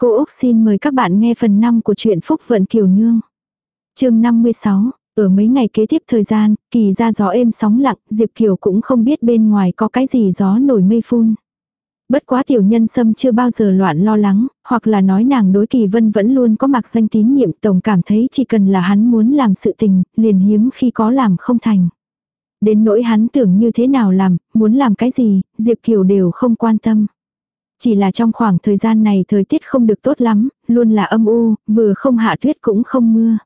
Cô Úc xin mời các bạn nghe phần 5 của truyện Phúc Vận Kiều Nương. chương 56, ở mấy ngày kế tiếp thời gian, kỳ ra gió êm sóng lặng, Diệp Kiều cũng không biết bên ngoài có cái gì gió nổi mây phun. Bất quá tiểu nhân sâm chưa bao giờ loạn lo lắng, hoặc là nói nàng đối kỳ vân vẫn luôn có mặc danh tín nhiệm tổng cảm thấy chỉ cần là hắn muốn làm sự tình, liền hiếm khi có làm không thành. Đến nỗi hắn tưởng như thế nào làm, muốn làm cái gì, Diệp Kiều đều không quan tâm. Chỉ là trong khoảng thời gian này thời tiết không được tốt lắm, luôn là âm u, vừa không hạ tuyết cũng không mưa.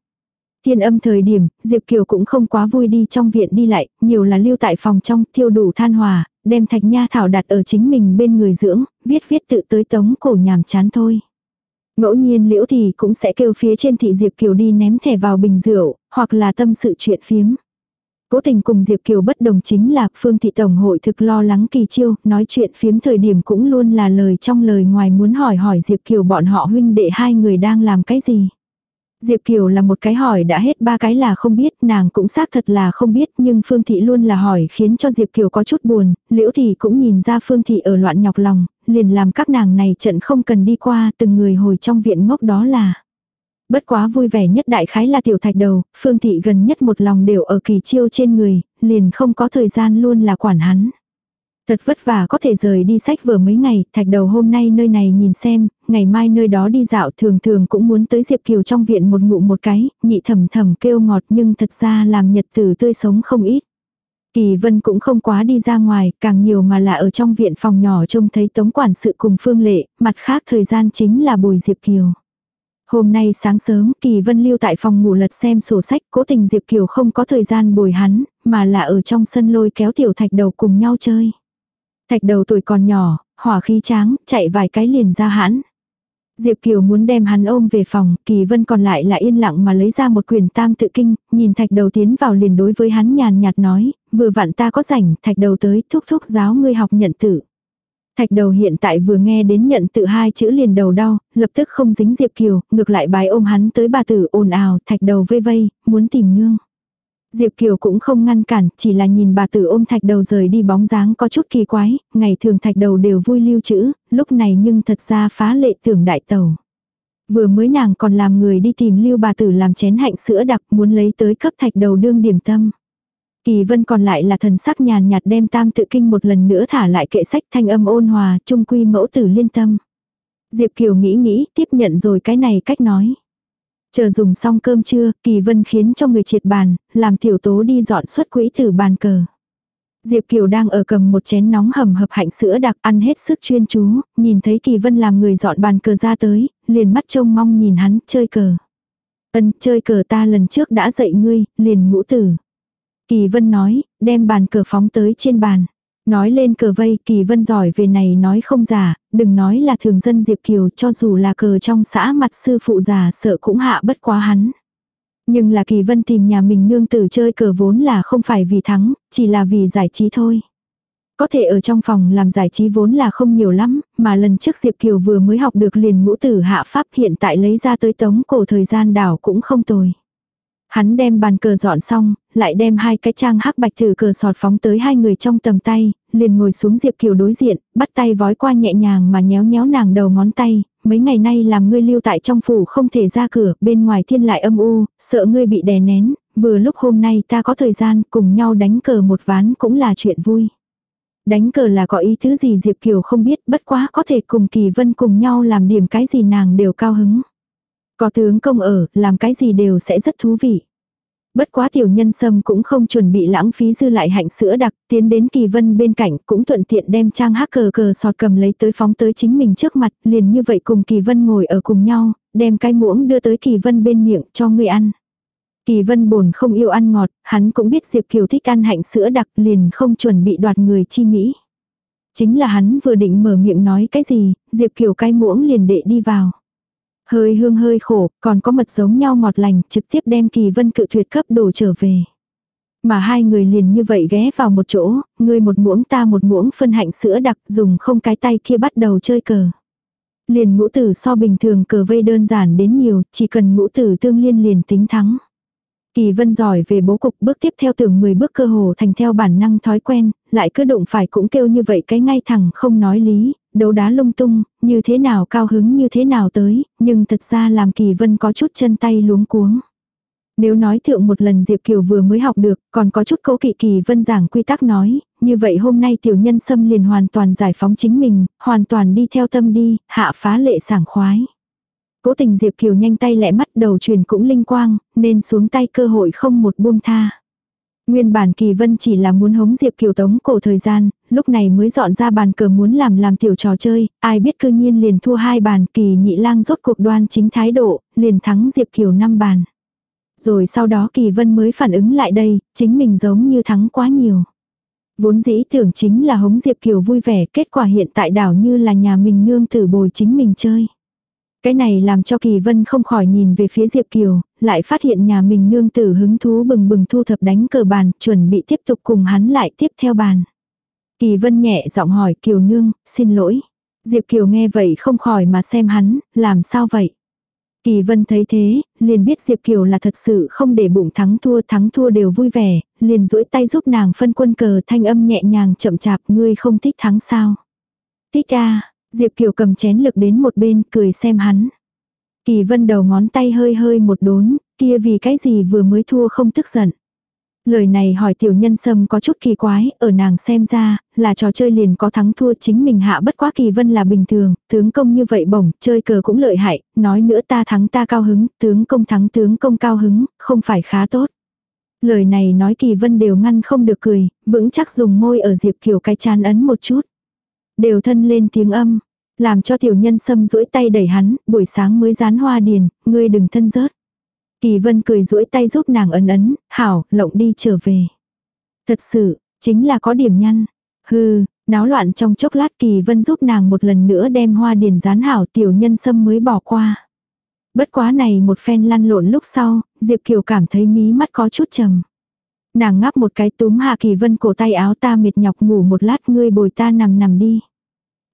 Thiên âm thời điểm, Diệp Kiều cũng không quá vui đi trong viện đi lại, nhiều là lưu tại phòng trong, thiêu đủ than hòa, đem thạch nha thảo đặt ở chính mình bên người dưỡng, viết viết tự tới tống cổ nhàm chán thôi. Ngẫu nhiên liễu thì cũng sẽ kêu phía trên thị Diệp Kiều đi ném thẻ vào bình rượu, hoặc là tâm sự chuyện phiếm. Cố tình cùng Diệp Kiều bất đồng chính là Phương Thị Tổng hội thực lo lắng kỳ chiêu, nói chuyện phiếm thời điểm cũng luôn là lời trong lời ngoài muốn hỏi hỏi Diệp Kiều bọn họ huynh đệ hai người đang làm cái gì. Diệp Kiều là một cái hỏi đã hết ba cái là không biết, nàng cũng xác thật là không biết, nhưng Phương Thị luôn là hỏi khiến cho Diệp Kiều có chút buồn, Liễu Thị cũng nhìn ra Phương Thị ở loạn nhọc lòng, liền làm các nàng này trận không cần đi qua từng người hồi trong viện ngốc đó là. Bất quá vui vẻ nhất đại khái là tiểu thạch đầu, Phương Thị gần nhất một lòng đều ở kỳ chiêu trên người, liền không có thời gian luôn là quản hắn. Thật vất vả có thể rời đi sách vừa mấy ngày, thạch đầu hôm nay nơi này nhìn xem, ngày mai nơi đó đi dạo thường thường cũng muốn tới Diệp Kiều trong viện một ngụ một cái, nhị thầm thầm kêu ngọt nhưng thật ra làm nhật tử tươi sống không ít. Kỳ vân cũng không quá đi ra ngoài, càng nhiều mà là ở trong viện phòng nhỏ trông thấy tống quản sự cùng phương lệ, mặt khác thời gian chính là bồi Diệp Kiều. Hôm nay sáng sớm, Kỳ Vân lưu tại phòng ngủ lật xem sổ sách, cố tình Diệp Kiều không có thời gian bồi hắn, mà là ở trong sân lôi kéo tiểu thạch đầu cùng nhau chơi. Thạch đầu tuổi còn nhỏ, hỏa khí tráng, chạy vài cái liền ra hãn. Diệp Kiều muốn đem hắn ôm về phòng, Kỳ Vân còn lại là yên lặng mà lấy ra một quyển tam tự kinh, nhìn thạch đầu tiến vào liền đối với hắn nhàn nhạt nói, vừa vặn ta có rảnh, thạch đầu tới thúc thúc giáo ngươi học nhận tử. Thạch đầu hiện tại vừa nghe đến nhận tự hai chữ liền đầu đau, lập tức không dính Diệp Kiều, ngược lại bài ôm hắn tới bà tử ồn ào, thạch đầu vây vây, muốn tìm nương. Diệp Kiều cũng không ngăn cản, chỉ là nhìn bà tử ôm thạch đầu rời đi bóng dáng có chút kỳ quái, ngày thường thạch đầu đều vui lưu trữ, lúc này nhưng thật ra phá lệ tưởng đại tàu. Vừa mới nàng còn làm người đi tìm lưu bà tử làm chén hạnh sữa đặc muốn lấy tới cấp thạch đầu đương điểm tâm. Kỳ vân còn lại là thần sắc nhàn nhạt đem tam tự kinh một lần nữa thả lại kệ sách thanh âm ôn hòa, trung quy mẫu tử liên tâm. Diệp Kiều nghĩ nghĩ, tiếp nhận rồi cái này cách nói. Chờ dùng xong cơm trưa, Kỳ Vân khiến cho người triệt bàn, làm tiểu tố đi dọn xuất quỹ từ bàn cờ. Diệp Kiều đang ở cầm một chén nóng hầm hập hạnh sữa đặc ăn hết sức chuyên chú, nhìn thấy Kỳ Vân làm người dọn bàn cờ ra tới, liền mắt trông mong nhìn hắn chơi cờ. Ân chơi cờ ta lần trước đã dạy ngươi, liền ngũ tử. Kỳ Vân nói, đem bàn cờ phóng tới trên bàn. Nói lên cờ vây, Kỳ Vân giỏi về này nói không giả, đừng nói là thường dân Diệp Kiều cho dù là cờ trong xã mặt sư phụ già sợ cũng hạ bất quá hắn. Nhưng là Kỳ Vân tìm nhà mình nương tử chơi cờ vốn là không phải vì thắng, chỉ là vì giải trí thôi. Có thể ở trong phòng làm giải trí vốn là không nhiều lắm, mà lần trước Diệp Kiều vừa mới học được liền ngũ tử hạ pháp hiện tại lấy ra tới tống cổ thời gian đảo cũng không tồi. Hắn đem bàn cờ dọn xong, lại đem hai cái trang hắc bạch thử cờ sọt phóng tới hai người trong tầm tay, liền ngồi xuống Diệp Kiều đối diện, bắt tay vói qua nhẹ nhàng mà nhéo nhéo nàng đầu ngón tay, mấy ngày nay làm ngươi lưu tại trong phủ không thể ra cửa, bên ngoài thiên lại âm u, sợ ngươi bị đè nén, vừa lúc hôm nay ta có thời gian cùng nhau đánh cờ một ván cũng là chuyện vui. Đánh cờ là có ý thứ gì Diệp Kiều không biết bất quá có thể cùng Kỳ Vân cùng nhau làm điểm cái gì nàng đều cao hứng. Có tướng công ở, làm cái gì đều sẽ rất thú vị. Bất quá tiểu nhân sâm cũng không chuẩn bị lãng phí dư lại hạnh sữa đặc, tiến đến kỳ vân bên cạnh cũng thuận tiện đem trang hắc cờ cờ sọt cầm lấy tới phóng tới chính mình trước mặt, liền như vậy cùng kỳ vân ngồi ở cùng nhau, đem cái muỗng đưa tới kỳ vân bên miệng cho người ăn. Kỳ vân bồn không yêu ăn ngọt, hắn cũng biết Diệp Kiều thích ăn hạnh sữa đặc liền không chuẩn bị đoạt người chi mỹ. Chính là hắn vừa định mở miệng nói cái gì, Diệp Kiều cái muỗng liền đệ đi vào. Hơi hương hơi khổ, còn có mật giống nhau ngọt lành, trực tiếp đem kỳ vân cự tuyệt cấp đổ trở về. Mà hai người liền như vậy ghé vào một chỗ, người một muỗng ta một muỗng phân hạnh sữa đặc dùng không cái tay kia bắt đầu chơi cờ. Liền ngũ tử so bình thường cờ vây đơn giản đến nhiều, chỉ cần ngũ tử tương liên liền tính thắng. Kỳ vân giỏi về bố cục bước tiếp theo tưởng 10 bước cơ hồ thành theo bản năng thói quen, lại cứ đụng phải cũng kêu như vậy cái ngay thẳng không nói lý, đấu đá lung tung, như thế nào cao hứng như thế nào tới, nhưng thật ra làm Kỳ Vân có chút chân tay luống cuống. Nếu nói thượng một lần Diệp Kiều vừa mới học được, còn có chút cố kỵ Kỳ Vân giảng quy tắc nói, như vậy hôm nay tiểu nhân xâm liền hoàn toàn giải phóng chính mình, hoàn toàn đi theo tâm đi, hạ phá lệ sảng khoái. Cố tình Diệp Kiều nhanh tay lẹ mắt đầu truyền cũng linh quang, nên xuống tay cơ hội không một buông tha. Nguyên bản Kỳ Vân chỉ là muốn hống Diệp Kiều tống cổ thời gian, lúc này mới dọn ra bàn cờ muốn làm làm tiểu trò chơi, ai biết cư nhiên liền thua hai bàn Kỳ nhị lang rốt cuộc đoan chính thái độ, liền thắng Diệp Kiều năm bàn. Rồi sau đó Kỳ Vân mới phản ứng lại đây, chính mình giống như thắng quá nhiều. Vốn dĩ tưởng chính là hống Diệp Kiều vui vẻ, kết quả hiện tại đảo như là nhà mình nương tử bồi chính mình chơi. Cái này làm cho Kỳ Vân không khỏi nhìn về phía Diệp Kiều, lại phát hiện nhà mình nương tử hứng thú bừng bừng thu thập đánh cờ bàn, chuẩn bị tiếp tục cùng hắn lại tiếp theo bàn. Kỳ Vân nhẹ giọng hỏi Kiều nương, xin lỗi. Diệp Kiều nghe vậy không khỏi mà xem hắn, làm sao vậy? Kỳ Vân thấy thế, liền biết Diệp Kiều là thật sự không để bụng thắng thua thắng thua đều vui vẻ, liền duỗi tay giúp nàng phân quân cờ thanh âm nhẹ nhàng chậm chạp ngươi không thích thắng sao. Thích a Diệp Kiều cầm chén lực đến một bên cười xem hắn. Kỳ Vân đầu ngón tay hơi hơi một đốn, kia vì cái gì vừa mới thua không tức giận. Lời này hỏi tiểu nhân sâm có chút kỳ quái, ở nàng xem ra, là trò chơi liền có thắng thua chính mình hạ bất quá kỳ vân là bình thường, tướng công như vậy bổng, chơi cờ cũng lợi hại, nói nữa ta thắng ta cao hứng, tướng công thắng tướng công cao hứng, không phải khá tốt. Lời này nói kỳ vân đều ngăn không được cười, vững chắc dùng môi ở diệp kiểu cái chán ấn một chút. Đều thân lên tiếng âm, làm cho tiểu nhân sâm duỗi tay đẩy hắn, buổi sáng mới dán hoa điền, ngươi đừng thân rớt. Kỳ vân cười duỗi tay giúp nàng ấn ấn, hảo, lộng đi trở về. Thật sự, chính là có điểm nhăn. Hừ, náo loạn trong chốc lát kỳ vân giúp nàng một lần nữa đem hoa điền rán hảo tiểu nhân sâm mới bỏ qua. Bất quá này một phen lăn lộn lúc sau, Diệp Kiều cảm thấy mí mắt có chút trầm. Nàng ngáp một cái túm Hạ Kỳ Vân cổ tay áo ta mệt nhọc ngủ một lát ngươi bồi ta nằm nằm đi.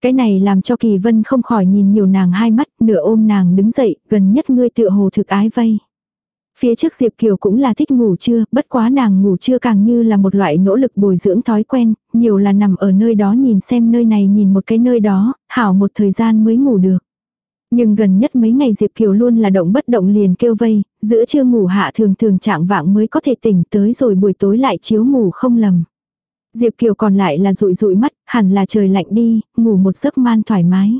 Cái này làm cho Kỳ Vân không khỏi nhìn nhiều nàng hai mắt, nửa ôm nàng đứng dậy, gần nhất ngươi tựa hồ thực ái vây. Phía trước Diệp Kiều cũng là thích ngủ trưa, bất quá nàng ngủ trưa càng như là một loại nỗ lực bồi dưỡng thói quen, nhiều là nằm ở nơi đó nhìn xem nơi này nhìn một cái nơi đó, hảo một thời gian mới ngủ được. Nhưng gần nhất mấy ngày Diệp Kiều luôn là động bất động liền kêu vây, giữa trưa ngủ hạ thường thường trạng vạng mới có thể tỉnh tới rồi buổi tối lại chiếu ngủ không lầm. Diệp Kiều còn lại là rụi rụi mắt, hẳn là trời lạnh đi, ngủ một giấc man thoải mái.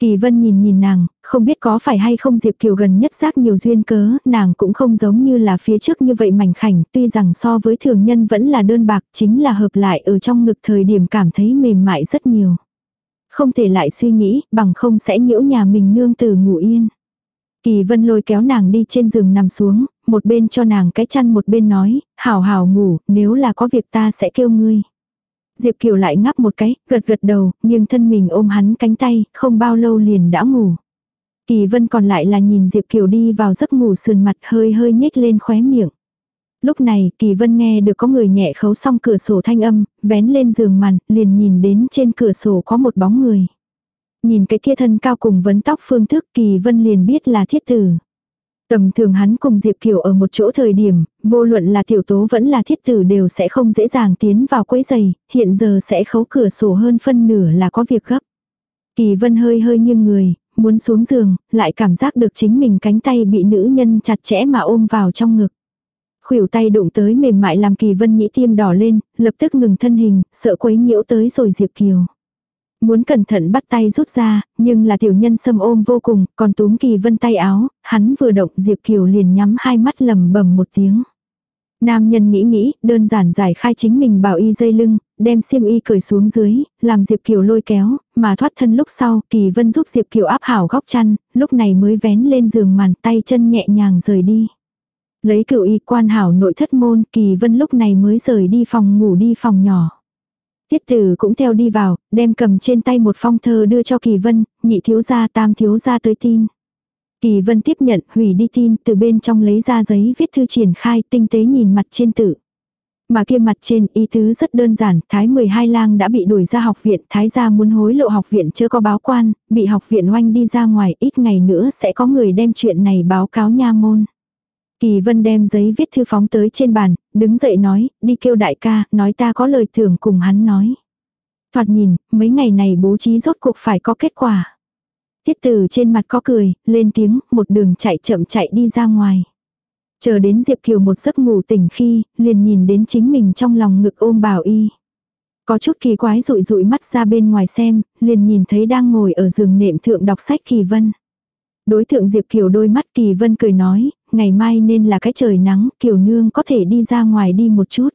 Kỳ Vân nhìn nhìn nàng, không biết có phải hay không Diệp Kiều gần nhất giác nhiều duyên cớ, nàng cũng không giống như là phía trước như vậy mảnh khảnh, tuy rằng so với thường nhân vẫn là đơn bạc, chính là hợp lại ở trong ngực thời điểm cảm thấy mềm mại rất nhiều. Không thể lại suy nghĩ, bằng không sẽ nhiễu nhà mình nương từ ngủ yên. Kỳ Vân lôi kéo nàng đi trên giường nằm xuống, một bên cho nàng cái chăn một bên nói, hảo hảo ngủ, nếu là có việc ta sẽ kêu ngươi. Diệp Kiều lại ngắp một cái, gật gật đầu, nhưng thân mình ôm hắn cánh tay, không bao lâu liền đã ngủ. Kỳ Vân còn lại là nhìn Diệp Kiều đi vào giấc ngủ sườn mặt hơi hơi nhếch lên khóe miệng. Lúc này, Kỳ Vân nghe được có người nhẹ khấu xong cửa sổ thanh âm, vén lên giường màn, liền nhìn đến trên cửa sổ có một bóng người. Nhìn cái kia thân cao cùng vấn tóc phương thức Kỳ Vân liền biết là thiết tử. Tầm thường hắn cùng Diệp Kiều ở một chỗ thời điểm, vô luận là tiểu tố vẫn là thiết tử đều sẽ không dễ dàng tiến vào quấy giày, hiện giờ sẽ khấu cửa sổ hơn phân nửa là có việc gấp. Kỳ vân hơi hơi nghiêng người, muốn xuống giường, lại cảm giác được chính mình cánh tay bị nữ nhân chặt chẽ mà ôm vào trong ngực. Khuỷu tay đụng tới mềm mại làm kỳ vân nhĩ tiêm đỏ lên, lập tức ngừng thân hình, sợ quấy nhiễu tới rồi Diệp Kiều. Muốn cẩn thận bắt tay rút ra, nhưng là tiểu nhân xâm ôm vô cùng, còn túm kỳ vân tay áo, hắn vừa động Diệp Kiều liền nhắm hai mắt lầm bầm một tiếng. Nam nhân nghĩ nghĩ, đơn giản giải khai chính mình bảo y dây lưng, đem xiêm y cởi xuống dưới, làm Diệp Kiều lôi kéo, mà thoát thân lúc sau, Kỳ Vân giúp Diệp Kiều áp hảo góc chăn, lúc này mới vén lên giường màn tay chân nhẹ nhàng rời đi. Lấy cựu y quan hảo nội thất môn, Kỳ Vân lúc này mới rời đi phòng ngủ đi phòng nhỏ. Tiết tử cũng theo đi vào, đem cầm trên tay một phong thơ đưa cho Kỳ Vân, nhị thiếu gia tam thiếu gia tới tin. Kỳ Vân tiếp nhận, hủy đi tin, từ bên trong lấy ra giấy viết thư triển khai, tinh tế nhìn mặt trên tử. Mà kia mặt trên ý tứ rất đơn giản, Thái 12 lang đã bị đuổi ra học viện, Thái gia muốn hối lộ học viện chưa có báo quan, bị học viện oanh đi ra ngoài, ít ngày nữa sẽ có người đem chuyện này báo cáo nha môn. Kỳ Vân đem giấy viết thư phóng tới trên bàn, đứng dậy nói, đi kêu đại ca, nói ta có lời tưởng cùng hắn nói. Thoạt nhìn, mấy ngày này bố trí rốt cuộc phải có kết quả. Tiết tử trên mặt có cười, lên tiếng, một đường chạy chậm chạy đi ra ngoài. Chờ đến Diệp Kiều một giấc ngủ tỉnh khi, liền nhìn đến chính mình trong lòng ngực ôm bảo y. Có chút kỳ quái rụi rụi mắt ra bên ngoài xem, liền nhìn thấy đang ngồi ở giường nệm thượng đọc sách Kỳ Vân. Đối thượng Diệp Kiều đôi mắt Kỳ Vân cười nói, ngày mai nên là cái trời nắng, Kiều Nương có thể đi ra ngoài đi một chút.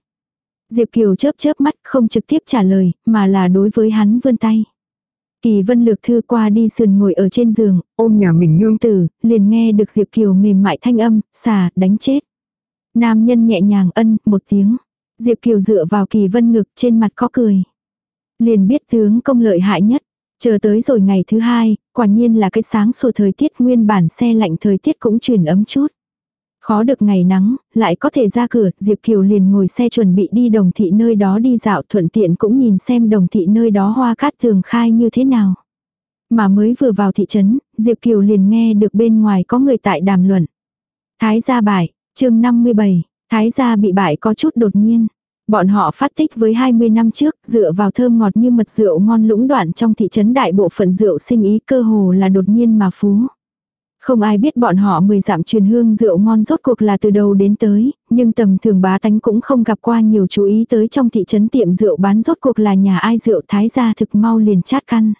Diệp Kiều chớp chớp mắt không trực tiếp trả lời, mà là đối với hắn vươn tay. Kỳ vân lược thư qua đi sườn ngồi ở trên giường, ôm nhà mình nương tử, liền nghe được Diệp Kiều mềm mại thanh âm, xà, đánh chết. Nam nhân nhẹ nhàng ân, một tiếng. Diệp Kiều dựa vào kỳ vân ngực trên mặt có cười. Liền biết tướng công lợi hại nhất. Chờ tới rồi ngày thứ hai, quả nhiên là cái sáng sủa thời tiết nguyên bản xe lạnh thời tiết cũng chuyển ấm chút. Khó được ngày nắng, lại có thể ra cửa, Diệp Kiều liền ngồi xe chuẩn bị đi đồng thị nơi đó đi dạo thuận tiện cũng nhìn xem đồng thị nơi đó hoa cát thường khai như thế nào. Mà mới vừa vào thị trấn, Diệp Kiều liền nghe được bên ngoài có người tại đàm luận. Thái gia bại, chương 57, Thái gia bị bại có chút đột nhiên. Bọn họ phát tích với 20 năm trước, dựa vào thơm ngọt như mật rượu ngon lũng đoạn trong thị trấn đại bộ phận rượu sinh ý cơ hồ là đột nhiên mà phú. Không ai biết bọn họ mười dạm truyền hương rượu ngon rốt cuộc là từ đầu đến tới, nhưng tầm thường bá tánh cũng không gặp qua nhiều chú ý tới trong thị trấn tiệm rượu bán rốt cuộc là nhà ai rượu thái gia thực mau liền chát căn.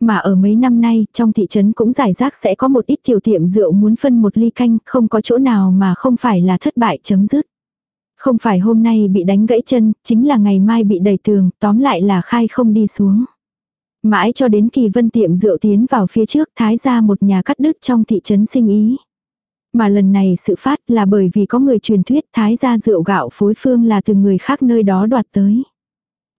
Mà ở mấy năm nay, trong thị trấn cũng giải rác sẽ có một ít tiểu tiệm rượu muốn phân một ly canh, không có chỗ nào mà không phải là thất bại chấm dứt. Không phải hôm nay bị đánh gãy chân, chính là ngày mai bị đẩy tường, tóm lại là khai không đi xuống. Mãi cho đến kỳ vân tiệm rượu tiến vào phía trước thái ra một nhà cắt đứt trong thị trấn sinh ý. Mà lần này sự phát là bởi vì có người truyền thuyết thái ra rượu gạo phối phương là từ người khác nơi đó đoạt tới.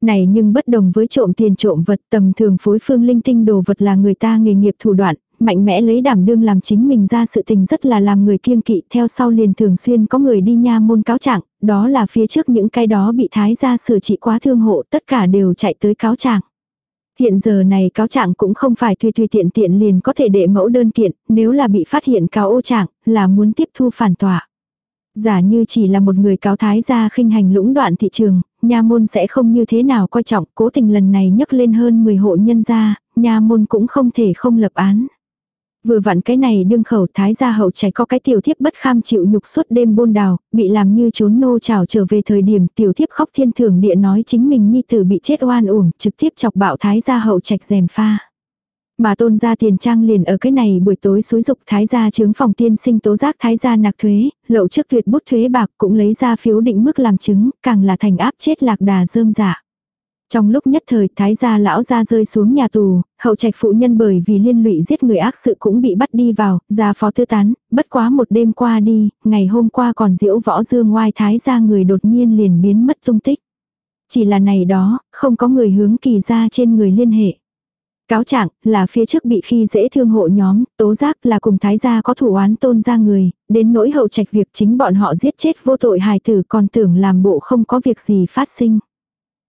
Này nhưng bất đồng với trộm tiền trộm vật tầm thường phối phương linh tinh đồ vật là người ta nghề nghiệp thủ đoạn, mạnh mẽ lấy đảm đương làm chính mình ra sự tình rất là làm người kiêng kỵ theo sau liền thường xuyên có người đi nha môn cáo trạng, đó là phía trước những cái đó bị thái ra sửa trị quá thương hộ tất cả đều chạy tới cáo trạng. Hiện giờ này cáo trạng cũng không phải tùy tùy tiện tiện liền có thể đệ mẫu đơn kiện, nếu là bị phát hiện cáo ô trạng, là muốn tiếp thu phản tỏa. Giả như chỉ là một người cáo thái gia khinh hành lũng đoạn thị trường, nha môn sẽ không như thế nào coi trọng, cố tình lần này nhấc lên hơn 10 hộ nhân gia, nha môn cũng không thể không lập án. Vừa vặn cái này đương khẩu thái gia hậu trẻ có cái tiểu thiếp bất kham chịu nhục suốt đêm bôn đào, bị làm như trốn nô trào trở về thời điểm tiểu thiếp khóc thiên thưởng địa nói chính mình nhi tử bị chết oan uổng, trực tiếp chọc bạo thái gia hậu trạch rèm pha. Mà tôn gia tiền trang liền ở cái này buổi tối xúi dục thái gia chứng phòng tiên sinh tố giác thái gia nạc thuế, lậu trước tuyệt bút thuế bạc cũng lấy ra phiếu định mức làm chứng, càng là thành áp chết lạc đà dơm giả. Dạ. Trong lúc nhất thời thái gia lão gia rơi xuống nhà tù, hậu trạch phụ nhân bởi vì liên lụy giết người ác sự cũng bị bắt đi vào, gia phó tư tán, bất quá một đêm qua đi, ngày hôm qua còn diễu võ dương ngoai thái gia người đột nhiên liền biến mất tung tích. Chỉ là này đó, không có người hướng kỳ ra trên người liên hệ. Cáo trạng là phía trước bị khi dễ thương hộ nhóm, tố giác là cùng thái gia có thủ án tôn ra người, đến nỗi hậu trạch việc chính bọn họ giết chết vô tội hài tử còn tưởng làm bộ không có việc gì phát sinh.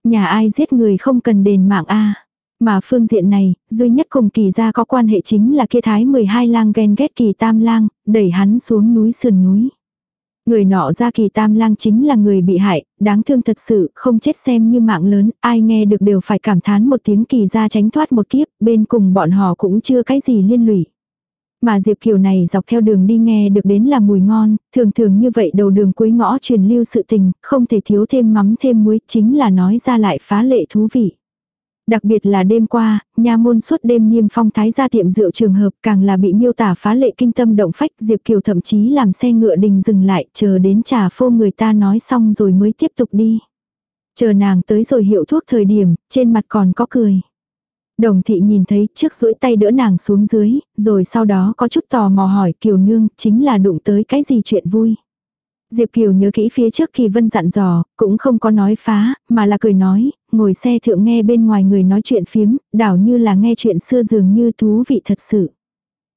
Nhà ai giết người không cần đền mạng a Mà phương diện này, duy nhất cùng kỳ gia có quan hệ chính là kia thái 12 lang ghen ghét kỳ tam lang, đẩy hắn xuống núi sườn núi. Người nọ ra kỳ tam lang chính là người bị hại, đáng thương thật sự, không chết xem như mạng lớn, ai nghe được đều phải cảm thán một tiếng kỳ gia tránh thoát một kiếp, bên cùng bọn họ cũng chưa cái gì liên lụy. Mà Diệp Kiều này dọc theo đường đi nghe được đến là mùi ngon, thường thường như vậy đầu đường cuối ngõ truyền lưu sự tình, không thể thiếu thêm mắm thêm muối, chính là nói ra lại phá lệ thú vị. Đặc biệt là đêm qua, nhà môn suốt đêm niêm phong thái ra tiệm rượu trường hợp càng là bị miêu tả phá lệ kinh tâm động phách Diệp Kiều thậm chí làm xe ngựa đình dừng lại chờ đến trà phô người ta nói xong rồi mới tiếp tục đi. Chờ nàng tới rồi hiệu thuốc thời điểm, trên mặt còn có cười. Đồng thị nhìn thấy trước duỗi tay đỡ nàng xuống dưới, rồi sau đó có chút tò mò hỏi Kiều Nương chính là đụng tới cái gì chuyện vui. Diệp Kiều nhớ kỹ phía trước Kỳ Vân dặn dò, cũng không có nói phá, mà là cười nói, ngồi xe thượng nghe bên ngoài người nói chuyện phiếm, đảo như là nghe chuyện xưa dường như thú vị thật sự.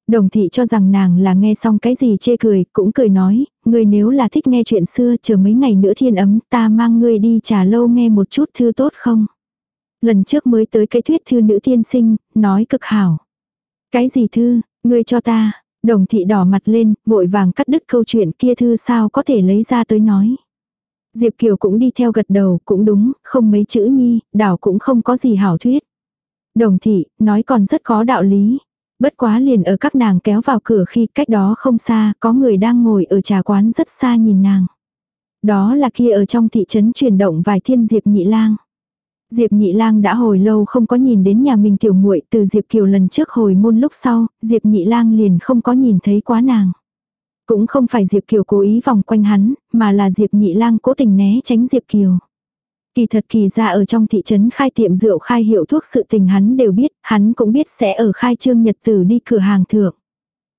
Đồng thị cho rằng nàng là nghe xong cái gì chê cười, cũng cười nói, người nếu là thích nghe chuyện xưa chờ mấy ngày nữa thiên ấm ta mang ngươi đi trà lâu nghe một chút thư tốt không. Lần trước mới tới cái thuyết thư nữ tiên sinh, nói cực hảo. Cái gì thư, ngươi cho ta, đồng thị đỏ mặt lên, vội vàng cắt đứt câu chuyện kia thư sao có thể lấy ra tới nói. Diệp Kiều cũng đi theo gật đầu, cũng đúng, không mấy chữ nhi, đảo cũng không có gì hảo thuyết. Đồng thị, nói còn rất có đạo lý. Bất quá liền ở các nàng kéo vào cửa khi cách đó không xa, có người đang ngồi ở trà quán rất xa nhìn nàng. Đó là kia ở trong thị trấn chuyển động vài thiên Diệp Nhị Lang. Diệp Nhị Lang đã hồi lâu không có nhìn đến nhà mình tiểu muội, từ Diệp Kiều lần trước hồi môn lúc sau, Diệp Nhị Lang liền không có nhìn thấy quá nàng. Cũng không phải Diệp Kiều cố ý vòng quanh hắn, mà là Diệp Nhị Lang cố tình né tránh Diệp Kiều. Kỳ thật kỳ ra ở trong thị trấn khai tiệm rượu khai hiệu thuốc sự tình hắn đều biết, hắn cũng biết sẽ ở khai trương nhật tử đi cửa hàng thượng.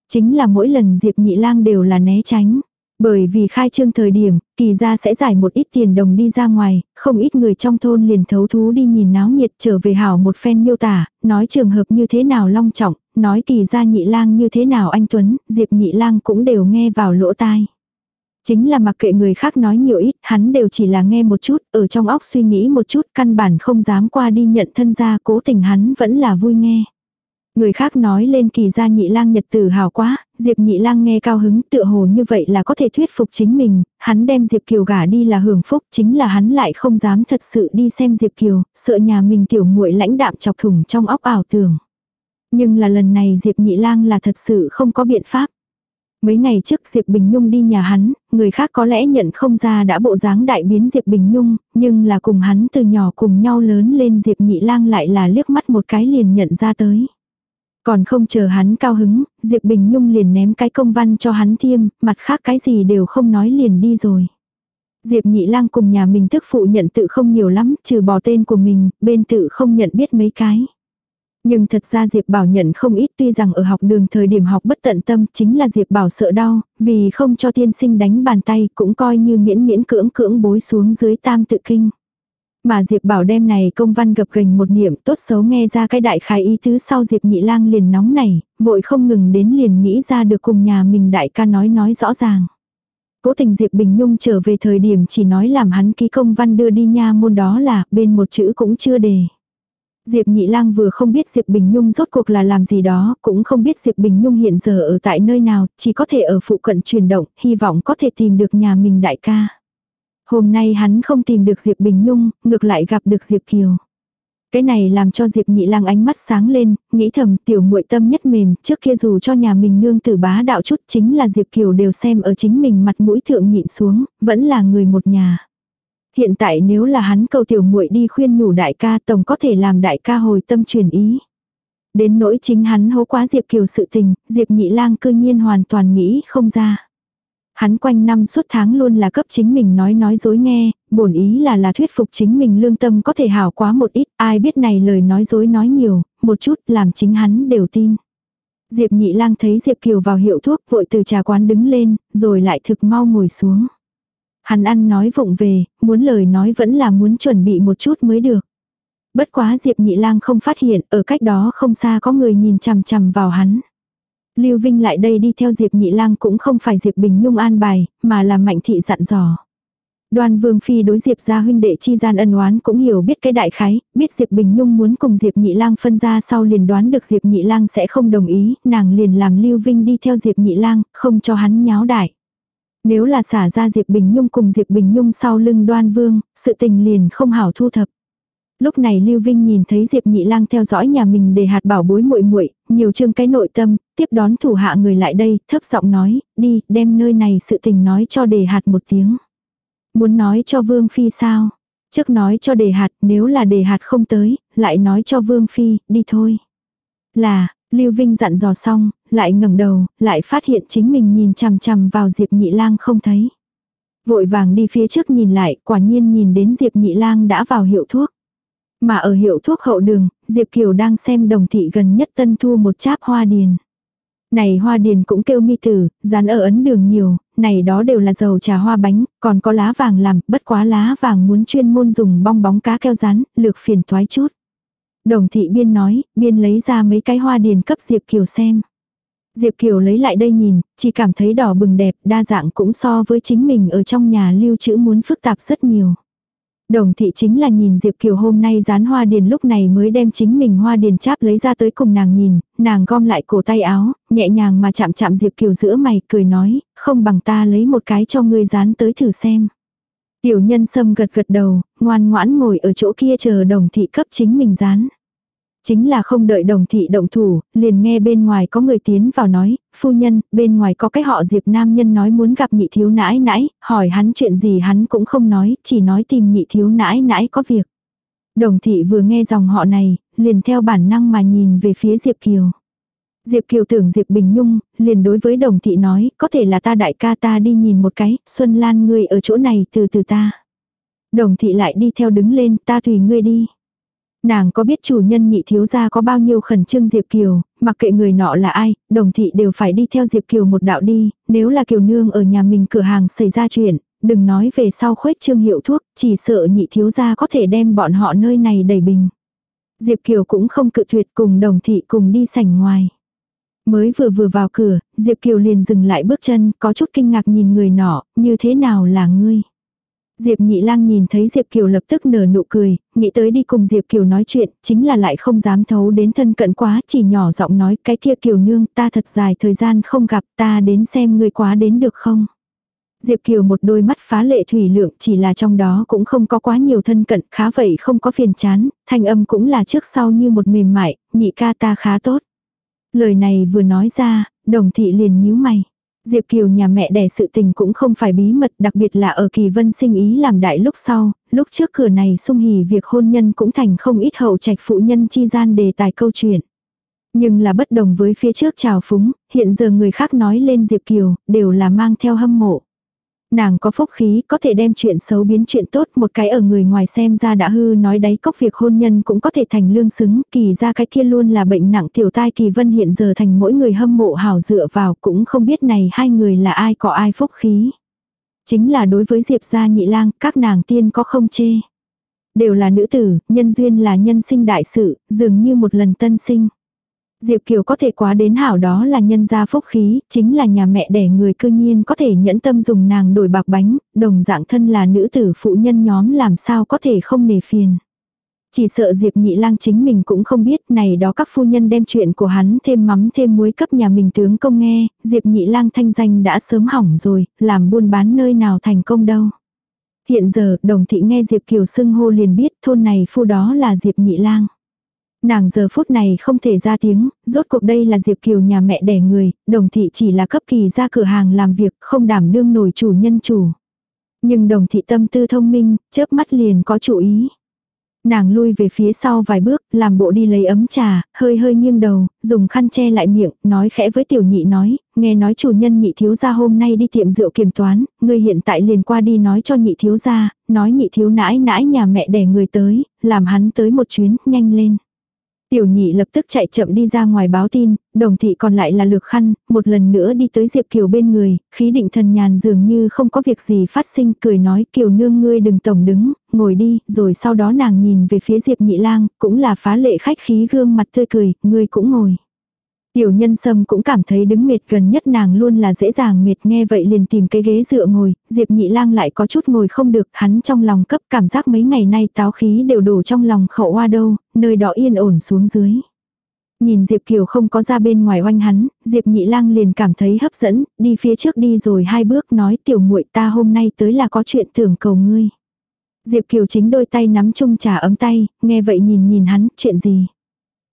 Chính là mỗi lần Diệp Nhị Lang đều là né tránh. Bởi vì khai trương thời điểm, kỳ ra sẽ giải một ít tiền đồng đi ra ngoài, không ít người trong thôn liền thấu thú đi nhìn náo nhiệt trở về hảo một phen miêu tả, nói trường hợp như thế nào long trọng, nói kỳ ra nhị lang như thế nào anh Tuấn, Diệp nhị lang cũng đều nghe vào lỗ tai. Chính là mặc kệ người khác nói nhiều ít, hắn đều chỉ là nghe một chút, ở trong óc suy nghĩ một chút, căn bản không dám qua đi nhận thân ra, cố tình hắn vẫn là vui nghe. Người khác nói lên kỳ gia nhị lang nhật tử hào quá, Diệp nhị lang nghe cao hứng tựa hồ như vậy là có thể thuyết phục chính mình, hắn đem Diệp Kiều gả đi là hưởng phúc, chính là hắn lại không dám thật sự đi xem Diệp Kiều, sợ nhà mình tiểu muội lãnh đạm chọc thủng trong óc ảo tưởng. Nhưng là lần này Diệp nhị lang là thật sự không có biện pháp. Mấy ngày trước Diệp Bình Nhung đi nhà hắn, người khác có lẽ nhận không ra đã bộ dáng đại biến Diệp Bình Nhung, nhưng là cùng hắn từ nhỏ cùng nhau lớn lên Diệp Nhị Lang lại là liếc mắt một cái liền nhận ra tới. Còn không chờ hắn cao hứng, Diệp Bình Nhung liền ném cái công văn cho hắn thiêm, mặt khác cái gì đều không nói liền đi rồi. Diệp Nhị Lang cùng nhà mình tức phụ nhận tự không nhiều lắm, trừ bỏ tên của mình, bên tự không nhận biết mấy cái. Nhưng thật ra Diệp Bảo nhận không ít tuy rằng ở học đường thời điểm học bất tận tâm chính là Diệp Bảo sợ đau, vì không cho tiên sinh đánh bàn tay cũng coi như miễn miễn cưỡng cưỡng bối xuống dưới tam tự kinh. Mà Diệp Bảo đem này công văn gập gành một niệm tốt xấu nghe ra cái đại khái ý tứ sau Diệp Nhị Lang liền nóng này, vội không ngừng đến liền nghĩ ra được cùng nhà mình đại ca nói nói rõ ràng. Cố tình Diệp Bình Nhung trở về thời điểm chỉ nói làm hắn ký công văn đưa đi nha môn đó là bên một chữ cũng chưa đề. Diệp Nhị Lang vừa không biết Diệp Bình Nhung rốt cuộc là làm gì đó, cũng không biết Diệp Bình Nhung hiện giờ ở tại nơi nào, chỉ có thể ở phụ cận chuyển động, hy vọng có thể tìm được nhà mình đại ca. Hôm nay hắn không tìm được Diệp Bình Nhung, ngược lại gặp được Diệp Kiều. Cái này làm cho Diệp Nhị Lang ánh mắt sáng lên, nghĩ thầm tiểu muội tâm nhất mềm, trước kia dù cho nhà mình nương tử bá đạo chút chính là Diệp Kiều đều xem ở chính mình mặt mũi thượng nhịn xuống, vẫn là người một nhà. Hiện tại nếu là hắn cầu tiểu muội đi khuyên nhủ đại ca tổng có thể làm đại ca hồi tâm truyền ý. Đến nỗi chính hắn hố quá Diệp Kiều sự tình, Diệp Nhị Lang cư nhiên hoàn toàn nghĩ không ra. Hắn quanh năm suốt tháng luôn là cấp chính mình nói nói dối nghe, bổn ý là là thuyết phục chính mình lương tâm có thể hảo quá một ít, ai biết này lời nói dối nói nhiều, một chút làm chính hắn đều tin. Diệp nhị lang thấy Diệp Kiều vào hiệu thuốc vội từ trà quán đứng lên, rồi lại thực mau ngồi xuống. Hắn ăn nói vụng về, muốn lời nói vẫn là muốn chuẩn bị một chút mới được. Bất quá Diệp nhị lang không phát hiện, ở cách đó không xa có người nhìn chằm chằm vào hắn. Lưu Vinh lại đây đi theo Diệp Nhị Lang cũng không phải Diệp Bình Nhung an bài, mà là Mạnh Thị dặn dò. Đoan Vương Phi đối Diệp gia huynh đệ chi gian ân oán cũng hiểu biết cái đại khái, biết Diệp Bình Nhung muốn cùng Diệp Nhị Lang phân ra sau liền đoán được Diệp Nhị Lang sẽ không đồng ý, nàng liền làm Lưu Vinh đi theo Diệp Nhị Lang, không cho hắn nháo đại. Nếu là xả ra Diệp Bình Nhung cùng Diệp Bình Nhung sau lưng Đoan Vương, sự tình liền không hảo thu thập. Lúc này Lưu Vinh nhìn thấy Diệp Nhị Lang theo dõi nhà mình để hạt bảo bối muội muội, nhiều trương cái nội tâm, tiếp đón thủ hạ người lại đây, thấp giọng nói, đi, đem nơi này sự tình nói cho đề hạt một tiếng. Muốn nói cho Vương Phi sao? Trước nói cho đề hạt, nếu là đề hạt không tới, lại nói cho Vương Phi, đi thôi. Là, Lưu Vinh dặn dò xong, lại ngẩng đầu, lại phát hiện chính mình nhìn chằm chằm vào Diệp Nhị Lang không thấy. Vội vàng đi phía trước nhìn lại, quả nhiên nhìn đến Diệp Nhị Lang đã vào hiệu thuốc. Mà ở hiệu thuốc hậu đường, Diệp Kiều đang xem đồng thị gần nhất tân thu một cháp hoa điền. Này hoa điền cũng kêu mi tử, dán ở ấn đường nhiều, này đó đều là dầu trà hoa bánh, còn có lá vàng làm, bất quá lá vàng muốn chuyên môn dùng bong bóng cá keo rán, lược phiền toái chút. Đồng thị biên nói, biên lấy ra mấy cái hoa điền cấp Diệp Kiều xem. Diệp Kiều lấy lại đây nhìn, chỉ cảm thấy đỏ bừng đẹp, đa dạng cũng so với chính mình ở trong nhà lưu trữ muốn phức tạp rất nhiều. Đồng thị chính là nhìn Diệp Kiều hôm nay dán hoa điền lúc này mới đem chính mình hoa điền cháp lấy ra tới cùng nàng nhìn, nàng gom lại cổ tay áo, nhẹ nhàng mà chạm chạm Diệp Kiều giữa mày, cười nói, không bằng ta lấy một cái cho ngươi dán tới thử xem. Tiểu nhân sâm gật gật đầu, ngoan ngoãn ngồi ở chỗ kia chờ đồng thị cấp chính mình dán. Chính là không đợi đồng thị động thủ, liền nghe bên ngoài có người tiến vào nói, phu nhân, bên ngoài có cái họ diệp nam nhân nói muốn gặp nhị thiếu nãi nãi, hỏi hắn chuyện gì hắn cũng không nói, chỉ nói tìm nhị thiếu nãi nãi có việc. Đồng thị vừa nghe dòng họ này, liền theo bản năng mà nhìn về phía Diệp Kiều. Diệp Kiều tưởng Diệp Bình Nhung, liền đối với đồng thị nói, có thể là ta đại ca ta đi nhìn một cái, Xuân Lan ngươi ở chỗ này từ từ ta. Đồng thị lại đi theo đứng lên, ta tùy ngươi đi. Nàng có biết chủ nhân nhị thiếu gia có bao nhiêu khẩn trương Diệp Kiều, mặc kệ người nọ là ai, đồng thị đều phải đi theo Diệp Kiều một đạo đi, nếu là Kiều Nương ở nhà mình cửa hàng xảy ra chuyện, đừng nói về sau khuếch trương hiệu thuốc, chỉ sợ nhị thiếu gia có thể đem bọn họ nơi này đầy bình. Diệp Kiều cũng không cự tuyệt cùng đồng thị cùng đi sảnh ngoài. Mới vừa vừa vào cửa, Diệp Kiều liền dừng lại bước chân, có chút kinh ngạc nhìn người nọ, như thế nào là ngươi? Diệp Nhị Lang nhìn thấy Diệp Kiều lập tức nở nụ cười, nghĩ tới đi cùng Diệp Kiều nói chuyện, chính là lại không dám thấu đến thân cận quá, chỉ nhỏ giọng nói cái kia Kiều nương ta thật dài thời gian không gặp ta đến xem ngươi quá đến được không. Diệp Kiều một đôi mắt phá lệ thủy lượng chỉ là trong đó cũng không có quá nhiều thân cận, khá vậy không có phiền chán, thanh âm cũng là trước sau như một mềm mại, nhị ca ta khá tốt. Lời này vừa nói ra, đồng thị liền nhíu mày. Diệp Kiều nhà mẹ đẻ sự tình cũng không phải bí mật đặc biệt là ở kỳ vân sinh ý làm đại lúc sau, lúc trước cửa này sung hỉ việc hôn nhân cũng thành không ít hậu trạch phụ nhân chi gian đề tài câu chuyện. Nhưng là bất đồng với phía trước trào phúng, hiện giờ người khác nói lên Diệp Kiều, đều là mang theo hâm mộ. Nàng có phúc khí, có thể đem chuyện xấu biến chuyện tốt, một cái ở người ngoài xem ra đã hư nói đấy cốc việc hôn nhân cũng có thể thành lương xứng, kỳ ra cái kia luôn là bệnh nặng tiểu tai kỳ vân hiện giờ thành mỗi người hâm mộ hào dựa vào cũng không biết này hai người là ai có ai phúc khí. Chính là đối với Diệp gia nhị lang, các nàng tiên có không chê. Đều là nữ tử, nhân duyên là nhân sinh đại sự, dường như một lần tân sinh. Diệp Kiều có thể quá đến hảo đó là nhân gia phúc khí, chính là nhà mẹ đẻ người cư nhiên có thể nhẫn tâm dùng nàng đổi bạc bánh, đồng dạng thân là nữ tử phụ nhân nhóm làm sao có thể không nề phiền. Chỉ sợ Diệp Nhị Lang chính mình cũng không biết này đó các phu nhân đem chuyện của hắn thêm mắm thêm muối cấp nhà mình tướng công nghe, Diệp Nhị Lang thanh danh đã sớm hỏng rồi, làm buôn bán nơi nào thành công đâu. Hiện giờ, đồng thị nghe Diệp Kiều xưng hô liền biết thôn này phu đó là Diệp Nhị Lang. Nàng giờ phút này không thể ra tiếng, rốt cuộc đây là Diệp Kiều nhà mẹ đẻ người, đồng thị chỉ là cấp kỳ ra cửa hàng làm việc không đảm đương nổi chủ nhân chủ. Nhưng đồng thị tâm tư thông minh, chớp mắt liền có chủ ý. Nàng lui về phía sau vài bước, làm bộ đi lấy ấm trà, hơi hơi nghiêng đầu, dùng khăn che lại miệng, nói khẽ với tiểu nhị nói, nghe nói chủ nhân nhị thiếu gia hôm nay đi tiệm rượu kiểm toán, người hiện tại liền qua đi nói cho nhị thiếu gia, nói nhị thiếu nãi nãi nhà mẹ đẻ người tới, làm hắn tới một chuyến, nhanh lên. Tiểu nhị lập tức chạy chậm đi ra ngoài báo tin, đồng thị còn lại là lược khăn, một lần nữa đi tới Diệp Kiều bên người, khí định thần nhàn dường như không có việc gì phát sinh, cười nói Kiều nương ngươi đừng tổng đứng, ngồi đi, rồi sau đó nàng nhìn về phía Diệp nhị lang, cũng là phá lệ khách khí gương mặt tươi cười, ngươi cũng ngồi. Tiểu nhân sâm cũng cảm thấy đứng mệt gần nhất nàng luôn là dễ dàng mệt nghe vậy liền tìm cái ghế dựa ngồi, Diệp nhị lang lại có chút ngồi không được, hắn trong lòng cấp cảm giác mấy ngày nay táo khí đều đổ trong lòng khẩu hoa đâu, nơi đó yên ổn xuống dưới. Nhìn Diệp Kiều không có ra bên ngoài oanh hắn, Diệp nhị lang liền cảm thấy hấp dẫn, đi phía trước đi rồi hai bước nói tiểu muội ta hôm nay tới là có chuyện tưởng cầu ngươi. Diệp Kiều chính đôi tay nắm chung trà ấm tay, nghe vậy nhìn nhìn hắn, chuyện gì.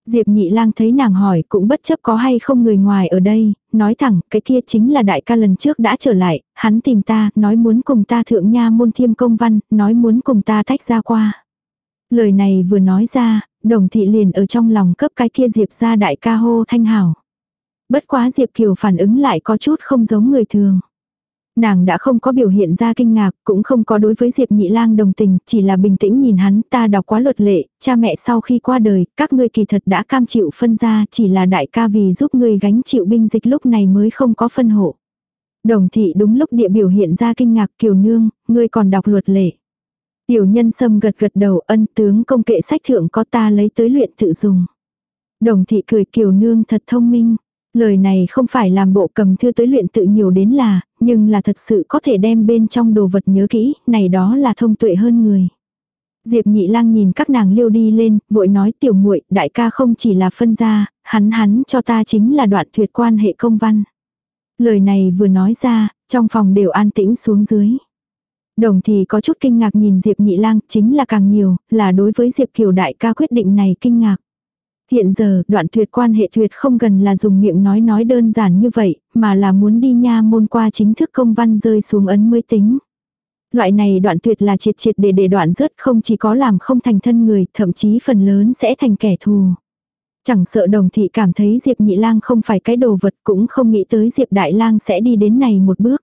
Diệp nhị lang thấy nàng hỏi cũng bất chấp có hay không người ngoài ở đây, nói thẳng cái kia chính là đại ca lần trước đã trở lại, hắn tìm ta, nói muốn cùng ta thượng nha môn thiêm công văn, nói muốn cùng ta tách ra qua. Lời này vừa nói ra, đồng thị liền ở trong lòng cấp cái kia Diệp ra đại ca hô thanh hảo. Bất quá Diệp Kiều phản ứng lại có chút không giống người thường. Nàng đã không có biểu hiện ra kinh ngạc, cũng không có đối với Diệp Nhị Lang đồng tình, chỉ là bình tĩnh nhìn hắn, ta đọc quá luật lệ, cha mẹ sau khi qua đời, các ngươi kỳ thật đã cam chịu phân ra, chỉ là đại ca vì giúp ngươi gánh chịu binh dịch lúc này mới không có phân hộ. Đồng thị đúng lúc địa biểu hiện ra kinh ngạc kiều nương, ngươi còn đọc luật lệ. Tiểu nhân sâm gật gật đầu ân tướng công kệ sách thượng có ta lấy tới luyện tự dùng. Đồng thị cười kiều nương thật thông minh. Lời này không phải làm bộ cầm thư tới luyện tự nhiều đến là, nhưng là thật sự có thể đem bên trong đồ vật nhớ kỹ, này đó là thông tuệ hơn người. Diệp nhị lang nhìn các nàng liêu đi lên, vội nói tiểu muội đại ca không chỉ là phân gia, hắn hắn cho ta chính là đoạn tuyệt quan hệ công văn. Lời này vừa nói ra, trong phòng đều an tĩnh xuống dưới. Đồng thì có chút kinh ngạc nhìn Diệp Nhị Lang, chính là càng nhiều, là đối với Diệp Kiều đại ca quyết định này kinh ngạc. Hiện giờ, đoạn tuyệt quan hệ tuyệt không gần là dùng miệng nói nói đơn giản như vậy, mà là muốn đi nha môn qua chính thức công văn rơi xuống ấn mới tính. Loại này đoạn tuyệt là triệt triệt để để đoạn rớt không chỉ có làm không thành thân người, thậm chí phần lớn sẽ thành kẻ thù. Chẳng sợ đồng thị cảm thấy Diệp Nhị Lang không phải cái đồ vật cũng không nghĩ tới Diệp Đại Lang sẽ đi đến này một bước.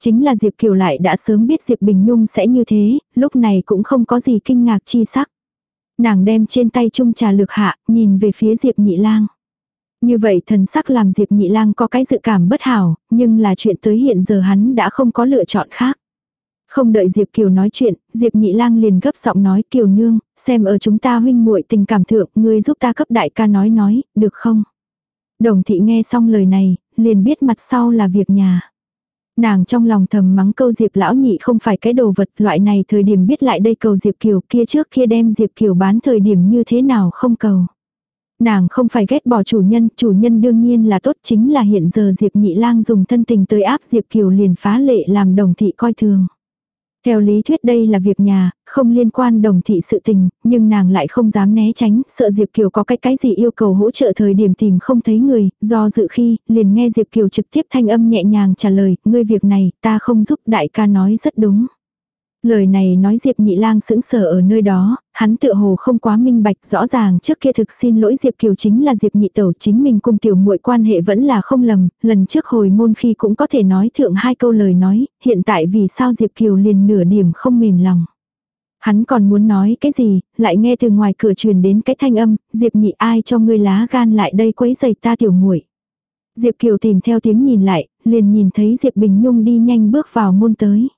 Chính là Diệp Kiều lại đã sớm biết Diệp Bình Nhung sẽ như thế, lúc này cũng không có gì kinh ngạc chi sắc. Nàng đem trên tay chung trà lược hạ, nhìn về phía Diệp Nhị Lang. Như vậy thần sắc làm Diệp Nhị Lang có cái dự cảm bất hảo, nhưng là chuyện tới hiện giờ hắn đã không có lựa chọn khác. Không đợi Diệp Kiều nói chuyện, Diệp Nhị Lang liền gấp giọng nói Kiều nương, xem ở chúng ta huynh muội tình cảm thượng, ngươi giúp ta cấp đại ca nói nói, được không? Đồng thị nghe xong lời này, liền biết mặt sau là việc nhà. Nàng trong lòng thầm mắng câu Diệp lão nhị không phải cái đồ vật loại này thời điểm biết lại đây cầu Diệp Kiều kia trước kia đem Diệp Kiều bán thời điểm như thế nào không cầu. Nàng không phải ghét bỏ chủ nhân, chủ nhân đương nhiên là tốt chính là hiện giờ Diệp nhị lang dùng thân tình tới áp Diệp Kiều liền phá lệ làm đồng thị coi thường. Theo lý thuyết đây là việc nhà, không liên quan đồng thị sự tình, nhưng nàng lại không dám né tránh, sợ Diệp Kiều có cái cái gì yêu cầu hỗ trợ thời điểm tìm không thấy người, do dự khi, liền nghe Diệp Kiều trực tiếp thanh âm nhẹ nhàng trả lời, ngươi việc này, ta không giúp đại ca nói rất đúng. Lời này nói Diệp Nhị Lang sững sờ ở nơi đó, hắn tựa hồ không quá minh bạch, rõ ràng trước kia thực xin lỗi Diệp Kiều chính là Diệp Nhị Tẩu, chính mình cùng tiểu muội quan hệ vẫn là không lầm, lần trước hồi môn khi cũng có thể nói thượng hai câu lời nói, hiện tại vì sao Diệp Kiều liền nửa điểm không mềm lòng. Hắn còn muốn nói cái gì, lại nghe từ ngoài cửa truyền đến cái thanh âm, Diệp Nhị ai cho ngươi lá gan lại đây quấy giày ta tiểu muội. Diệp Kiều tìm theo tiếng nhìn lại, liền nhìn thấy Diệp Bình Nhung đi nhanh bước vào môn tới.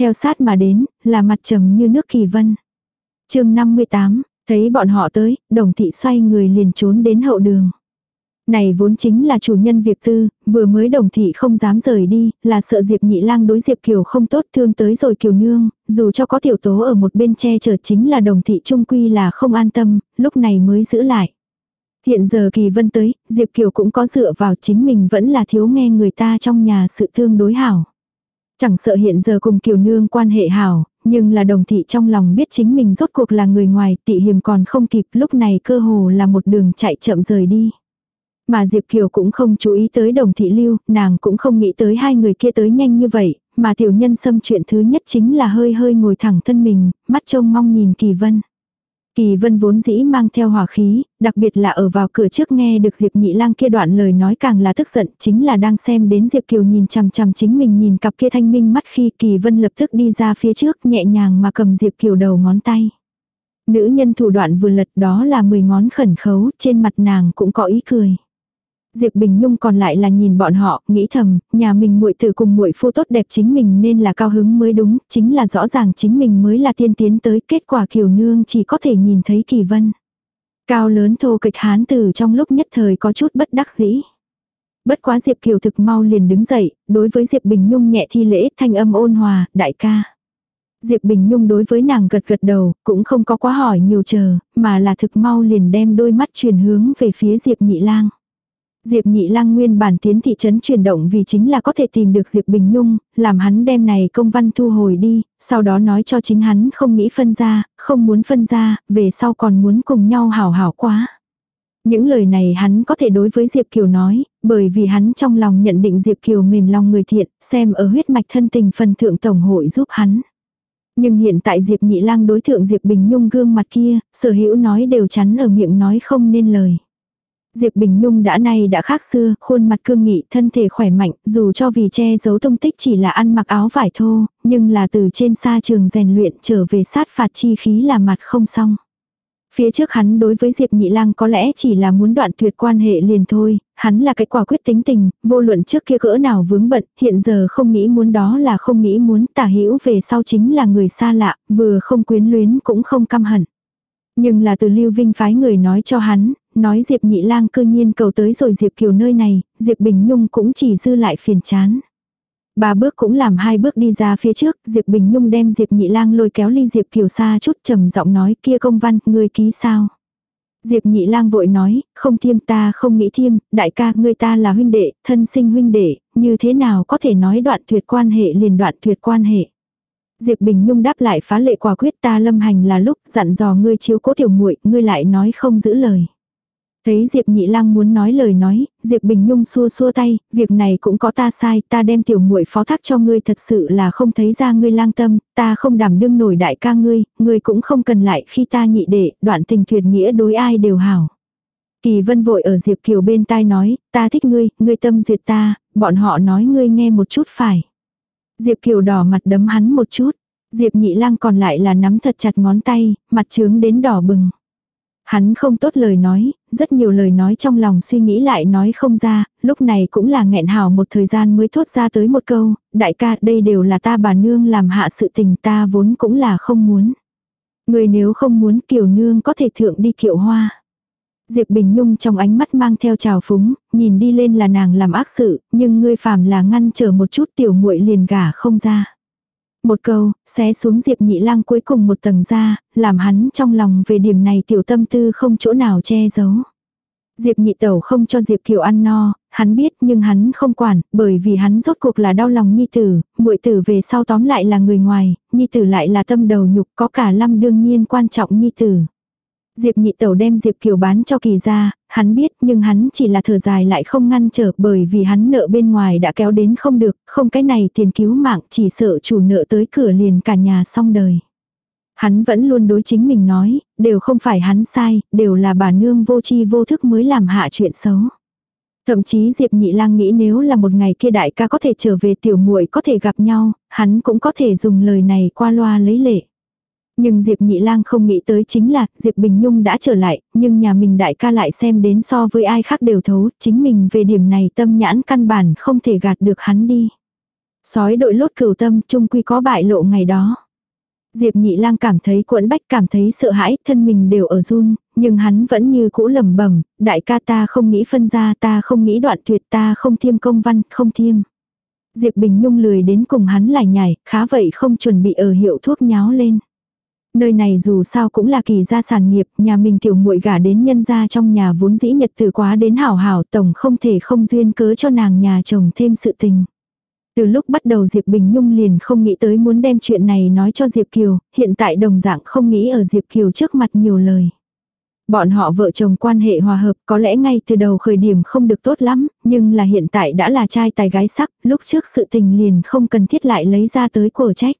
Theo sát mà đến, là mặt trầm như nước kỳ vân. chương 58, thấy bọn họ tới, đồng thị xoay người liền trốn đến hậu đường. Này vốn chính là chủ nhân việc tư, vừa mới đồng thị không dám rời đi, là sợ Diệp Nhị Lang đối Diệp Kiều không tốt thương tới rồi Kiều Nương, dù cho có tiểu tố ở một bên che chở chính là đồng thị trung quy là không an tâm, lúc này mới giữ lại. Hiện giờ kỳ vân tới, Diệp Kiều cũng có dựa vào chính mình vẫn là thiếu nghe người ta trong nhà sự thương đối hảo. Chẳng sợ hiện giờ cùng kiều nương quan hệ hảo, nhưng là đồng thị trong lòng biết chính mình rốt cuộc là người ngoài, tị hiềm còn không kịp lúc này cơ hồ là một đường chạy chậm rời đi. Mà Diệp Kiều cũng không chú ý tới đồng thị lưu, nàng cũng không nghĩ tới hai người kia tới nhanh như vậy, mà tiểu nhân xâm chuyện thứ nhất chính là hơi hơi ngồi thẳng thân mình, mắt trông mong nhìn kỳ vân. Kỳ vân vốn dĩ mang theo hỏa khí, đặc biệt là ở vào cửa trước nghe được Diệp Nhị Lang kia đoạn lời nói càng là tức giận, chính là đang xem đến Diệp Kiều nhìn chằm chằm chính mình nhìn cặp kia thanh minh mắt khi Kỳ vân lập tức đi ra phía trước nhẹ nhàng mà cầm Diệp Kiều đầu ngón tay. Nữ nhân thủ đoạn vừa lật đó là 10 ngón khẩn khấu, trên mặt nàng cũng có ý cười. Diệp Bình Nhung còn lại là nhìn bọn họ, nghĩ thầm, nhà mình muội tử cùng muội phu tốt đẹp chính mình nên là cao hứng mới đúng, chính là rõ ràng chính mình mới là tiên tiến tới, kết quả Kiều Nương chỉ có thể nhìn thấy Kỳ Vân. Cao lớn thô kịch hán tử trong lúc nhất thời có chút bất đắc dĩ. Bất quá Diệp Kiều thực mau liền đứng dậy, đối với Diệp Bình Nhung nhẹ thi lễ thanh âm ôn hòa, đại ca. Diệp Bình Nhung đối với nàng gật gật đầu, cũng không có quá hỏi nhiều chờ, mà là thực mau liền đem đôi mắt truyền hướng về phía Diệp Nhị Lang. Diệp Nhị Lang nguyên bản tiến thị trấn chuyển động vì chính là có thể tìm được Diệp Bình Nhung, làm hắn đem này công văn thu hồi đi, sau đó nói cho chính hắn không nghĩ phân ra, không muốn phân ra, về sau còn muốn cùng nhau hảo hảo quá. Những lời này hắn có thể đối với Diệp Kiều nói, bởi vì hắn trong lòng nhận định Diệp Kiều mềm lòng người thiện, xem ở huyết mạch thân tình phần thượng tổng hội giúp hắn. Nhưng hiện tại Diệp Nhị Lang đối thượng Diệp Bình Nhung gương mặt kia, sở hữu nói đều chắn ở miệng nói không nên lời. Diệp Bình Nhung đã nay đã khác xưa, khuôn mặt cương nghị, thân thể khỏe mạnh, dù cho vì che giấu tông tích chỉ là ăn mặc áo vải thô, nhưng là từ trên xa trường rèn luyện trở về sát phạt chi khí là mặt không xong. Phía trước hắn đối với Diệp Nhị Lang có lẽ chỉ là muốn đoạn tuyệt quan hệ liền thôi, hắn là cái quả quyết tính tình, vô luận trước kia cỡ nào vướng bận, hiện giờ không nghĩ muốn đó là không nghĩ muốn, tả hữu về sau chính là người xa lạ, vừa không quyến luyến cũng không căm hận. Nhưng là từ Lưu Vinh phái người nói cho hắn, nói Diệp Nhị Lang cư nhiên cầu tới rồi Diệp Kiều nơi này, Diệp Bình Nhung cũng chỉ dư lại phiền chán. Ba bước cũng làm hai bước đi ra phía trước, Diệp Bình Nhung đem Diệp Nhị Lang lôi kéo ly Diệp Kiều xa chút trầm giọng nói kia công văn, ngươi ký sao? Diệp Nhị Lang vội nói, không thiêm ta không nghĩ thiêm, đại ca ngươi ta là huynh đệ, thân sinh huynh đệ, như thế nào có thể nói đoạn tuyệt quan hệ liền đoạn tuyệt quan hệ. Diệp Bình Nhung đáp lại phá lệ quả quyết ta lâm hành là lúc dặn dò ngươi chiếu cố tiểu muội, ngươi lại nói không giữ lời. Thấy Diệp Nhị Lang muốn nói lời nói, Diệp Bình Nhung xua xua tay, việc này cũng có ta sai, ta đem tiểu muội phó thác cho ngươi thật sự là không thấy ra ngươi lang tâm, ta không đảm đương nổi đại ca ngươi, ngươi cũng không cần lại khi ta nhị đệ, đoạn tình tuyệt nghĩa đối ai đều hảo. Kỳ vân vội ở Diệp Kiều bên tai nói, ta thích ngươi, ngươi tâm duyệt ta, bọn họ nói ngươi nghe một chút phải. Diệp Kiều đỏ mặt đấm hắn một chút, Diệp nhị lang còn lại là nắm thật chặt ngón tay, mặt trướng đến đỏ bừng. Hắn không tốt lời nói, rất nhiều lời nói trong lòng suy nghĩ lại nói không ra, lúc này cũng là nghẹn hào một thời gian mới thốt ra tới một câu, đại ca đây đều là ta bà nương làm hạ sự tình ta vốn cũng là không muốn. Người nếu không muốn kiều nương có thể thượng đi kiệu hoa. Diệp Bình Nhung trong ánh mắt mang theo trào phúng, nhìn đi lên là nàng làm ác sự, nhưng ngươi phàm là ngăn trở một chút tiểu muội liền gả không ra. Một câu, xé xuống Diệp Nhị Lang cuối cùng một tầng ra, làm hắn trong lòng về điểm này tiểu tâm tư không chỗ nào che giấu. Diệp Nhị Tẩu không cho Diệp Kiều ăn no, hắn biết nhưng hắn không quản, bởi vì hắn rốt cuộc là đau lòng Nhi Tử, muội tử về sau tóm lại là người ngoài, Nhi Tử lại là tâm đầu nhục có cả lâm đương nhiên quan trọng Nhi Tử. Diệp nhị tẩu đem Diệp Kiều bán cho kỳ ra, hắn biết nhưng hắn chỉ là thở dài lại không ngăn trở bởi vì hắn nợ bên ngoài đã kéo đến không được, không cái này tiền cứu mạng chỉ sợ chủ nợ tới cửa liền cả nhà xong đời. Hắn vẫn luôn đối chính mình nói, đều không phải hắn sai, đều là bà nương vô chi vô thức mới làm hạ chuyện xấu. Thậm chí Diệp Nhị Lang nghĩ nếu là một ngày kia đại ca có thể trở về tiểu muội có thể gặp nhau, hắn cũng có thể dùng lời này qua loa lấy lệ. Nhưng Diệp Nhị Lang không nghĩ tới chính là Diệp Bình Nhung đã trở lại, nhưng nhà mình đại ca lại xem đến so với ai khác đều thấu, chính mình về điểm này tâm nhãn căn bản không thể gạt được hắn đi. Sói đội lốt cửu tâm trung quy có bại lộ ngày đó. Diệp Nhị Lang cảm thấy cuộn bách cảm thấy sợ hãi, thân mình đều ở run, nhưng hắn vẫn như cũ lẩm bẩm, đại ca ta không nghĩ phân ra, ta không nghĩ đoạn tuyệt, ta không thiêm công văn, không thiêm. Diệp Bình Nhung lười đến cùng hắn lại nhảy, khá vậy không chuẩn bị ở hiệu thuốc nháo lên. Nơi này dù sao cũng là kỳ gia sản nghiệp, nhà mình tiểu muội gả đến nhân gia trong nhà vốn dĩ nhật từ quá đến hảo hảo tổng không thể không duyên cớ cho nàng nhà chồng thêm sự tình. Từ lúc bắt đầu Diệp Bình Nhung liền không nghĩ tới muốn đem chuyện này nói cho Diệp Kiều, hiện tại đồng dạng không nghĩ ở Diệp Kiều trước mặt nhiều lời. Bọn họ vợ chồng quan hệ hòa hợp có lẽ ngay từ đầu khởi điểm không được tốt lắm, nhưng là hiện tại đã là trai tài gái sắc, lúc trước sự tình liền không cần thiết lại lấy ra tới cổ trách.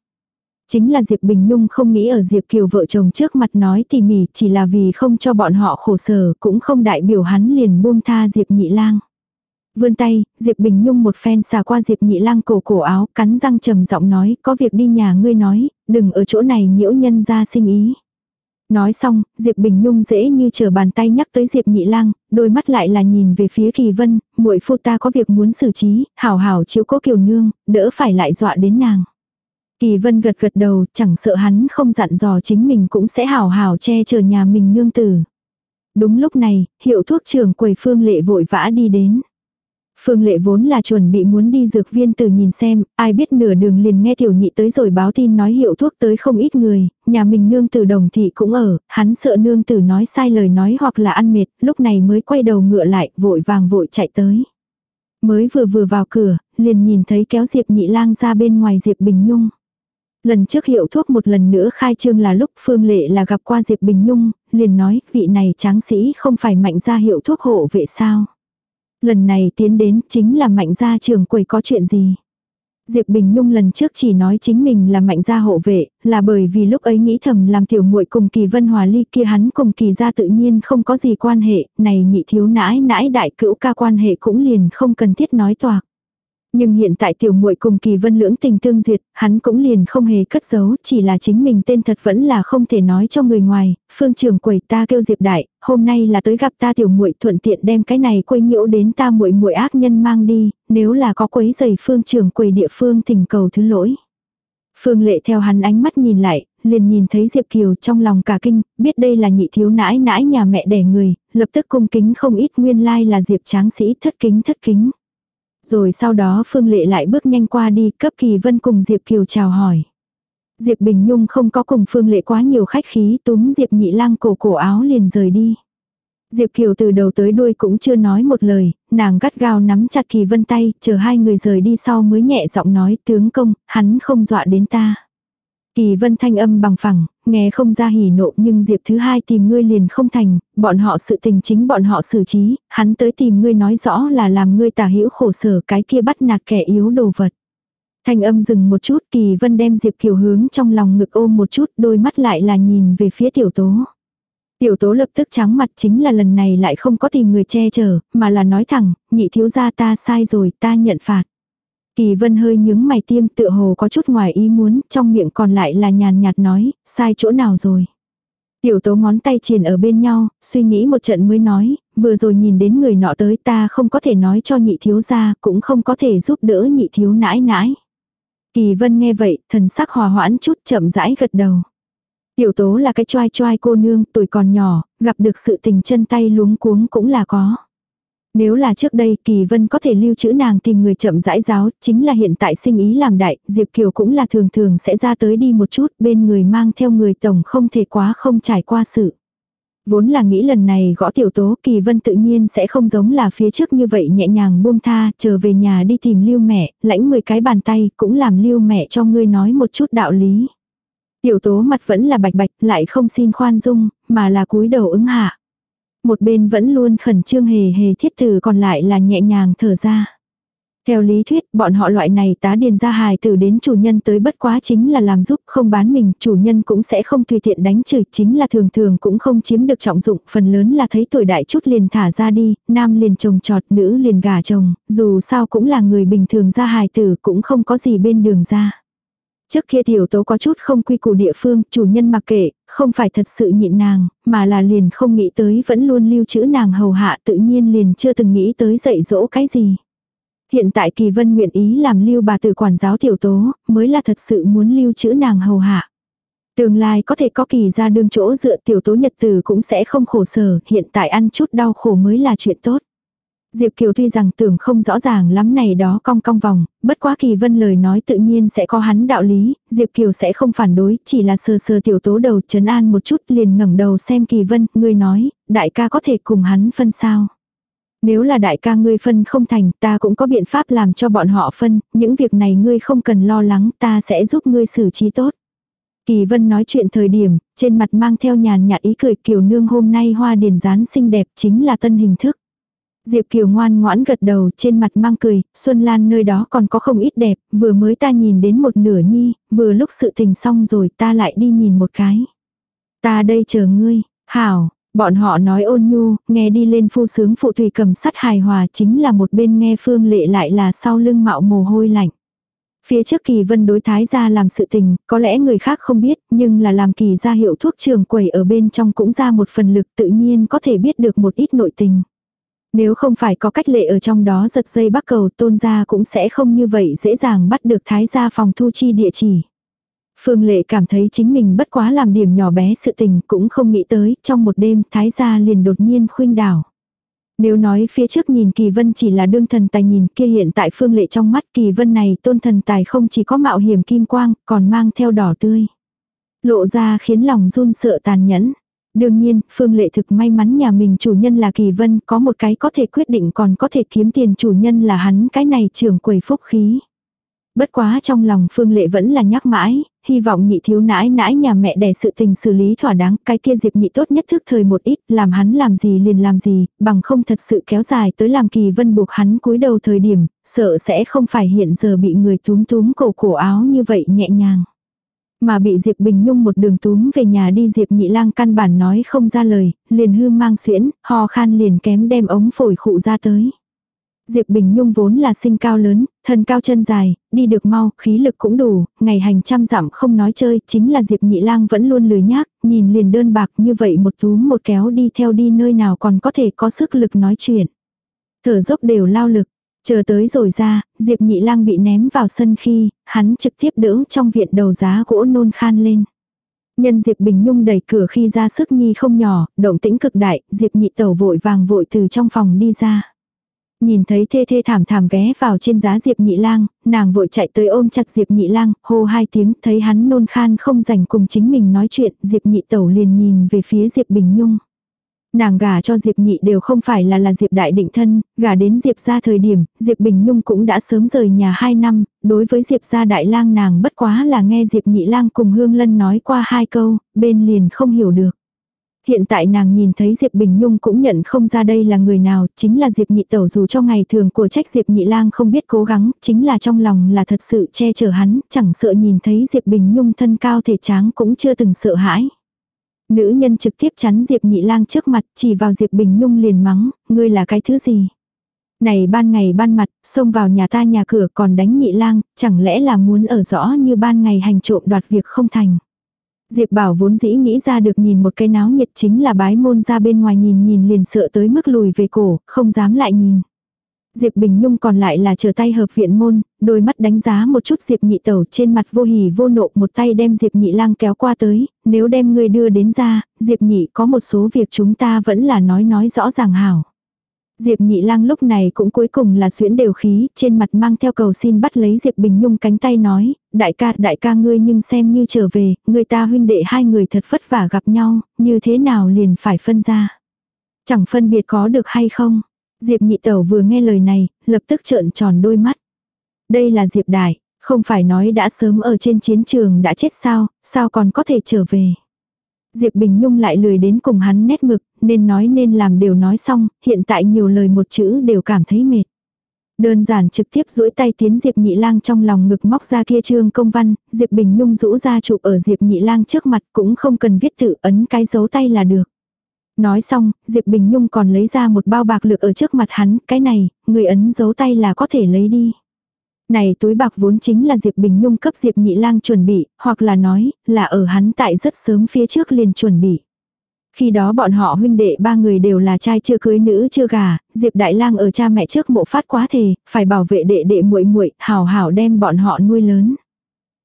Chính là Diệp Bình Nhung không nghĩ ở Diệp Kiều vợ chồng trước mặt nói tỉ mỉ chỉ là vì không cho bọn họ khổ sở cũng không đại biểu hắn liền buông tha Diệp Nhị Lang. Vươn tay, Diệp Bình Nhung một phen xà qua Diệp Nhị Lang cổ cổ áo, cắn răng trầm giọng nói, có việc đi nhà ngươi nói, đừng ở chỗ này nhiễu nhân ra sinh ý. Nói xong, Diệp Bình Nhung dễ như chờ bàn tay nhắc tới Diệp Nhị Lang, đôi mắt lại là nhìn về phía Kỳ Vân, muội phu ta có việc muốn xử trí, hảo hảo chiếu cố Kiều Nương, đỡ phải lại dọa đến nàng. Kỳ vân gật gật đầu, chẳng sợ hắn không dặn dò chính mình cũng sẽ hào hào che chở nhà mình nương tử. Đúng lúc này, hiệu thuốc trưởng quầy Phương Lệ vội vã đi đến. Phương Lệ vốn là chuẩn bị muốn đi dược viên từ nhìn xem, ai biết nửa đường liền nghe tiểu nhị tới rồi báo tin nói hiệu thuốc tới không ít người, nhà mình nương tử đồng thị cũng ở, hắn sợ nương tử nói sai lời nói hoặc là ăn mệt, lúc này mới quay đầu ngựa lại, vội vàng vội chạy tới. Mới vừa vừa vào cửa, liền nhìn thấy kéo Diệp nhị lang ra bên ngoài Diệp Bình Nhung. Lần trước hiệu thuốc một lần nữa khai trương là lúc Phương Lệ là gặp qua Diệp Bình Nhung, liền nói vị này tráng sĩ không phải mạnh ra hiệu thuốc hộ vệ sao. Lần này tiến đến chính là mạnh gia trường quầy có chuyện gì. Diệp Bình Nhung lần trước chỉ nói chính mình là mạnh gia hộ vệ, là bởi vì lúc ấy nghĩ thầm làm tiểu muội cùng kỳ vân hòa ly kia hắn cùng kỳ gia tự nhiên không có gì quan hệ, này nhị thiếu nãi nãi đại cữu ca quan hệ cũng liền không cần thiết nói toạc. Nhưng hiện tại tiểu muội cùng kỳ vân lưỡng tình tương duyệt, hắn cũng liền không hề cất giấu, chỉ là chính mình tên thật vẫn là không thể nói cho người ngoài, phương trưởng quầy ta kêu diệp đại, hôm nay là tới gặp ta tiểu muội thuận tiện đem cái này quấy nhiễu đến ta muội muội ác nhân mang đi, nếu là có quấy giày phương trưởng quầy địa phương tình cầu thứ lỗi. Phương lệ theo hắn ánh mắt nhìn lại, liền nhìn thấy Diệp Kiều trong lòng cả kinh, biết đây là nhị thiếu nãi nãi nhà mẹ đẻ người, lập tức cung kính không ít nguyên lai là Diệp tráng sĩ thất kính thất kính. Rồi sau đó Phương Lệ lại bước nhanh qua đi cấp Kỳ Vân cùng Diệp Kiều chào hỏi. Diệp Bình Nhung không có cùng Phương Lệ quá nhiều khách khí túm Diệp Nhị Lang cổ cổ áo liền rời đi. Diệp Kiều từ đầu tới đuôi cũng chưa nói một lời, nàng gắt gao nắm chặt Kỳ Vân tay, chờ hai người rời đi sau mới nhẹ giọng nói tướng công, hắn không dọa đến ta. Kỳ vân thanh âm bằng phẳng, nghe không ra hỉ nộ nhưng diệp thứ hai tìm ngươi liền không thành, bọn họ sự tình chính bọn họ xử trí, hắn tới tìm ngươi nói rõ là làm ngươi tả hữu khổ sở cái kia bắt nạt kẻ yếu đồ vật. Thanh âm dừng một chút kỳ vân đem diệp kiều hướng trong lòng ngực ôm một chút đôi mắt lại là nhìn về phía tiểu tố. Tiểu tố lập tức trắng mặt chính là lần này lại không có tìm người che chở, mà là nói thẳng, nhị thiếu gia ta sai rồi, ta nhận phạt. Kỳ vân hơi nhướng mày tiêm tựa hồ có chút ngoài ý muốn, trong miệng còn lại là nhàn nhạt nói, sai chỗ nào rồi. Tiểu tố ngón tay triền ở bên nhau, suy nghĩ một trận mới nói, vừa rồi nhìn đến người nọ tới ta không có thể nói cho nhị thiếu gia, cũng không có thể giúp đỡ nhị thiếu nãi nãi. Kỳ vân nghe vậy, thần sắc hòa hoãn chút chậm rãi gật đầu. Tiểu tố là cái choai choai cô nương, tuổi còn nhỏ, gặp được sự tình chân tay luống cuống cũng là có. Nếu là trước đây Kỳ Vân có thể lưu trữ nàng tìm người chậm rãi giáo, chính là hiện tại sinh ý làm đại, Diệp Kiều cũng là thường thường sẽ ra tới đi một chút, bên người mang theo người tổng không thể quá không trải qua sự. Vốn là nghĩ lần này gõ tiểu tố Kỳ Vân tự nhiên sẽ không giống là phía trước như vậy nhẹ nhàng buông tha, trở về nhà đi tìm lưu mẹ, lãnh 10 cái bàn tay, cũng làm lưu mẹ cho ngươi nói một chút đạo lý. Tiểu tố mặt vẫn là bạch bạch, lại không xin khoan dung, mà là cúi đầu ứng hạ. Một bên vẫn luôn khẩn trương hề hề thiết tử còn lại là nhẹ nhàng thở ra. Theo lý thuyết, bọn họ loại này tá điền ra hài tử đến chủ nhân tới bất quá chính là làm giúp không bán mình, chủ nhân cũng sẽ không tùy tiện đánh chửi, chính là thường thường cũng không chiếm được trọng dụng, phần lớn là thấy tuổi đại chút liền thả ra đi, nam liền chồng trọt, nữ liền gả chồng, dù sao cũng là người bình thường ra hài tử cũng không có gì bên đường ra. Trước kia tiểu tố có chút không quy củ địa phương, chủ nhân mặc kệ, không phải thật sự nhịn nàng, mà là liền không nghĩ tới vẫn luôn lưu trữ nàng hầu hạ tự nhiên liền chưa từng nghĩ tới dạy dỗ cái gì. Hiện tại kỳ vân nguyện ý làm lưu bà tự quản giáo tiểu tố, mới là thật sự muốn lưu trữ nàng hầu hạ. Tương lai có thể có kỳ ra đương chỗ dựa tiểu tố nhật tử cũng sẽ không khổ sở, hiện tại ăn chút đau khổ mới là chuyện tốt. Diệp Kiều tuy rằng tưởng không rõ ràng lắm này đó cong cong vòng, bất quá kỳ vân lời nói tự nhiên sẽ có hắn đạo lý, Diệp Kiều sẽ không phản đối, chỉ là sờ sờ tiểu tố đầu trấn an một chút liền ngẩng đầu xem kỳ vân, ngươi nói, đại ca có thể cùng hắn phân sao. Nếu là đại ca ngươi phân không thành, ta cũng có biện pháp làm cho bọn họ phân, những việc này ngươi không cần lo lắng, ta sẽ giúp ngươi xử trí tốt. Kỳ vân nói chuyện thời điểm, trên mặt mang theo nhàn nhạt ý cười kiều nương hôm nay hoa điền rán xinh đẹp chính là tân hình thức. Diệp Kiều ngoan ngoãn gật đầu trên mặt mang cười, Xuân Lan nơi đó còn có không ít đẹp, vừa mới ta nhìn đến một nửa nhi, vừa lúc sự tình xong rồi ta lại đi nhìn một cái. Ta đây chờ ngươi, hảo, bọn họ nói ôn nhu, nghe đi lên phu sướng phụ thủy cầm sắt hài hòa chính là một bên nghe phương lệ lại là sau lưng mạo mồ hôi lạnh. Phía trước kỳ vân đối thái gia làm sự tình, có lẽ người khác không biết, nhưng là làm kỳ gia hiệu thuốc trường quầy ở bên trong cũng ra một phần lực tự nhiên có thể biết được một ít nội tình. Nếu không phải có cách lệ ở trong đó giật dây bắt cầu tôn gia cũng sẽ không như vậy dễ dàng bắt được thái gia phòng thu chi địa chỉ. Phương Lệ cảm thấy chính mình bất quá làm điểm nhỏ bé sự tình cũng không nghĩ tới, trong một đêm thái gia liền đột nhiên khuynh đảo. Nếu nói phía trước nhìn kỳ vân chỉ là đương thần tài nhìn kia hiện tại phương lệ trong mắt kỳ vân này tôn thần tài không chỉ có mạo hiểm kim quang, còn mang theo đỏ tươi. Lộ ra khiến lòng run sợ tàn nhẫn. Đương nhiên, Phương Lệ thực may mắn nhà mình chủ nhân là Kỳ Vân, có một cái có thể quyết định còn có thể kiếm tiền chủ nhân là hắn cái này trưởng quầy phúc khí. Bất quá trong lòng Phương Lệ vẫn là nhắc mãi, hy vọng nhị thiếu nãi nãi nhà mẹ đẻ sự tình xử lý thỏa đáng, cái kia diệp nhị tốt nhất thức thời một ít, làm hắn làm gì liền làm gì, bằng không thật sự kéo dài tới làm kỳ vân buộc hắn cúi đầu thời điểm, sợ sẽ không phải hiện giờ bị người túm túm cổ cổ áo như vậy nhẹ nhàng. Mà bị Diệp Bình Nhung một đường túm về nhà đi Diệp Nhị Lang căn bản nói không ra lời, liền hư mang xuyễn, ho khan liền kém đem ống phổi khụ ra tới. Diệp Bình Nhung vốn là sinh cao lớn, thân cao chân dài, đi được mau, khí lực cũng đủ, ngày hành trăm dặm không nói chơi, chính là Diệp Nhị Lang vẫn luôn lười nhác, nhìn liền đơn bạc như vậy một túm một kéo đi theo đi nơi nào còn có thể có sức lực nói chuyện. Thở dốc đều lao lực, Chờ tới rồi ra, Diệp Nhị Lang bị ném vào sân khi, hắn trực tiếp đỡ trong viện đầu giá gỗ nôn khan lên. Nhân Diệp Bình Nhung đẩy cửa khi ra sức nhi không nhỏ, động tĩnh cực đại, Diệp Nhị Tẩu vội vàng vội từ trong phòng đi ra. Nhìn thấy thê thê thảm thảm ghé vào trên giá Diệp Nhị Lang, nàng vội chạy tới ôm chặt Diệp Nhị Lang, hô hai tiếng, thấy hắn nôn khan không rảnh cùng chính mình nói chuyện, Diệp Nhị Tẩu liền nhìn về phía Diệp Bình Nhung. Nàng gả cho Diệp Nhị đều không phải là là Diệp Đại định thân, gả đến Diệp ra thời điểm, Diệp Bình Nhung cũng đã sớm rời nhà 2 năm, đối với Diệp gia đại lang nàng bất quá là nghe Diệp Nhị lang cùng Hương Lân nói qua hai câu, bên liền không hiểu được. Hiện tại nàng nhìn thấy Diệp Bình Nhung cũng nhận không ra đây là người nào, chính là Diệp Nhị Tẩu dù cho ngày thường của trách Diệp Nhị Lang không biết cố gắng, chính là trong lòng là thật sự che chở hắn, chẳng sợ nhìn thấy Diệp Bình Nhung thân cao thể tráng cũng chưa từng sợ hãi. Nữ nhân trực tiếp chắn Diệp Nhị Lang trước mặt, chỉ vào Diệp Bình Nhung liền mắng, ngươi là cái thứ gì? Này ban ngày ban mặt, xông vào nhà ta nhà cửa còn đánh Nhị Lang, chẳng lẽ là muốn ở rõ như ban ngày hành trộm đoạt việc không thành? Diệp Bảo vốn dĩ nghĩ ra được nhìn một cái náo nhiệt chính là bái môn ra bên ngoài nhìn nhìn liền sợ tới mức lùi về cổ, không dám lại nhìn. Diệp Bình Nhung còn lại là chờ tay hợp viện môn, đôi mắt đánh giá một chút Diệp Nhị Tẩu trên mặt vô hỉ vô nộ một tay đem Diệp Nhị lang kéo qua tới, nếu đem người đưa đến ra, Diệp Nhị có một số việc chúng ta vẫn là nói nói rõ ràng hảo. Diệp nhị lang lúc này cũng cuối cùng là xuyễn đều khí, trên mặt mang theo cầu xin bắt lấy Diệp Bình Nhung cánh tay nói, đại ca, đại ca ngươi nhưng xem như trở về, người ta huynh đệ hai người thật vất vả gặp nhau, như thế nào liền phải phân ra. Chẳng phân biệt có được hay không. Diệp nhị tẩu vừa nghe lời này, lập tức trợn tròn đôi mắt. Đây là Diệp đại, không phải nói đã sớm ở trên chiến trường đã chết sao, sao còn có thể trở về. Diệp Bình Nhung lại lười đến cùng hắn nét mực, nên nói nên làm đều nói xong, hiện tại nhiều lời một chữ đều cảm thấy mệt. Đơn giản trực tiếp duỗi tay tiến Diệp Nhị Lang trong lòng ngực móc ra kia trương công văn, Diệp Bình Nhung rũ ra chụp ở Diệp Nhị Lang trước mặt cũng không cần viết tự ấn cái dấu tay là được. Nói xong, Diệp Bình Nhung còn lấy ra một bao bạc lực ở trước mặt hắn, cái này, người ấn dấu tay là có thể lấy đi. Này túi bạc vốn chính là Diệp Bình Nhung cấp Diệp Nhị Lang chuẩn bị, hoặc là nói, là ở hắn tại rất sớm phía trước liền chuẩn bị. Khi đó bọn họ huynh đệ ba người đều là trai chưa cưới nữ chưa gà, Diệp Đại Lang ở cha mẹ trước mộ phát quá thề, phải bảo vệ đệ đệ muội muội, hảo hảo đem bọn họ nuôi lớn.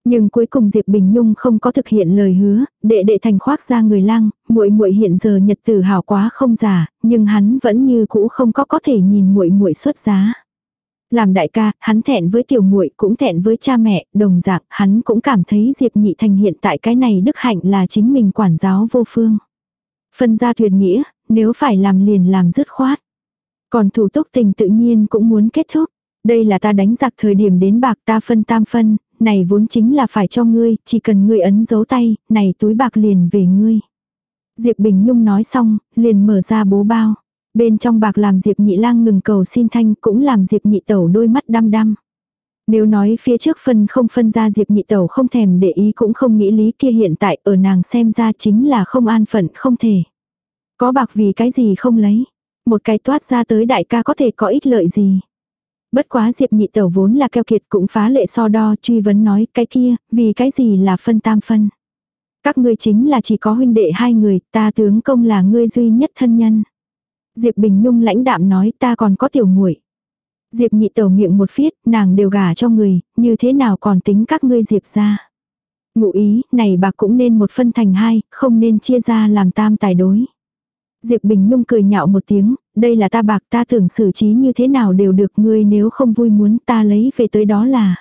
Nhưng cuối cùng Diệp Bình Nhung không có thực hiện lời hứa, đệ đệ thành khoác ra người lang, muội muội hiện giờ nhật tử hảo quá không giả, nhưng hắn vẫn như cũ không có có thể nhìn muội muội xuất giá. Làm đại ca, hắn thẹn với tiểu muội cũng thẹn với cha mẹ, đồng dạng, hắn cũng cảm thấy Diệp Nhị Thành hiện tại cái này đức hạnh là chính mình quản giáo vô phương. Phân ra thuyền nghĩa, nếu phải làm liền làm dứt khoát. Còn thủ túc tình tự nhiên cũng muốn kết thúc. Đây là ta đánh giặc thời điểm đến bạc ta phân tam phân, này vốn chính là phải cho ngươi, chỉ cần ngươi ấn dấu tay, này túi bạc liền về ngươi. Diệp Bình Nhung nói xong, liền mở ra bố bao. Bên trong bạc làm Diệp Nhị Lang ngừng cầu xin thanh cũng làm Diệp Nhị Tẩu đôi mắt đăm đăm. Nếu nói phía trước phân không phân ra Diệp Nhị Tẩu không thèm để ý cũng không nghĩ lý kia hiện tại ở nàng xem ra chính là không an phận không thể. Có bạc vì cái gì không lấy. Một cái toát ra tới đại ca có thể có ích lợi gì. Bất quá Diệp Nhị Tẩu vốn là keo kiệt cũng phá lệ so đo truy vấn nói cái kia, vì cái gì là phân tam phân. Các ngươi chính là chỉ có huynh đệ hai người, ta tướng công là ngươi duy nhất thân nhân. Diệp Bình Nhung lãnh đạm nói ta còn có tiểu muội. Diệp nhị tẩu miệng một phiết, nàng đều gả cho người, như thế nào còn tính các ngươi Diệp ra. Ngụ ý, này bạc cũng nên một phân thành hai, không nên chia ra làm tam tài đối. Diệp Bình Nhung cười nhạo một tiếng, đây là ta bạc ta tưởng xử trí như thế nào đều được ngươi nếu không vui muốn ta lấy về tới đó là.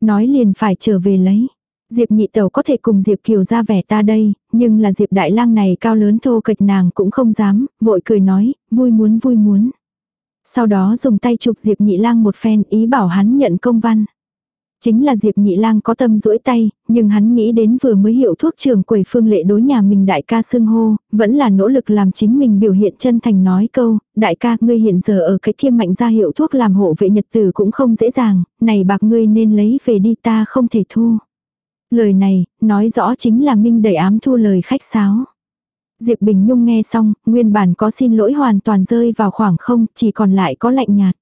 Nói liền phải trở về lấy. Diệp nhị tẩu có thể cùng Diệp Kiều ra vẻ ta đây, nhưng là Diệp đại lang này cao lớn thô kịch nàng cũng không dám, vội cười nói, vui muốn vui muốn. Sau đó dùng tay chụp Diệp nhị lang một phen ý bảo hắn nhận công văn. Chính là Diệp nhị lang có tâm duỗi tay, nhưng hắn nghĩ đến vừa mới hiệu thuốc trường quầy phương lệ đối nhà mình đại ca xưng hô, vẫn là nỗ lực làm chính mình biểu hiện chân thành nói câu, đại ca ngươi hiện giờ ở cái thiêm mạnh ra hiệu thuốc làm hộ vệ nhật tử cũng không dễ dàng, này bạc ngươi nên lấy về đi ta không thể thu. Lời này, nói rõ chính là Minh đẩy ám thu lời khách sáo. Diệp Bình Nhung nghe xong, nguyên bản có xin lỗi hoàn toàn rơi vào khoảng không, chỉ còn lại có lạnh nhạt.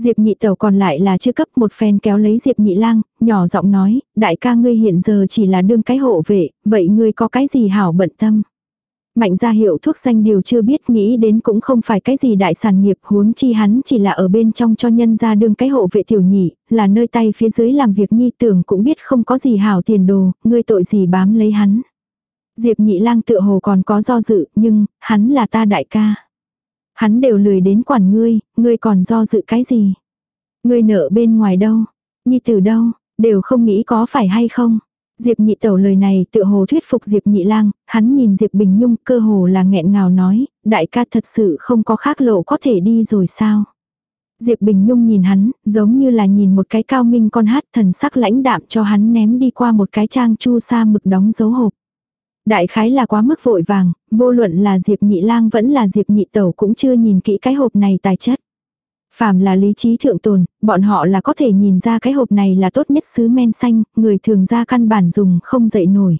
Diệp nhị tẩu còn lại là chưa cấp một phen kéo lấy Diệp nhị lang, nhỏ giọng nói, đại ca ngươi hiện giờ chỉ là đương cái hộ vệ, vậy ngươi có cái gì hảo bận tâm. Mạnh ra hiệu thuốc danh điều chưa biết nghĩ đến cũng không phải cái gì đại sản nghiệp huống chi hắn chỉ là ở bên trong cho nhân ra đương cái hộ vệ tiểu nhị, là nơi tay phía dưới làm việc nhi tưởng cũng biết không có gì hảo tiền đồ, ngươi tội gì bám lấy hắn. Diệp nhị lang tựa hồ còn có do dự, nhưng, hắn là ta đại ca. Hắn đều lười đến quản ngươi, ngươi còn do dự cái gì. Ngươi nợ bên ngoài đâu, nhi từ đâu, đều không nghĩ có phải hay không. Diệp nhị tẩu lời này tự hồ thuyết phục Diệp nhị lang, hắn nhìn Diệp Bình Nhung cơ hồ là nghẹn ngào nói, đại ca thật sự không có khác lộ có thể đi rồi sao? Diệp Bình Nhung nhìn hắn, giống như là nhìn một cái cao minh con hát thần sắc lãnh đạm cho hắn ném đi qua một cái trang chu sa mực đóng dấu hộp. Đại khái là quá mức vội vàng, vô luận là Diệp Nhị Lang vẫn là Diệp Nhị Tẩu cũng chưa nhìn kỹ cái hộp này tài chất. Phàm là lý trí thượng tồn, bọn họ là có thể nhìn ra cái hộp này là tốt nhất sứ men xanh, người thường ra căn bản dùng không dậy nổi.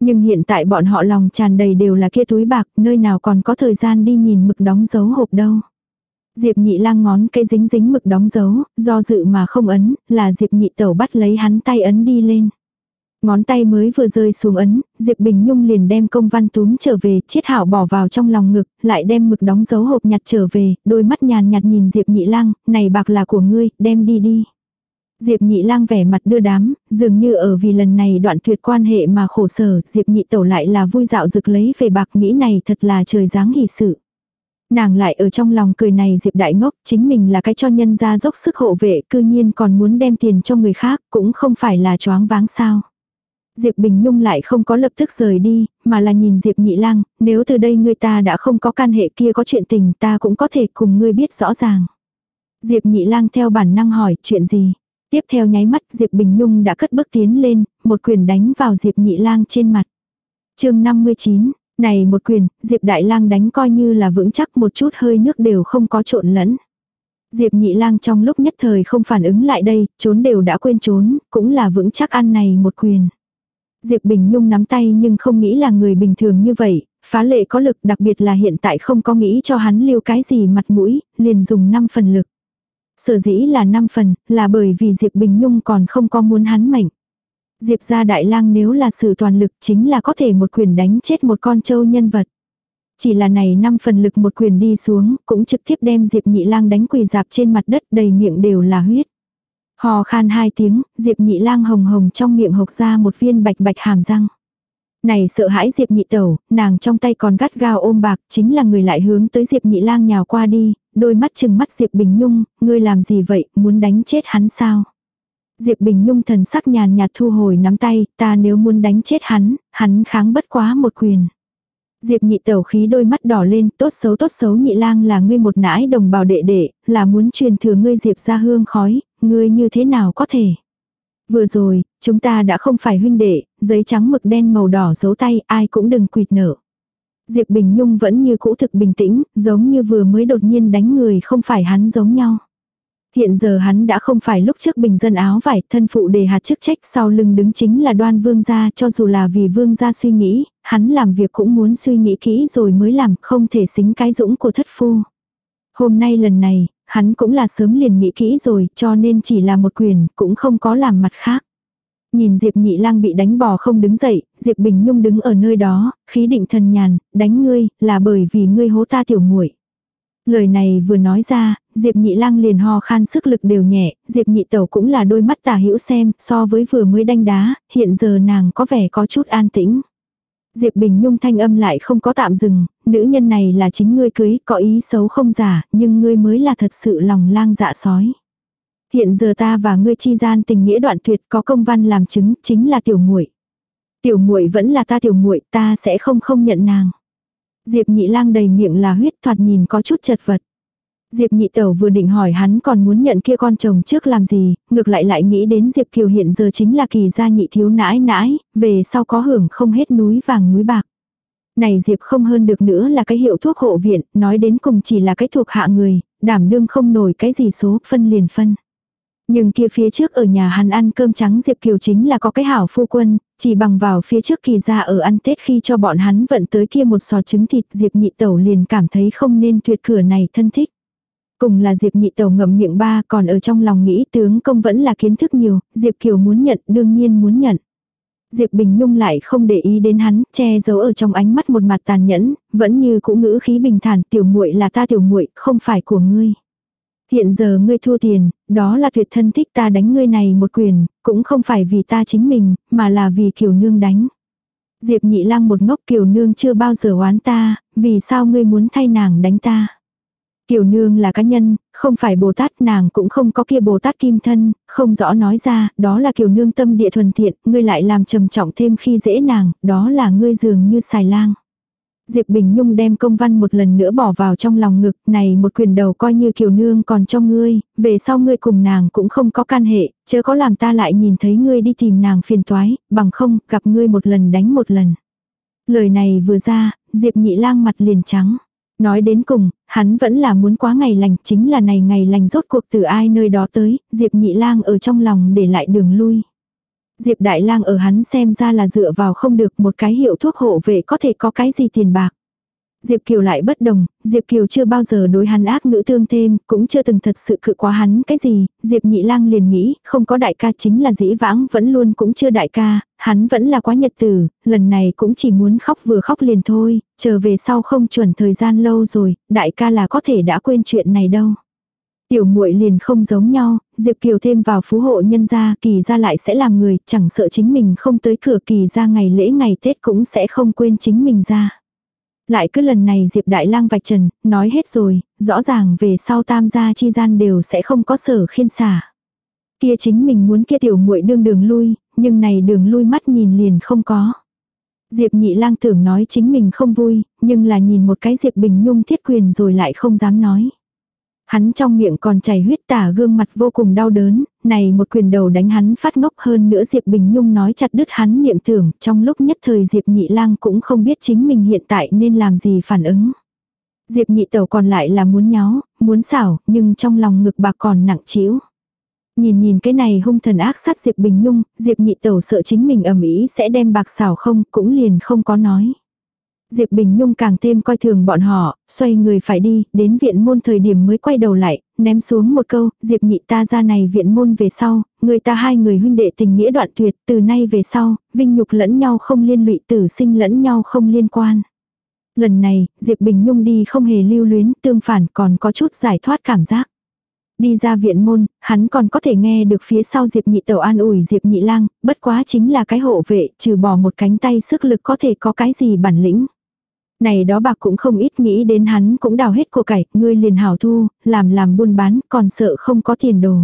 Nhưng hiện tại bọn họ lòng tràn đầy đều là kia túi bạc, nơi nào còn có thời gian đi nhìn mực đóng dấu hộp đâu. Diệp nhị lang ngón cây dính dính mực đóng dấu, do dự mà không ấn, là Diệp nhị tẩu bắt lấy hắn tay ấn đi lên. Ngón tay mới vừa rơi xuống ấn, Diệp Bình Nhung liền đem công văn túm trở về, chiết hảo bỏ vào trong lòng ngực, lại đem mực đóng dấu hộp nhặt trở về, đôi mắt nhàn nhạt nhìn Diệp nhị lang, này bạc là của ngươi, đem đi đi. Diệp nhị lang vẻ mặt đưa đám, dường như ở vì lần này đoạn tuyệt quan hệ mà khổ sở, Diệp nhị tẩu lại là vui dạo rực lấy về bạc nghĩ này thật là trời dáng hỷ sự. Nàng lại ở trong lòng cười này Diệp đại ngốc, chính mình là cái cho nhân ra dốc sức hộ vệ, cư nhiên còn muốn đem tiền cho người khác, cũng không phải là choáng váng sao. Diệp Bình Nhung lại không có lập tức rời đi, mà là nhìn Diệp Nhị Lang, nếu từ đây người ta đã không có can hệ kia có chuyện tình ta cũng có thể cùng ngươi biết rõ ràng. Diệp Nhị Lang theo bản năng hỏi chuyện gì. Tiếp theo nháy mắt Diệp Bình Nhung đã cất bước tiến lên, một quyền đánh vào Diệp Nhị Lang trên mặt. chương 59, này một quyền, Diệp Đại Lang đánh coi như là vững chắc một chút hơi nước đều không có trộn lẫn. Diệp Nhị Lang trong lúc nhất thời không phản ứng lại đây, trốn đều đã quên trốn, cũng là vững chắc ăn này một quyền. Diệp Bình Nhung nắm tay nhưng không nghĩ là người bình thường như vậy, phá lệ có lực đặc biệt là hiện tại không có nghĩ cho hắn lưu cái gì mặt mũi, liền dùng 5 phần lực. Sở dĩ là 5 phần, là bởi vì Diệp Bình Nhung còn không có muốn hắn mệnh. Diệp gia đại lang nếu là sử toàn lực chính là có thể một quyền đánh chết một con trâu nhân vật. Chỉ là này năm phần lực một quyền đi xuống, cũng trực tiếp đem Diệp nhị lang đánh quỳ dạp trên mặt đất đầy miệng đều là huyết. Hò khan hai tiếng, Diệp nhị lang hồng hồng trong miệng hộc ra một viên bạch bạch hàm răng. Này sợ hãi Diệp nhị tẩu, nàng trong tay còn gắt gao ôm bạc, chính là người lại hướng tới Diệp nhị lang nhào qua đi, đôi mắt chừng mắt Diệp Bình Nhung, ngươi làm gì vậy, muốn đánh chết hắn sao? Diệp Bình Nhung thần sắc nhàn nhạt thu hồi nắm tay, ta nếu muốn đánh chết hắn, hắn kháng bất quá một quyền. Diệp nhị tẩu khí đôi mắt đỏ lên, tốt xấu tốt xấu nhị lang là ngươi một nãi đồng bào đệ đệ, là muốn truyền thừa ngươi Diệp ra hương khói, ngươi như thế nào có thể. Vừa rồi, chúng ta đã không phải huynh đệ, giấy trắng mực đen màu đỏ giấu tay, ai cũng đừng quỵt nở. Diệp Bình Nhung vẫn như cũ thực bình tĩnh, giống như vừa mới đột nhiên đánh người không phải hắn giống nhau. Hiện giờ hắn đã không phải lúc trước bình dân áo vải, thân phụ đề hạt chức trách sau lưng đứng chính là đoan vương gia cho dù là vì vương gia suy nghĩ, hắn làm việc cũng muốn suy nghĩ kỹ rồi mới làm, không thể xính cái dũng của thất phu. Hôm nay lần này, hắn cũng là sớm liền nghĩ kỹ rồi, cho nên chỉ là một quyền, cũng không có làm mặt khác. Nhìn Diệp Nhị Lang bị đánh bò không đứng dậy, Diệp Bình Nhung đứng ở nơi đó, khí định thần nhàn, đánh ngươi, là bởi vì ngươi hố ta tiểu muội. Lời này vừa nói ra, Diệp Nhị Lang liền ho khan sức lực đều nhẹ, Diệp Nhị Tẩu cũng là đôi mắt tà hữu xem, so với vừa mới đánh đá, hiện giờ nàng có vẻ có chút an tĩnh. Diệp Bình Nhung thanh âm lại không có tạm dừng, nữ nhân này là chính ngươi cưới, có ý xấu không giả, nhưng ngươi mới là thật sự lòng lang dạ sói. Hiện giờ ta và ngươi chi gian tình nghĩa đoạn tuyệt có công văn làm chứng, chính là tiểu muội. Tiểu muội vẫn là ta tiểu muội, ta sẽ không không nhận nàng. Diệp Nhị Lang đầy miệng là huyết thoạt nhìn có chút chật vật. Diệp nhị tẩu vừa định hỏi hắn còn muốn nhận kia con chồng trước làm gì, ngược lại lại nghĩ đến Diệp Kiều hiện giờ chính là kỳ gia nhị thiếu nãi nãi, về sau có hưởng không hết núi vàng núi bạc. Này Diệp không hơn được nữa là cái hiệu thuốc hộ viện, nói đến cùng chỉ là cái thuộc hạ người, đảm đương không nổi cái gì số, phân liền phân. Nhưng kia phía trước ở nhà hắn ăn cơm trắng Diệp Kiều chính là có cái hảo phu quân, chỉ bằng vào phía trước kỳ ra ở ăn Tết khi cho bọn hắn vận tới kia một sò trứng thịt Diệp nhị tẩu liền cảm thấy không nên tuyệt cửa này thân thích. Cùng là Diệp nhị tẩu ngậm miệng ba còn ở trong lòng nghĩ tướng công vẫn là kiến thức nhiều, Diệp Kiều muốn nhận đương nhiên muốn nhận. Diệp Bình Nhung lại không để ý đến hắn, che giấu ở trong ánh mắt một mặt tàn nhẫn, vẫn như cũ ngữ khí bình thản, tiểu muội là ta tiểu muội, không phải của ngươi. Hiện giờ ngươi thua tiền, đó là tuyệt thân thích ta đánh ngươi này một quyền, cũng không phải vì ta chính mình, mà là vì Kiều Nương đánh. Diệp nhị lang một ngốc Kiều Nương chưa bao giờ oán ta, vì sao ngươi muốn thay nàng đánh ta. Kiều nương là cá nhân, không phải Bồ Tát nàng cũng không có kia Bồ Tát kim thân, không rõ nói ra, đó là kiều nương tâm địa thuần thiện, ngươi lại làm trầm trọng thêm khi dễ nàng, đó là ngươi dường như xài lang. Diệp Bình Nhung đem công văn một lần nữa bỏ vào trong lòng ngực, này một quyền đầu coi như kiều nương còn cho ngươi, về sau ngươi cùng nàng cũng không có can hệ, chớ có làm ta lại nhìn thấy ngươi đi tìm nàng phiền toái, bằng không, gặp ngươi một lần đánh một lần. Lời này vừa ra, Diệp nhị lang mặt liền trắng. Nói đến cùng, hắn vẫn là muốn quá ngày lành, chính là này ngày lành rốt cuộc từ ai nơi đó tới, Diệp nhị lang ở trong lòng để lại đường lui. Diệp Đại Lang ở hắn xem ra là dựa vào không được một cái hiệu thuốc hộ vệ có thể có cái gì tiền bạc. Diệp Kiều lại bất đồng, Diệp Kiều chưa bao giờ đối hắn ác ngữ thương thêm, cũng chưa từng thật sự cự quá hắn cái gì, Diệp Nhị Lang liền nghĩ, không có đại ca chính là dĩ vãng vẫn luôn cũng chưa đại ca, hắn vẫn là quá nhật tử, lần này cũng chỉ muốn khóc vừa khóc liền thôi, chờ về sau không chuẩn thời gian lâu rồi, đại ca là có thể đã quên chuyện này đâu. Tiểu muội liền không giống nhau, Diệp Kiều thêm vào phú hộ nhân gia, kỳ gia lại sẽ làm người, chẳng sợ chính mình không tới cửa kỳ gia ngày lễ ngày Tết cũng sẽ không quên chính mình ra. Lại cứ lần này Diệp Đại Lang vạch trần, nói hết rồi, rõ ràng về sau tam gia chi gian đều sẽ không có sở khiên xả. Kia chính mình muốn kia tiểu muội đương đường lui, nhưng này đường lui mắt nhìn liền không có. Diệp Nhị Lang tưởng nói chính mình không vui, nhưng là nhìn một cái Diệp Bình Nhung thiết quyền rồi lại không dám nói. Hắn trong miệng còn chảy huyết tả gương mặt vô cùng đau đớn, này một quyền đầu đánh hắn phát ngốc hơn nữa Diệp Bình Nhung nói chặt đứt hắn niệm tưởng, trong lúc nhất thời Diệp Nhị Lang cũng không biết chính mình hiện tại nên làm gì phản ứng. Diệp Nhị Tẩu còn lại là muốn nháo, muốn xảo, nhưng trong lòng ngực bà còn nặng trĩu. Nhìn nhìn cái này hung thần ác sát Diệp Bình Nhung, Diệp Nhị Tẩu sợ chính mình ầm ĩ sẽ đem bạc xảo không, cũng liền không có nói. Diệp Bình Nhung càng thêm coi thường bọn họ, xoay người phải đi, đến viện môn thời điểm mới quay đầu lại, ném xuống một câu, Diệp nhị ta ra này viện môn về sau, người ta hai người huynh đệ tình nghĩa đoạn tuyệt, từ nay về sau, vinh nhục lẫn nhau không liên lụy tử sinh lẫn nhau không liên quan. Lần này, Diệp Bình Nhung đi không hề lưu luyến, tương phản còn có chút giải thoát cảm giác. Đi ra viện môn, hắn còn có thể nghe được phía sau Diệp nhị tẩu an ủi Diệp nhị lang, bất quá chính là cái hộ vệ, trừ bỏ một cánh tay sức lực có thể có cái gì bản lĩnh. Này đó bạc cũng không ít nghĩ đến hắn cũng đào hết của cải, ngươi liền hảo thu, làm làm buôn bán, còn sợ không có tiền đồ.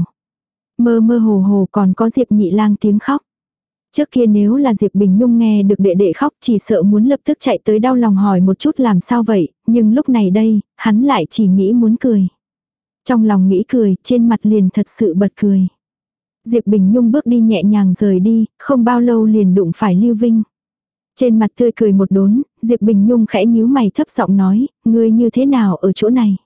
Mơ mơ hồ hồ còn có Diệp nhị lang tiếng khóc. Trước kia nếu là Diệp Bình Nhung nghe được đệ đệ khóc chỉ sợ muốn lập tức chạy tới đau lòng hỏi một chút làm sao vậy, nhưng lúc này đây, hắn lại chỉ nghĩ muốn cười. Trong lòng nghĩ cười, trên mặt liền thật sự bật cười. Diệp Bình Nhung bước đi nhẹ nhàng rời đi, không bao lâu liền đụng phải Lưu Vinh. Trên mặt tươi cười một đốn, Diệp Bình Nhung khẽ nhíu mày thấp giọng nói, ngươi như thế nào ở chỗ này?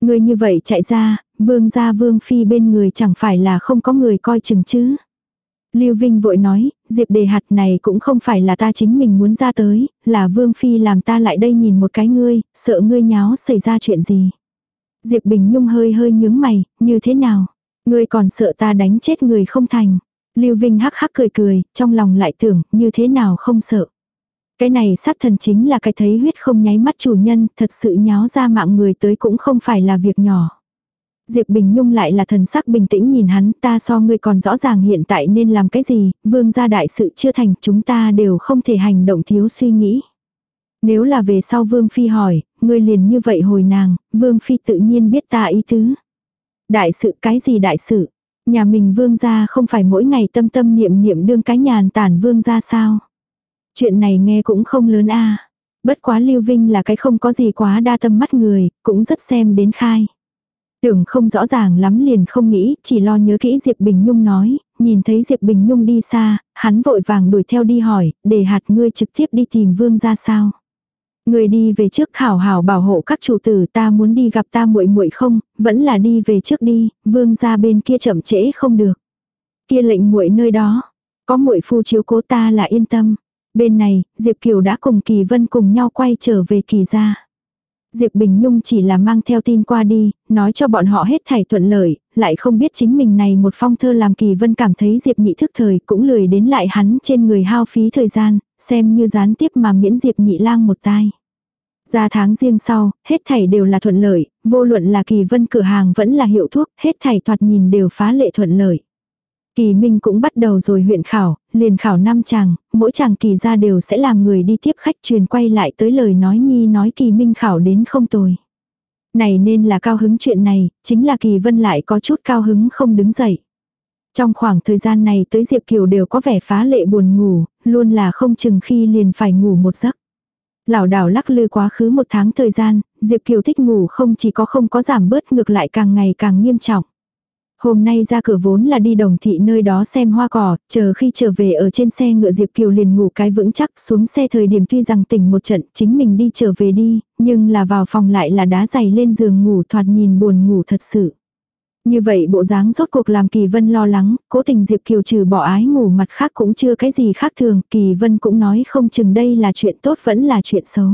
Ngươi như vậy chạy ra, vương gia vương phi bên người chẳng phải là không có người coi chừng chứ? Lưu Vinh vội nói, Diệp đề hạt này cũng không phải là ta chính mình muốn ra tới, là vương phi làm ta lại đây nhìn một cái ngươi, sợ ngươi nháo xảy ra chuyện gì. Diệp Bình Nhung hơi hơi nhướng mày, như thế nào? Ngươi còn sợ ta đánh chết người không thành. Lưu Vinh hắc hắc cười cười, trong lòng lại tưởng, như thế nào không sợ. Cái này sát thần chính là cái thấy huyết không nháy mắt chủ nhân, thật sự nháo ra mạng người tới cũng không phải là việc nhỏ. Diệp Bình Nhung lại là thần sắc bình tĩnh nhìn hắn, ta so ngươi còn rõ ràng hiện tại nên làm cái gì, vương gia đại sự chưa thành, chúng ta đều không thể hành động thiếu suy nghĩ. Nếu là về sau vương phi hỏi, ngươi liền như vậy hồi nàng, vương phi tự nhiên biết ta ý tứ. Đại sự cái gì đại sự? Nhà mình vương gia không phải mỗi ngày tâm tâm niệm niệm đương cái nhàn tản vương gia sao? Chuyện này nghe cũng không lớn a. Bất quá Lưu Vinh là cái không có gì quá đa tâm mắt người, cũng rất xem đến khai. Tưởng không rõ ràng lắm liền không nghĩ, chỉ lo nhớ kỹ Diệp Bình Nhung nói, nhìn thấy Diệp Bình Nhung đi xa, hắn vội vàng đuổi theo đi hỏi, để hạt ngươi trực tiếp đi tìm vương ra sao. Người đi về trước hảo hảo bảo hộ các chủ tử ta muốn đi gặp ta muội muội không, vẫn là đi về trước đi, vương ra bên kia chậm trễ không được. Kia lệnh muội nơi đó, có muội phu chiếu cố ta là yên tâm. Bên này, Diệp Kiều đã cùng Kỳ Vân cùng nhau quay trở về Kỳ gia. Diệp Bình Nhung chỉ là mang theo tin qua đi, nói cho bọn họ hết thảy thuận lợi, lại không biết chính mình này một phong thơ làm Kỳ Vân cảm thấy Diệp Nhị thức thời cũng lười đến lại hắn trên người hao phí thời gian, xem như gián tiếp mà miễn Diệp Nhị lang một tai. Ra tháng riêng sau, hết thảy đều là thuận lợi, vô luận là Kỳ Vân cửa hàng vẫn là hiệu thuốc, hết thảy thoạt nhìn đều phá lệ thuận lợi. Kỳ Minh cũng bắt đầu rồi huyện khảo, liền khảo năm chàng, mỗi chàng kỳ ra đều sẽ làm người đi tiếp khách truyền quay lại tới lời nói nhi nói Kỳ Minh khảo đến không tồi. Này nên là cao hứng chuyện này, chính là Kỳ Vân lại có chút cao hứng không đứng dậy. Trong khoảng thời gian này tới Diệp Kiều đều có vẻ phá lệ buồn ngủ, luôn là không chừng khi liền phải ngủ một giấc. Lảo đảo lắc lư quá khứ một tháng thời gian, Diệp Kiều thích ngủ không chỉ có không có giảm bớt ngược lại càng ngày càng nghiêm trọng. Hôm nay ra cửa vốn là đi đồng thị nơi đó xem hoa cỏ, chờ khi trở về ở trên xe ngựa Diệp Kiều liền ngủ cái vững chắc xuống xe thời điểm tuy rằng tỉnh một trận chính mình đi trở về đi, nhưng là vào phòng lại là đá giày lên giường ngủ thoạt nhìn buồn ngủ thật sự. Như vậy bộ dáng rốt cuộc làm Kỳ Vân lo lắng, cố tình Diệp Kiều trừ bỏ ái ngủ mặt khác cũng chưa cái gì khác thường, Kỳ Vân cũng nói không chừng đây là chuyện tốt vẫn là chuyện xấu.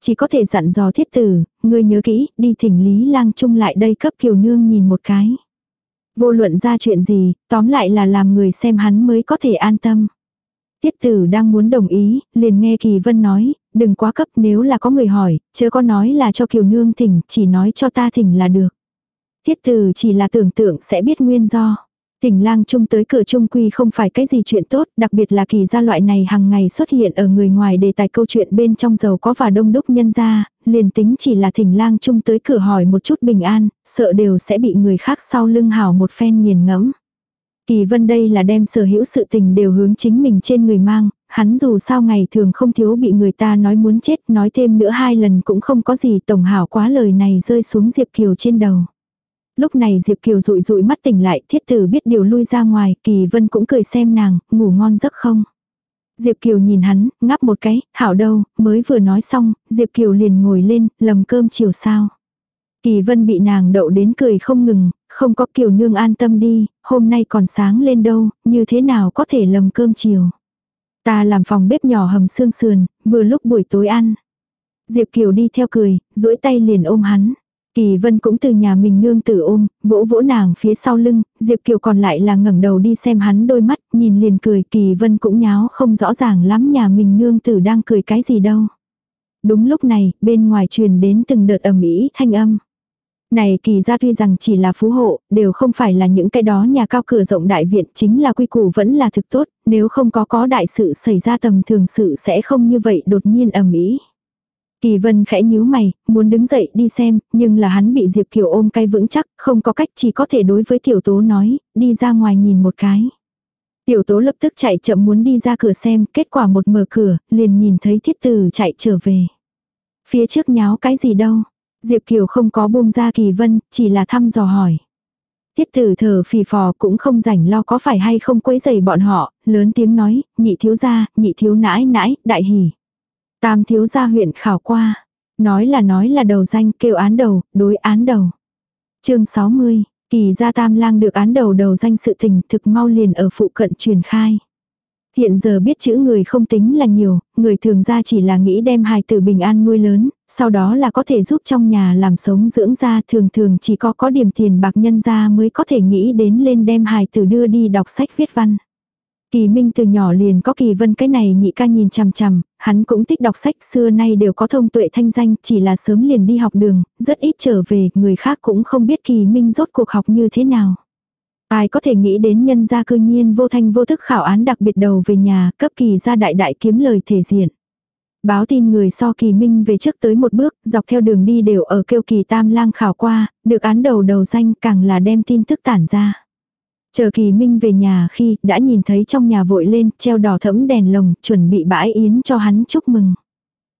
Chỉ có thể dặn dò thiết tử, ngươi nhớ kỹ, đi thỉnh Lý lang trung lại đây cấp Kiều Nương nhìn một cái. Vô luận ra chuyện gì, tóm lại là làm người xem hắn mới có thể an tâm. Tiết tử đang muốn đồng ý, liền nghe Kỳ Vân nói, đừng quá cấp nếu là có người hỏi, chớ có nói là cho Kiều Nương thỉnh, chỉ nói cho ta thỉnh là được. Tiết từ chỉ là tưởng tượng sẽ biết nguyên do. Thỉnh lang trung tới cửa trung quy không phải cái gì chuyện tốt, đặc biệt là kỳ gia loại này hàng ngày xuất hiện ở người ngoài đề tài câu chuyện bên trong giàu có và đông đúc nhân gia, liền tính chỉ là thỉnh lang trung tới cửa hỏi một chút bình an, sợ đều sẽ bị người khác sau lưng hảo một phen nghiền ngẫm. Kỳ vân đây là đem sở hữu sự tình đều hướng chính mình trên người mang, hắn dù sao ngày thường không thiếu bị người ta nói muốn chết, nói thêm nữa hai lần cũng không có gì tổng hảo quá lời này rơi xuống Diệp Kiều trên đầu. Lúc này Diệp Kiều rụi rụi mắt tỉnh lại, thiết tử biết điều lui ra ngoài, Kỳ Vân cũng cười xem nàng, ngủ ngon giấc không. Diệp Kiều nhìn hắn, ngáp một cái, hảo đâu, mới vừa nói xong, Diệp Kiều liền ngồi lên, lầm cơm chiều sao. Kỳ Vân bị nàng đậu đến cười không ngừng, không có Kiều nương an tâm đi, hôm nay còn sáng lên đâu, như thế nào có thể lầm cơm chiều. Ta làm phòng bếp nhỏ hầm xương sườn, vừa lúc buổi tối ăn. Diệp Kiều đi theo cười, duỗi tay liền ôm hắn. Kỳ Vân cũng từ nhà mình nương tử ôm, vỗ vỗ nàng phía sau lưng, Diệp Kiều còn lại là ngẩng đầu đi xem hắn đôi mắt, nhìn liền cười, Kỳ Vân cũng nháo không rõ ràng lắm nhà mình nương tử đang cười cái gì đâu. Đúng lúc này, bên ngoài truyền đến từng đợt ầm ĩ thanh âm. Này kỳ ra tuy rằng chỉ là phú hộ, đều không phải là những cái đó nhà cao cửa rộng đại viện chính là quy củ vẫn là thực tốt, nếu không có có đại sự xảy ra tầm thường sự sẽ không như vậy đột nhiên ầm ĩ. Kỳ vân khẽ nhíu mày, muốn đứng dậy đi xem, nhưng là hắn bị Diệp Kiều ôm cay vững chắc, không có cách chỉ có thể đối với tiểu tố nói, đi ra ngoài nhìn một cái. Tiểu tố lập tức chạy chậm muốn đi ra cửa xem, kết quả một mở cửa, liền nhìn thấy thiết tử chạy trở về. Phía trước nháo cái gì đâu, Diệp Kiều không có buông ra kỳ vân, chỉ là thăm dò hỏi. Tiết tử thở phì phò cũng không rảnh lo có phải hay không quấy dày bọn họ, lớn tiếng nói, nhị thiếu gia, nhị thiếu nãi nãi, đại hỉ. Tam thiếu gia huyện khảo qua. Nói là nói là đầu danh kêu án đầu, đối án đầu. chương 60, kỳ gia tam lang được án đầu đầu danh sự tình thực mau liền ở phụ cận truyền khai. Hiện giờ biết chữ người không tính là nhiều, người thường ra chỉ là nghĩ đem hài tử bình an nuôi lớn, sau đó là có thể giúp trong nhà làm sống dưỡng ra thường thường chỉ có có điểm tiền bạc nhân ra mới có thể nghĩ đến lên đem hài tử đưa đi đọc sách viết văn. Kỳ Minh từ nhỏ liền có kỳ vân cái này nhị ca nhìn chằm chằm, hắn cũng thích đọc sách xưa nay đều có thông tuệ thanh danh, chỉ là sớm liền đi học đường, rất ít trở về, người khác cũng không biết kỳ Minh rốt cuộc học như thế nào. Ai có thể nghĩ đến nhân gia cư nhiên vô thanh vô thức khảo án đặc biệt đầu về nhà, cấp kỳ ra đại đại kiếm lời thể diện. Báo tin người so kỳ minh về trước tới một bước, dọc theo đường đi đều ở kêu kỳ tam lang khảo qua, được án đầu đầu danh càng là đem tin tức tản ra. Chờ kỳ minh về nhà khi đã nhìn thấy trong nhà vội lên treo đỏ thẫm đèn lồng chuẩn bị bãi yến cho hắn chúc mừng.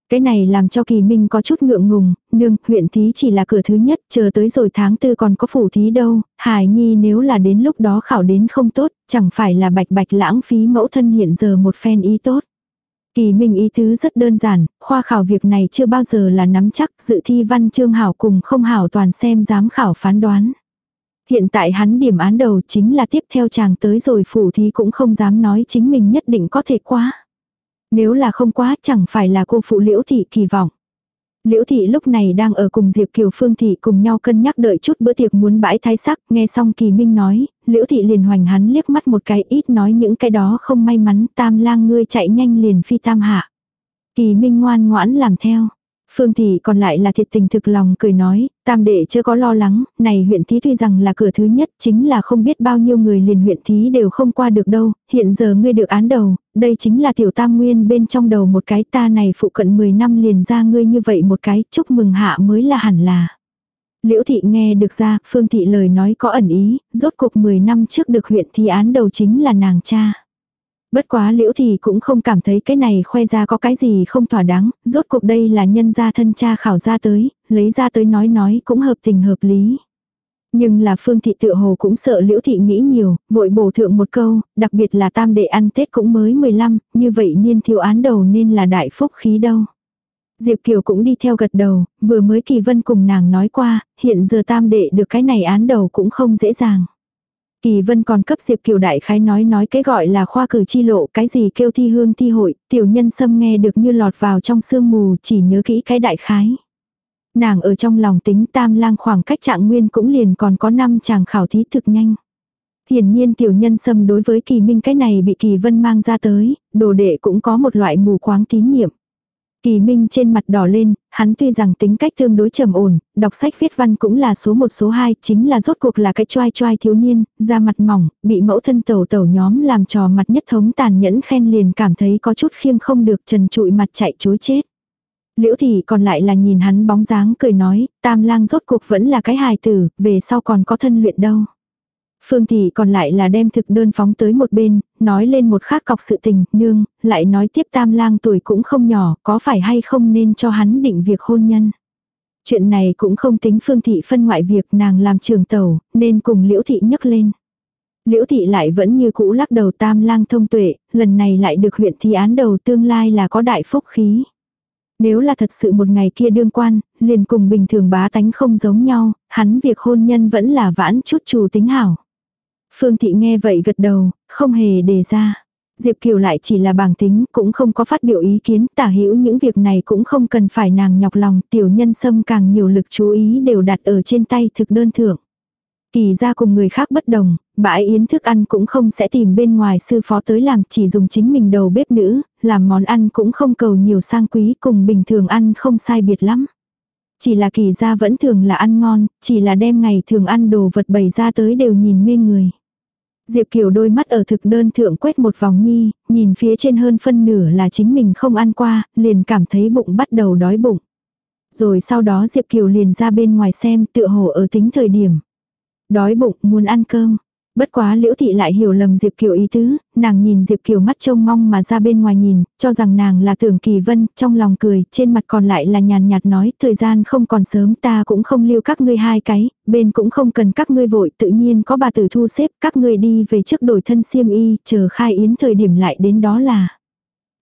Cái này làm cho kỳ minh có chút ngượng ngùng, nương, huyện thí chỉ là cửa thứ nhất, chờ tới rồi tháng tư còn có phủ thí đâu, Hải nhi nếu là đến lúc đó khảo đến không tốt, chẳng phải là bạch bạch lãng phí mẫu thân hiện giờ một phen ý tốt. Kỳ minh ý tứ rất đơn giản, khoa khảo việc này chưa bao giờ là nắm chắc, dự thi văn chương hảo cùng không hảo toàn xem giám khảo phán đoán. Hiện tại hắn điểm án đầu chính là tiếp theo chàng tới rồi phủ thì cũng không dám nói chính mình nhất định có thể quá. Nếu là không quá chẳng phải là cô phụ liễu thị kỳ vọng. Liễu thị lúc này đang ở cùng Diệp Kiều Phương thị cùng nhau cân nhắc đợi chút bữa tiệc muốn bãi thái sắc, nghe xong Kỳ Minh nói, Liễu thị liền hoành hắn liếc mắt một cái ít nói những cái đó không may mắn, tam lang ngươi chạy nhanh liền phi tam hạ. Kỳ Minh ngoan ngoãn làm theo. Phương Thị còn lại là thiệt tình thực lòng cười nói, tam đệ chưa có lo lắng, này huyện thí tuy rằng là cửa thứ nhất, chính là không biết bao nhiêu người liền huyện thí đều không qua được đâu, hiện giờ ngươi được án đầu, đây chính là tiểu tam nguyên bên trong đầu một cái ta này phụ cận 10 năm liền ra ngươi như vậy một cái, chúc mừng hạ mới là hẳn là. Liễu thị nghe được ra, Phương Thị lời nói có ẩn ý, rốt cuộc 10 năm trước được huyện thí án đầu chính là nàng cha. Bất quá liễu thì cũng không cảm thấy cái này khoe ra có cái gì không thỏa đáng, rốt cuộc đây là nhân gia thân cha khảo ra tới, lấy ra tới nói nói cũng hợp tình hợp lý. Nhưng là phương thị tự hồ cũng sợ liễu thị nghĩ nhiều, vội bổ thượng một câu, đặc biệt là tam đệ ăn Tết cũng mới 15, như vậy niên thiếu án đầu nên là đại phúc khí đâu. Diệp Kiều cũng đi theo gật đầu, vừa mới Kỳ Vân cùng nàng nói qua, hiện giờ tam đệ được cái này án đầu cũng không dễ dàng. Kỳ Vân còn cấp Diệp Kiều đại khái nói nói cái gọi là khoa cử chi lộ, cái gì kêu thi hương thi hội, tiểu nhân sâm nghe được như lọt vào trong sương mù, chỉ nhớ kỹ cái đại khái. Nàng ở trong lòng tính tam lang khoảng cách trạng nguyên cũng liền còn có năm chàng khảo thí thực nhanh. Hiển nhiên tiểu nhân sâm đối với kỳ minh cái này bị kỳ vân mang ra tới, đồ đệ cũng có một loại mù quáng tín nhiệm. Kỳ Minh trên mặt đỏ lên, hắn tuy rằng tính cách tương đối trầm ổn, đọc sách viết văn cũng là số một số hai, chính là rốt cuộc là cái choai choai thiếu niên, da mặt mỏng, bị mẫu thân tẩu tẩu nhóm làm trò mặt nhất thống tàn nhẫn khen liền cảm thấy có chút khiêng không được trần trụi mặt chạy chối chết. Liễu thị còn lại là nhìn hắn bóng dáng cười nói, tam lang rốt cuộc vẫn là cái hài tử, về sau còn có thân luyện đâu. Phương Thị còn lại là đem thực đơn phóng tới một bên, nói lên một khác cọc sự tình, nương, lại nói tiếp tam lang tuổi cũng không nhỏ, có phải hay không nên cho hắn định việc hôn nhân. Chuyện này cũng không tính Phương Thị phân ngoại việc nàng làm trường tàu, nên cùng Liễu Thị nhấc lên. Liễu Thị lại vẫn như cũ lắc đầu tam lang thông tuệ, lần này lại được huyện thi án đầu tương lai là có đại phúc khí. Nếu là thật sự một ngày kia đương quan, liền cùng bình thường bá tánh không giống nhau, hắn việc hôn nhân vẫn là vãn chút chủ tính hảo. Phương Thị nghe vậy gật đầu, không hề đề ra. Diệp Kiều lại chỉ là bảng tính, cũng không có phát biểu ý kiến, tả hữu những việc này cũng không cần phải nàng nhọc lòng, tiểu nhân sâm càng nhiều lực chú ý đều đặt ở trên tay thực đơn thưởng. Kỳ ra cùng người khác bất đồng, bãi yến thức ăn cũng không sẽ tìm bên ngoài sư phó tới làm, chỉ dùng chính mình đầu bếp nữ, làm món ăn cũng không cầu nhiều sang quý cùng bình thường ăn không sai biệt lắm. Chỉ là kỳ ra vẫn thường là ăn ngon, chỉ là đem ngày thường ăn đồ vật bày ra tới đều nhìn mê người. Diệp Kiều đôi mắt ở thực đơn thượng quét một vòng nhi, nhìn phía trên hơn phân nửa là chính mình không ăn qua, liền cảm thấy bụng bắt đầu đói bụng. Rồi sau đó Diệp Kiều liền ra bên ngoài xem tựa hồ ở tính thời điểm. Đói bụng muốn ăn cơm. Bất quá liễu thị lại hiểu lầm Diệp Kiều ý tứ, nàng nhìn Diệp Kiều mắt trông mong mà ra bên ngoài nhìn, cho rằng nàng là tưởng kỳ vân, trong lòng cười, trên mặt còn lại là nhàn nhạt nói, thời gian không còn sớm ta cũng không lưu các ngươi hai cái, bên cũng không cần các ngươi vội, tự nhiên có bà tử thu xếp, các ngươi đi về trước đổi thân xiêm y, chờ khai yến thời điểm lại đến đó là.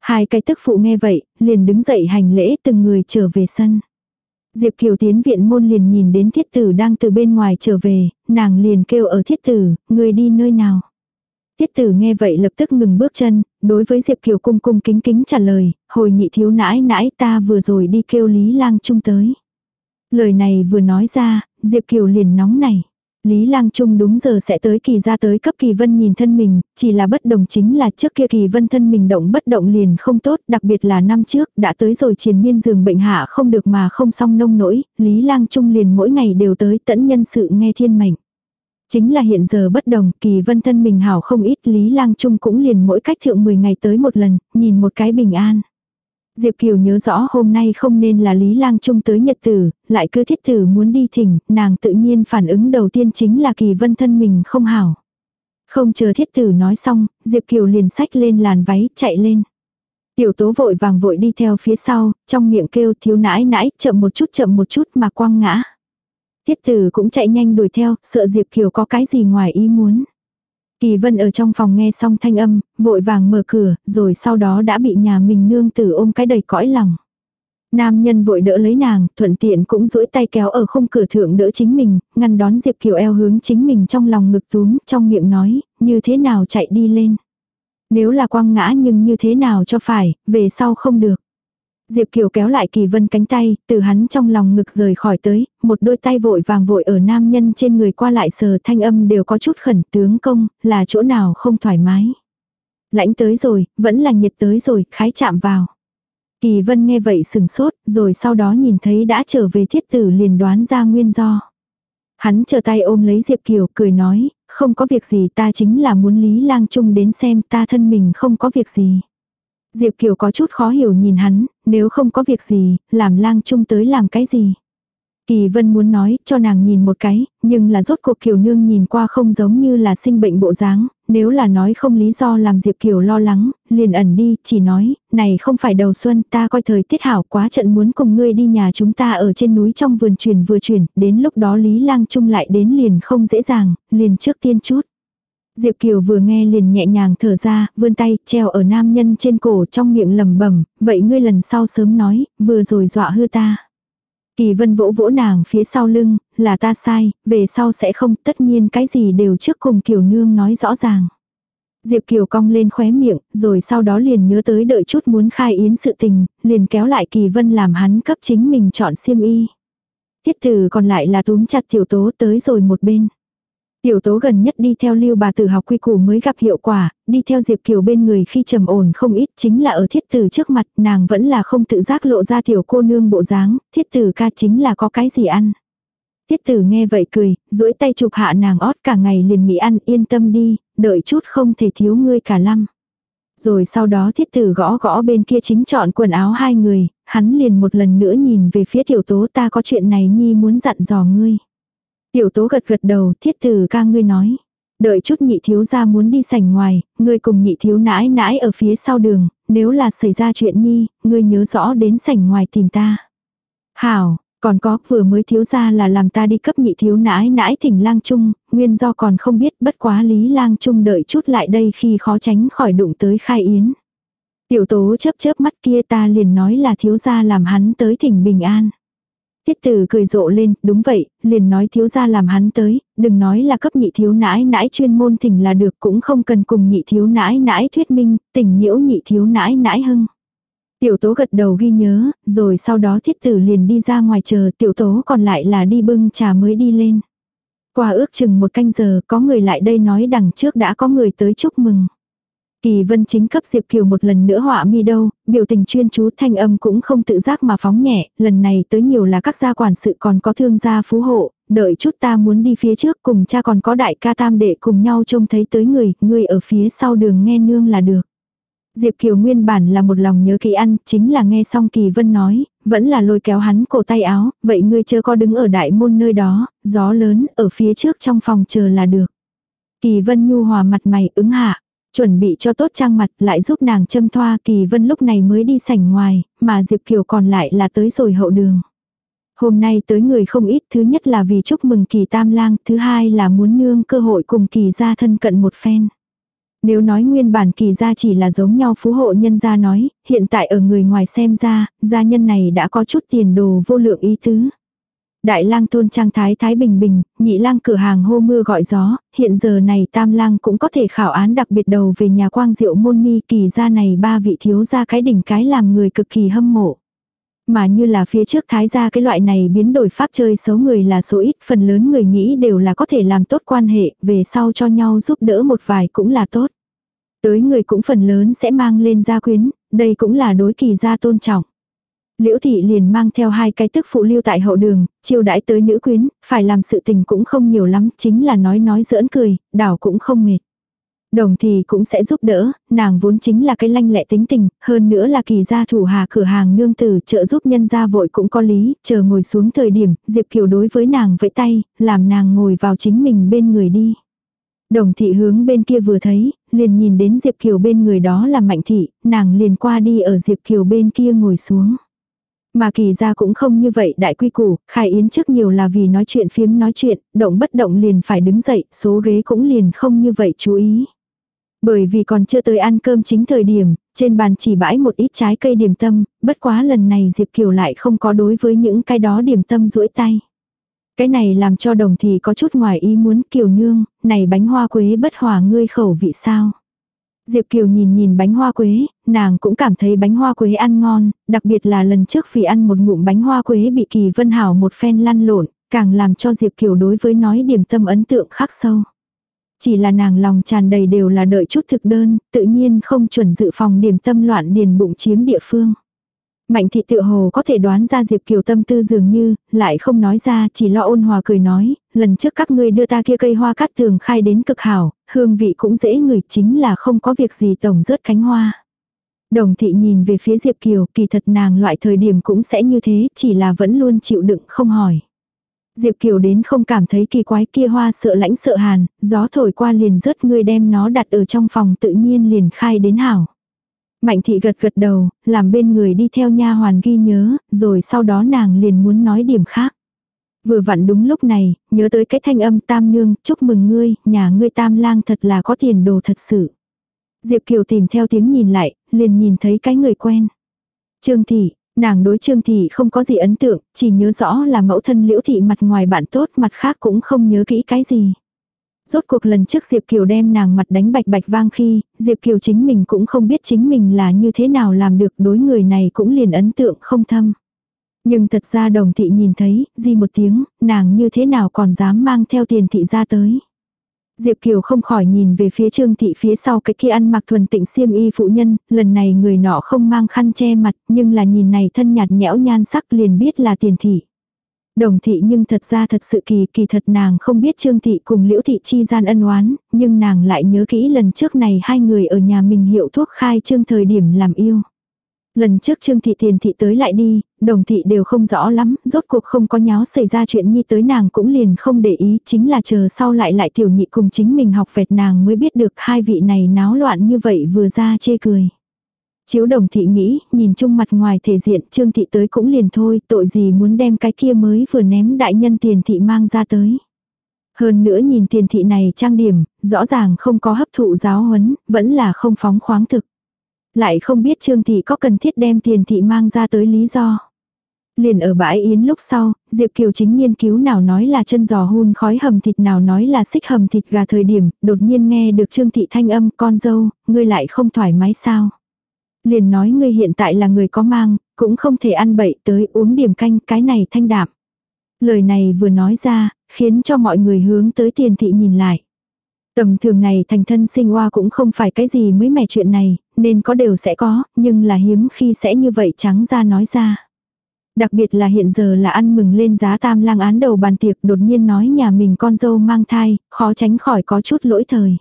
Hai cái tức phụ nghe vậy, liền đứng dậy hành lễ từng người trở về sân. Diệp Kiều tiến viện môn liền nhìn đến thiết tử đang từ bên ngoài trở về, nàng liền kêu ở thiết tử, người đi nơi nào. Thiết tử nghe vậy lập tức ngừng bước chân, đối với Diệp Kiều cung cung kính kính trả lời, hồi nhị thiếu nãi nãi ta vừa rồi đi kêu Lý Lang Trung tới. Lời này vừa nói ra, Diệp Kiều liền nóng này. Lý Lang Trung đúng giờ sẽ tới kỳ ra tới cấp kỳ vân nhìn thân mình, chỉ là bất đồng chính là trước kia kỳ vân thân mình động bất động liền không tốt, đặc biệt là năm trước đã tới rồi triền miên giường bệnh hạ không được mà không xong nông nỗi, Lý Lang Trung liền mỗi ngày đều tới tẫn nhân sự nghe thiên mệnh. Chính là hiện giờ bất đồng, kỳ vân thân mình hảo không ít, Lý Lang Trung cũng liền mỗi cách thượng 10 ngày tới một lần, nhìn một cái bình an. Diệp Kiều nhớ rõ hôm nay không nên là Lý Lang Trung tới nhật tử, lại cứ thiết tử muốn đi thỉnh, nàng tự nhiên phản ứng đầu tiên chính là kỳ vân thân mình không hảo. Không chờ thiết tử nói xong, Diệp Kiều liền sách lên làn váy, chạy lên. Tiểu tố vội vàng vội đi theo phía sau, trong miệng kêu thiếu nãi nãi, chậm một chút chậm một chút mà quăng ngã. Thiết tử cũng chạy nhanh đuổi theo, sợ Diệp Kiều có cái gì ngoài ý muốn. Kỳ vân ở trong phòng nghe xong thanh âm, vội vàng mở cửa, rồi sau đó đã bị nhà mình nương tử ôm cái đầy cõi lòng. Nam nhân vội đỡ lấy nàng, thuận tiện cũng duỗi tay kéo ở khung cửa thượng đỡ chính mình, ngăn đón Diệp Kiều eo hướng chính mình trong lòng ngực túm, trong miệng nói, như thế nào chạy đi lên. Nếu là quăng ngã nhưng như thế nào cho phải, về sau không được. Diệp Kiều kéo lại Kỳ Vân cánh tay, từ hắn trong lòng ngực rời khỏi tới, một đôi tay vội vàng vội ở nam nhân trên người qua lại sờ thanh âm đều có chút khẩn tướng công, là chỗ nào không thoải mái. Lãnh tới rồi, vẫn là nhiệt tới rồi, khái chạm vào. Kỳ Vân nghe vậy sừng sốt, rồi sau đó nhìn thấy đã trở về thiết tử liền đoán ra nguyên do. Hắn chờ tay ôm lấy Diệp Kiều, cười nói, không có việc gì ta chính là muốn Lý Lang Trung đến xem ta thân mình không có việc gì. Diệp Kiều có chút khó hiểu nhìn hắn, nếu không có việc gì, làm lang Trung tới làm cái gì. Kỳ Vân muốn nói cho nàng nhìn một cái, nhưng là rốt cuộc Kiều Nương nhìn qua không giống như là sinh bệnh bộ dáng, nếu là nói không lý do làm Diệp Kiều lo lắng, liền ẩn đi, chỉ nói, này không phải đầu xuân, ta coi thời tiết hảo quá trận muốn cùng ngươi đi nhà chúng ta ở trên núi trong vườn truyền vừa chuyển, đến lúc đó Lý Lang Trung lại đến liền không dễ dàng, liền trước tiên chút. Diệp Kiều vừa nghe liền nhẹ nhàng thở ra, vươn tay, treo ở nam nhân trên cổ trong miệng lầm bẩm vậy ngươi lần sau sớm nói, vừa rồi dọa hư ta. Kỳ vân vỗ vỗ nàng phía sau lưng, là ta sai, về sau sẽ không, tất nhiên cái gì đều trước cùng Kiều Nương nói rõ ràng. Diệp Kiều cong lên khóe miệng, rồi sau đó liền nhớ tới đợi chút muốn khai yến sự tình, liền kéo lại Kỳ Vân làm hắn cấp chính mình chọn xiêm y. Tiết tử còn lại là túm chặt tiểu tố tới rồi một bên. Tiểu tố gần nhất đi theo lưu bà tử học quy củ mới gặp hiệu quả, đi theo Diệp Kiều bên người khi trầm ổn không ít chính là ở thiết tử trước mặt nàng vẫn là không tự giác lộ ra tiểu cô nương bộ dáng, thiết tử ca chính là có cái gì ăn. Thiết tử nghe vậy cười, duỗi tay chụp hạ nàng ót cả ngày liền nghĩ ăn yên tâm đi, đợi chút không thể thiếu ngươi cả lăm. Rồi sau đó thiết tử gõ gõ bên kia chính chọn quần áo hai người, hắn liền một lần nữa nhìn về phía tiểu tố ta có chuyện này nhi muốn dặn dò ngươi. Tiểu tố gật gật đầu, thiết tử ca ngươi nói. Đợi chút nhị thiếu ra muốn đi sảnh ngoài, ngươi cùng nhị thiếu nãi nãi ở phía sau đường, nếu là xảy ra chuyện nhi, ngươi nhớ rõ đến sảnh ngoài tìm ta. Hảo, còn có vừa mới thiếu ra là làm ta đi cấp nhị thiếu nãi nãi thỉnh lang trung, nguyên do còn không biết bất quá lý lang trung đợi chút lại đây khi khó tránh khỏi đụng tới khai yến. Tiểu tố chớp chớp mắt kia ta liền nói là thiếu gia làm hắn tới thỉnh bình an. Tiết tử cười rộ lên, đúng vậy, liền nói thiếu gia làm hắn tới, đừng nói là cấp nhị thiếu nãi nãi chuyên môn thỉnh là được cũng không cần cùng nhị thiếu nãi nãi thuyết minh, tình nhiễu nhị thiếu nãi nãi hưng. Tiểu tố gật đầu ghi nhớ, rồi sau đó thiết tử liền đi ra ngoài chờ tiểu tố còn lại là đi bưng trà mới đi lên. Qua ước chừng một canh giờ có người lại đây nói đằng trước đã có người tới chúc mừng. Kỳ vân chính cấp Diệp Kiều một lần nữa họa mi đâu, biểu tình chuyên chú thanh âm cũng không tự giác mà phóng nhẹ, lần này tới nhiều là các gia quản sự còn có thương gia phú hộ, đợi chút ta muốn đi phía trước cùng cha còn có đại ca tam để cùng nhau trông thấy tới người, người ở phía sau đường nghe nương là được. Diệp Kiều nguyên bản là một lòng nhớ kỳ ăn, chính là nghe xong Kỳ Vân nói, vẫn là lôi kéo hắn cổ tay áo, vậy ngươi chưa có đứng ở đại môn nơi đó, gió lớn, ở phía trước trong phòng chờ là được. Kỳ Vân nhu hòa mặt mày ứng hạ, Chuẩn bị cho tốt trang mặt lại giúp nàng châm thoa kỳ vân lúc này mới đi sảnh ngoài, mà Diệp Kiều còn lại là tới rồi hậu đường. Hôm nay tới người không ít, thứ nhất là vì chúc mừng kỳ tam lang, thứ hai là muốn nương cơ hội cùng kỳ gia thân cận một phen. Nếu nói nguyên bản kỳ gia chỉ là giống nhau phú hộ nhân gia nói, hiện tại ở người ngoài xem ra, gia nhân này đã có chút tiền đồ vô lượng ý tứ. Đại lang thôn trang thái thái bình bình, nhị lang cửa hàng hô mưa gọi gió, hiện giờ này tam lang cũng có thể khảo án đặc biệt đầu về nhà quang diệu môn mi kỳ gia này ba vị thiếu gia cái đỉnh cái làm người cực kỳ hâm mộ. Mà như là phía trước thái gia cái loại này biến đổi pháp chơi xấu người là số ít, phần lớn người nghĩ đều là có thể làm tốt quan hệ, về sau cho nhau giúp đỡ một vài cũng là tốt. Tới người cũng phần lớn sẽ mang lên gia quyến, đây cũng là đối kỳ gia tôn trọng. Liễu thị liền mang theo hai cái tức phụ lưu tại hậu đường, chiêu đãi tới nữ quyến, phải làm sự tình cũng không nhiều lắm, chính là nói nói giỡn cười, đảo cũng không mệt. Đồng thì cũng sẽ giúp đỡ, nàng vốn chính là cái lanh lẹ tính tình, hơn nữa là kỳ gia thủ hà cửa hàng nương tử trợ giúp nhân gia vội cũng có lý, chờ ngồi xuống thời điểm, Diệp Kiều đối với nàng vẫy tay, làm nàng ngồi vào chính mình bên người đi. Đồng thị hướng bên kia vừa thấy, liền nhìn đến Diệp Kiều bên người đó là Mạnh thị, nàng liền qua đi ở Diệp Kiều bên kia ngồi xuống. Mà kỳ ra cũng không như vậy đại quy củ, khai yến trước nhiều là vì nói chuyện phiếm nói chuyện, động bất động liền phải đứng dậy, số ghế cũng liền không như vậy chú ý. Bởi vì còn chưa tới ăn cơm chính thời điểm, trên bàn chỉ bãi một ít trái cây điểm tâm, bất quá lần này Diệp Kiều lại không có đối với những cái đó điểm tâm duỗi tay. Cái này làm cho đồng thì có chút ngoài ý muốn Kiều nương, này bánh hoa quế bất hòa ngươi khẩu vị sao. Diệp Kiều nhìn nhìn bánh hoa quế, nàng cũng cảm thấy bánh hoa quế ăn ngon, đặc biệt là lần trước vì ăn một ngụm bánh hoa quế bị Kỳ Vân Hảo một phen lăn lộn, càng làm cho Diệp Kiều đối với nói điểm tâm ấn tượng khắc sâu. Chỉ là nàng lòng tràn đầy đều là đợi chút thực đơn, tự nhiên không chuẩn dự phòng điểm tâm loạn điền bụng chiếm địa phương. Mạnh thị tự hồ có thể đoán ra Diệp Kiều tâm tư dường như, lại không nói ra, chỉ lo ôn hòa cười nói, lần trước các ngươi đưa ta kia cây hoa cát tường khai đến cực hảo, hương vị cũng dễ ngửi chính là không có việc gì tổng rớt cánh hoa. Đồng thị nhìn về phía Diệp Kiều, kỳ thật nàng loại thời điểm cũng sẽ như thế, chỉ là vẫn luôn chịu đựng không hỏi. Diệp Kiều đến không cảm thấy kỳ quái kia hoa sợ lãnh sợ hàn, gió thổi qua liền rớt người đem nó đặt ở trong phòng tự nhiên liền khai đến hảo. Mạnh thị gật gật đầu, làm bên người đi theo nha hoàn ghi nhớ, rồi sau đó nàng liền muốn nói điểm khác. Vừa vặn đúng lúc này, nhớ tới cái thanh âm tam nương, chúc mừng ngươi, nhà ngươi tam lang thật là có tiền đồ thật sự. Diệp Kiều tìm theo tiếng nhìn lại, liền nhìn thấy cái người quen. Trương Thị, nàng đối Trương Thị không có gì ấn tượng, chỉ nhớ rõ là mẫu thân liễu thị mặt ngoài bạn tốt mặt khác cũng không nhớ kỹ cái gì. Rốt cuộc lần trước Diệp Kiều đem nàng mặt đánh bạch bạch vang khi, Diệp Kiều chính mình cũng không biết chính mình là như thế nào làm được đối người này cũng liền ấn tượng không thâm. Nhưng thật ra đồng thị nhìn thấy, di một tiếng, nàng như thế nào còn dám mang theo tiền thị ra tới. Diệp Kiều không khỏi nhìn về phía Trương Thị phía sau cái kia ăn mặc thuần tịnh xiêm y phụ nhân, lần này người nọ không mang khăn che mặt, nhưng là nhìn này thân nhạt nhẽo nhan sắc liền biết là tiền thị. Đồng thị nhưng thật ra thật sự kỳ kỳ thật nàng không biết Trương Thị cùng Liễu Thị chi gian ân oán, nhưng nàng lại nhớ kỹ lần trước này hai người ở nhà mình hiệu thuốc khai trương thời điểm làm yêu. Lần trước Trương Thị Tiền Thị tới lại đi, đồng thị đều không rõ lắm, rốt cuộc không có nháo xảy ra chuyện như tới nàng cũng liền không để ý, chính là chờ sau lại lại tiểu nhị cùng chính mình học vẹt nàng mới biết được hai vị này náo loạn như vậy vừa ra chê cười. Chiếu đồng thị nghĩ, nhìn chung mặt ngoài thể diện Trương Thị tới cũng liền thôi, tội gì muốn đem cái kia mới vừa ném đại nhân tiền thị mang ra tới. Hơn nữa nhìn tiền thị này trang điểm, rõ ràng không có hấp thụ giáo huấn, vẫn là không phóng khoáng thực. Lại không biết Trương Thị có cần thiết đem tiền thị mang ra tới lý do. Liền ở bãi yến lúc sau, Diệp Kiều chính nghiên cứu nào nói là chân giò hun khói hầm thịt nào nói là xích hầm thịt gà thời điểm, đột nhiên nghe được Trương Thị thanh âm con dâu, ngươi lại không thoải mái sao. Liền nói ngươi hiện tại là người có mang, cũng không thể ăn bậy tới uống điểm canh cái này thanh đạm. Lời này vừa nói ra, khiến cho mọi người hướng tới tiền thị nhìn lại. Tầm thường này thành thân sinh hoa cũng không phải cái gì mới mẻ chuyện này, nên có đều sẽ có, nhưng là hiếm khi sẽ như vậy trắng ra nói ra. Đặc biệt là hiện giờ là ăn mừng lên giá tam lang án đầu bàn tiệc đột nhiên nói nhà mình con dâu mang thai, khó tránh khỏi có chút lỗi thời.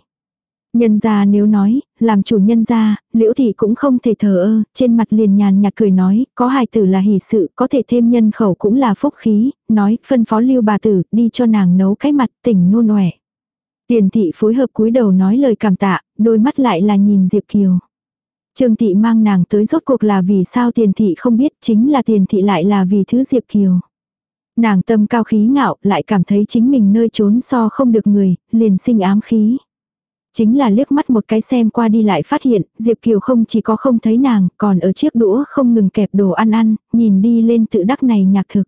Nhân gia nếu nói, làm chủ nhân gia, liễu thị cũng không thể thờ ơ, trên mặt liền nhàn nhạt cười nói, có hài tử là hỷ sự, có thể thêm nhân khẩu cũng là phúc khí, nói, phân phó lưu bà tử, đi cho nàng nấu cái mặt tỉnh nôn ọe. Tiền thị phối hợp cúi đầu nói lời cảm tạ, đôi mắt lại là nhìn Diệp Kiều. Trương thị mang nàng tới rốt cuộc là vì sao tiền thị không biết chính là tiền thị lại là vì thứ Diệp Kiều. Nàng tâm cao khí ngạo lại cảm thấy chính mình nơi trốn so không được người, liền sinh ám khí. Chính là liếc mắt một cái xem qua đi lại phát hiện, Diệp Kiều không chỉ có không thấy nàng, còn ở chiếc đũa không ngừng kẹp đồ ăn ăn, nhìn đi lên tự đắc này nhạc thực.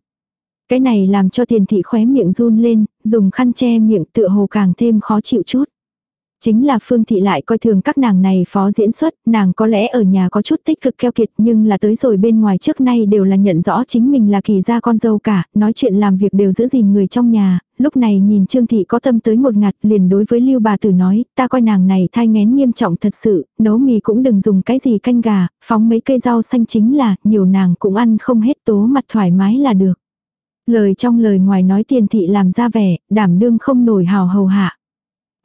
Cái này làm cho tiền thị khóe miệng run lên, dùng khăn che miệng tựa hồ càng thêm khó chịu chút. Chính là Phương Thị lại coi thường các nàng này phó diễn xuất, nàng có lẽ ở nhà có chút tích cực keo kiệt nhưng là tới rồi bên ngoài trước nay đều là nhận rõ chính mình là kỳ gia con dâu cả, nói chuyện làm việc đều giữ gìn người trong nhà, lúc này nhìn Trương Thị có tâm tới một ngạt liền đối với Lưu bà tử nói, ta coi nàng này thai ngén nghiêm trọng thật sự, nấu mì cũng đừng dùng cái gì canh gà, phóng mấy cây rau xanh chính là, nhiều nàng cũng ăn không hết tố mặt thoải mái là được. Lời trong lời ngoài nói tiền thị làm ra vẻ, đảm đương không nổi hào hầu hạ.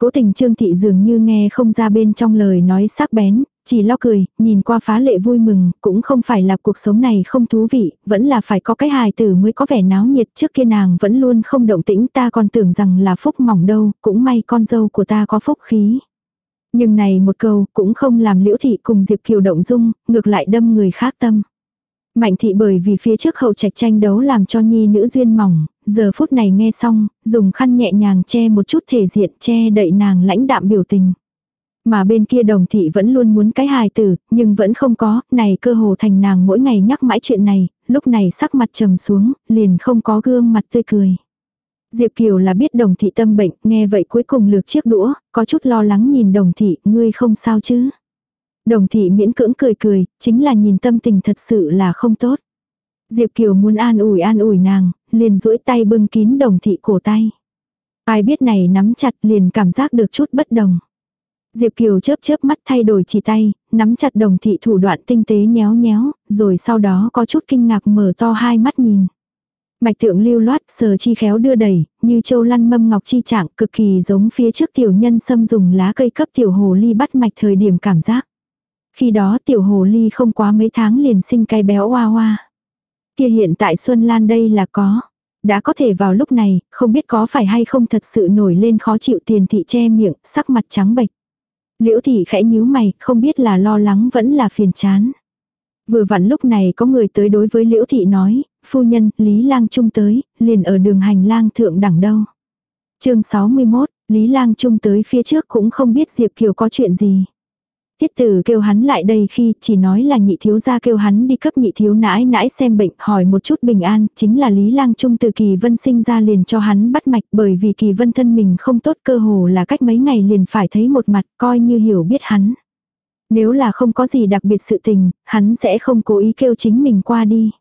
Cố tình trương thị dường như nghe không ra bên trong lời nói sắc bén, chỉ lo cười, nhìn qua phá lệ vui mừng, cũng không phải là cuộc sống này không thú vị, vẫn là phải có cái hài tử mới có vẻ náo nhiệt trước kia nàng vẫn luôn không động tĩnh ta còn tưởng rằng là phúc mỏng đâu, cũng may con dâu của ta có phúc khí. Nhưng này một câu cũng không làm liễu thị cùng Diệp Kiều động dung, ngược lại đâm người khác tâm. Mạnh thị bởi vì phía trước hậu trạch tranh đấu làm cho nhi nữ duyên mỏng, giờ phút này nghe xong, dùng khăn nhẹ nhàng che một chút thể diện che đậy nàng lãnh đạm biểu tình. Mà bên kia đồng thị vẫn luôn muốn cái hài tử, nhưng vẫn không có, này cơ hồ thành nàng mỗi ngày nhắc mãi chuyện này, lúc này sắc mặt trầm xuống, liền không có gương mặt tươi cười. Diệp Kiều là biết đồng thị tâm bệnh, nghe vậy cuối cùng lược chiếc đũa, có chút lo lắng nhìn đồng thị, ngươi không sao chứ. Đồng thị miễn cưỡng cười cười, chính là nhìn tâm tình thật sự là không tốt. Diệp Kiều muốn an ủi an ủi nàng, liền duỗi tay bưng kín đồng thị cổ tay. Ai biết này nắm chặt liền cảm giác được chút bất đồng. Diệp Kiều chớp chớp mắt thay đổi chỉ tay, nắm chặt đồng thị thủ đoạn tinh tế nhéo nhéo, rồi sau đó có chút kinh ngạc mở to hai mắt nhìn. Mạch tượng lưu loát sờ chi khéo đưa đẩy, như châu lăn mâm ngọc chi trạng cực kỳ giống phía trước tiểu nhân xâm dùng lá cây cấp tiểu hồ ly bắt mạch thời điểm cảm giác. Khi đó tiểu hồ ly không quá mấy tháng liền sinh cái béo hoa hoa. Kia hiện tại Xuân Lan đây là có. đã có thể vào lúc này, không biết có phải hay không thật sự nổi lên khó chịu tiền thị che miệng, sắc mặt trắng bệch. Liễu thị khẽ nhíu mày, không biết là lo lắng vẫn là phiền chán. Vừa vặn lúc này có người tới đối với Liễu thị nói, phu nhân, Lý Lang Trung tới, liền ở đường hành lang thượng đẳng đâu. chương 61, Lý Lang Trung tới phía trước cũng không biết Diệp Kiều có chuyện gì. Tiết tử kêu hắn lại đây khi chỉ nói là nhị thiếu gia kêu hắn đi cấp nhị thiếu nãi nãi xem bệnh hỏi một chút bình an, chính là Lý Lang Trung từ kỳ vân sinh ra liền cho hắn bắt mạch bởi vì kỳ vân thân mình không tốt cơ hồ là cách mấy ngày liền phải thấy một mặt coi như hiểu biết hắn. Nếu là không có gì đặc biệt sự tình, hắn sẽ không cố ý kêu chính mình qua đi.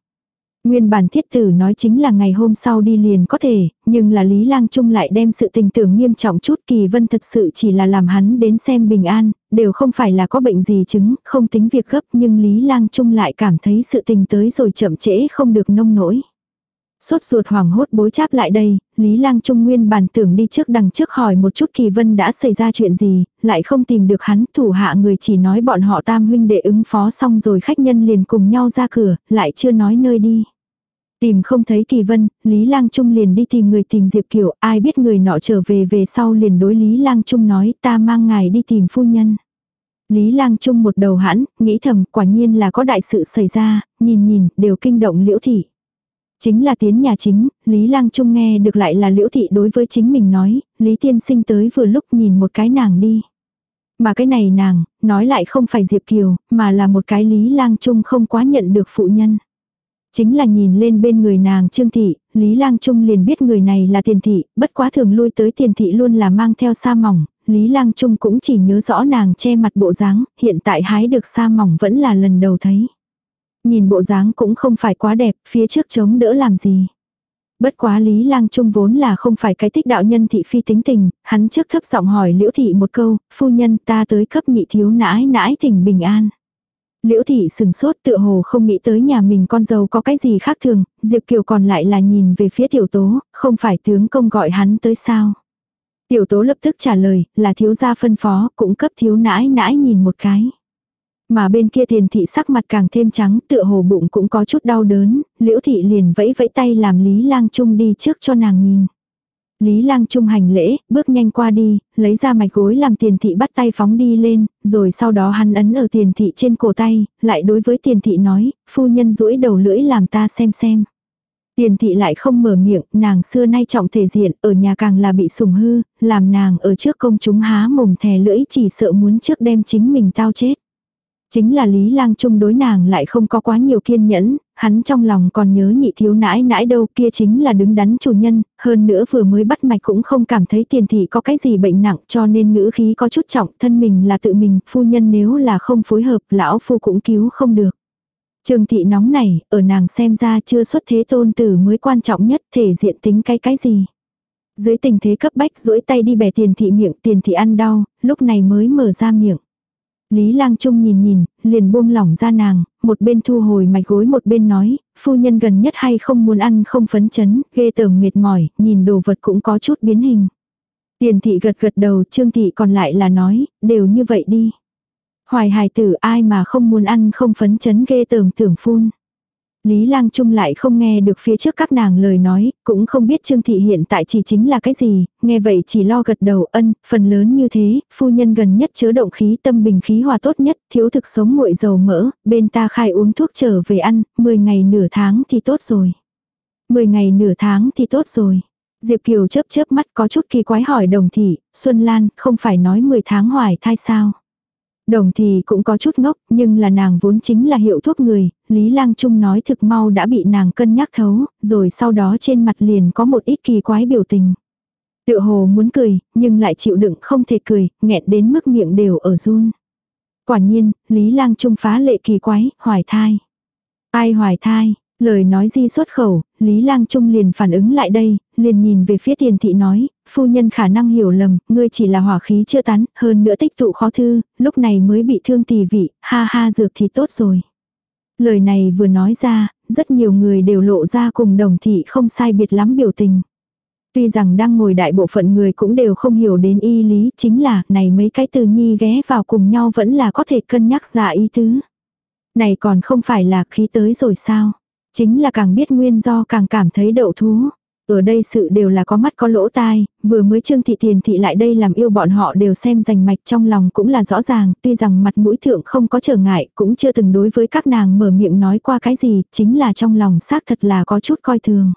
Nguyên bản thiết tử nói chính là ngày hôm sau đi liền có thể, nhưng là Lý Lang Trung lại đem sự tình tưởng nghiêm trọng chút kỳ vân thật sự chỉ là làm hắn đến xem bình an, đều không phải là có bệnh gì chứng, không tính việc gấp nhưng Lý Lang Trung lại cảm thấy sự tình tới rồi chậm trễ không được nông nổi. Sốt ruột hoảng hốt bối cháp lại đây, Lý Lang Trung nguyên bản tưởng đi trước đằng trước hỏi một chút Kỳ Vân đã xảy ra chuyện gì, lại không tìm được hắn, thủ hạ người chỉ nói bọn họ tam huynh đệ ứng phó xong rồi khách nhân liền cùng nhau ra cửa, lại chưa nói nơi đi. Tìm không thấy Kỳ Vân, Lý Lang Trung liền đi tìm người tìm Diệp Kiều, ai biết người nọ trở về về sau liền đối Lý Lang Trung nói ta mang ngài đi tìm phu nhân. Lý Lang Trung một đầu hãn, nghĩ thầm quả nhiên là có đại sự xảy ra, nhìn nhìn, đều kinh động liễu thị. Chính là tiến nhà chính, Lý Lang Trung nghe được lại là liễu thị đối với chính mình nói, Lý Tiên sinh tới vừa lúc nhìn một cái nàng đi. Mà cái này nàng, nói lại không phải Diệp Kiều, mà là một cái Lý Lang Trung không quá nhận được phụ nhân. Chính là nhìn lên bên người nàng Trương Thị, Lý Lang Trung liền biết người này là tiền thị, bất quá thường lui tới tiền thị luôn là mang theo sa mỏng, Lý Lang Trung cũng chỉ nhớ rõ nàng che mặt bộ dáng, hiện tại hái được sa mỏng vẫn là lần đầu thấy. Nhìn bộ dáng cũng không phải quá đẹp, phía trước chống đỡ làm gì. Bất quá Lý Lang Trung vốn là không phải cái thích đạo nhân thị phi tính tình, hắn trước thấp giọng hỏi Liễu Thị một câu, phu nhân ta tới cấp nhị thiếu nãi nãi thỉnh bình an. Liễu thị sừng sốt tựa hồ không nghĩ tới nhà mình con dâu có cái gì khác thường, Diệp Kiều còn lại là nhìn về phía tiểu tố, không phải tướng công gọi hắn tới sao. Tiểu tố lập tức trả lời, là thiếu gia phân phó, cũng cấp thiếu nãi nãi nhìn một cái. Mà bên kia tiền thị sắc mặt càng thêm trắng, tựa hồ bụng cũng có chút đau đớn, liễu thị liền vẫy vẫy tay làm Lý Lang Trung đi trước cho nàng nhìn. Lý lang trung hành lễ, bước nhanh qua đi, lấy ra mạch gối làm tiền thị bắt tay phóng đi lên, rồi sau đó hắn ấn ở tiền thị trên cổ tay, lại đối với tiền thị nói, phu nhân duỗi đầu lưỡi làm ta xem xem. Tiền thị lại không mở miệng, nàng xưa nay trọng thể diện, ở nhà càng là bị sùng hư, làm nàng ở trước công chúng há mồm thè lưỡi chỉ sợ muốn trước đem chính mình tao chết. Chính là Lý Lang Trung đối nàng lại không có quá nhiều kiên nhẫn, hắn trong lòng còn nhớ nhị thiếu nãi nãi đâu kia chính là đứng đắn chủ nhân, hơn nữa vừa mới bắt mạch cũng không cảm thấy tiền thị có cái gì bệnh nặng cho nên ngữ khí có chút trọng thân mình là tự mình, phu nhân nếu là không phối hợp lão phu cũng cứu không được. Trương thị nóng này, ở nàng xem ra chưa xuất thế tôn tử mới quan trọng nhất thể diện tính cái cái gì. Dưới tình thế cấp bách duỗi tay đi bẻ tiền thị miệng tiền thị ăn đau, lúc này mới mở ra miệng. Lý Lang Trung nhìn nhìn, liền buông lỏng ra nàng, một bên thu hồi mạch gối một bên nói, phu nhân gần nhất hay không muốn ăn không phấn chấn, ghê tởm mệt mỏi, nhìn đồ vật cũng có chút biến hình. Tiền thị gật gật đầu, trương thị còn lại là nói, đều như vậy đi. Hoài hài tử ai mà không muốn ăn không phấn chấn ghê tởm tưởng phun. Lý Lang Trung lại không nghe được phía trước các nàng lời nói, cũng không biết Trương Thị hiện tại chỉ chính là cái gì, nghe vậy chỉ lo gật đầu ân, phần lớn như thế, phu nhân gần nhất chứa động khí tâm bình khí hòa tốt nhất, thiếu thực sống nguội dầu mỡ, bên ta khai uống thuốc trở về ăn, 10 ngày nửa tháng thì tốt rồi. 10 ngày nửa tháng thì tốt rồi. Diệp Kiều chớp chớp mắt có chút kỳ quái hỏi đồng thị, Xuân Lan không phải nói 10 tháng hoài thai sao. Đồng thì cũng có chút ngốc, nhưng là nàng vốn chính là hiệu thuốc người, Lý Lang Trung nói thực mau đã bị nàng cân nhắc thấu, rồi sau đó trên mặt liền có một ít kỳ quái biểu tình. Tựa hồ muốn cười, nhưng lại chịu đựng không thể cười, nghẹn đến mức miệng đều ở run. Quả nhiên, Lý Lang Trung phá lệ kỳ quái, hoài thai. Ai hoài thai, Lời nói di xuất khẩu, Lý Lang Trung liền phản ứng lại đây, liền nhìn về phía tiền thị nói, phu nhân khả năng hiểu lầm, ngươi chỉ là hỏa khí chưa tán, hơn nữa tích tụ khó thư, lúc này mới bị thương tỳ vị, ha ha dược thì tốt rồi. Lời này vừa nói ra, rất nhiều người đều lộ ra cùng đồng thị không sai biệt lắm biểu tình. Tuy rằng đang ngồi đại bộ phận người cũng đều không hiểu đến y lý, chính là này mấy cái từ nhi ghé vào cùng nhau vẫn là có thể cân nhắc ra ý tứ. Này còn không phải là khí tới rồi sao? Chính là càng biết nguyên do càng cảm thấy đậu thú. Ở đây sự đều là có mắt có lỗ tai, vừa mới trương thị tiền thị lại đây làm yêu bọn họ đều xem rành mạch trong lòng cũng là rõ ràng, tuy rằng mặt mũi thượng không có trở ngại, cũng chưa từng đối với các nàng mở miệng nói qua cái gì, chính là trong lòng xác thật là có chút coi thường.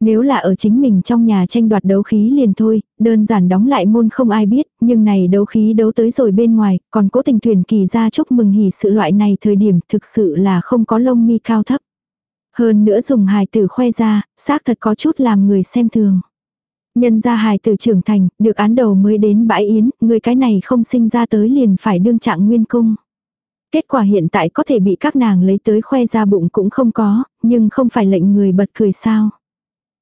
Nếu là ở chính mình trong nhà tranh đoạt đấu khí liền thôi, đơn giản đóng lại môn không ai biết, nhưng này đấu khí đấu tới rồi bên ngoài, còn cố tình thuyền kỳ ra chúc mừng hỉ sự loại này thời điểm thực sự là không có lông mi cao thấp. Hơn nữa dùng hài tử khoe ra, xác thật có chút làm người xem thường. Nhân ra hài tử trưởng thành, được án đầu mới đến bãi yến, người cái này không sinh ra tới liền phải đương trạng nguyên cung. Kết quả hiện tại có thể bị các nàng lấy tới khoe ra bụng cũng không có, nhưng không phải lệnh người bật cười sao.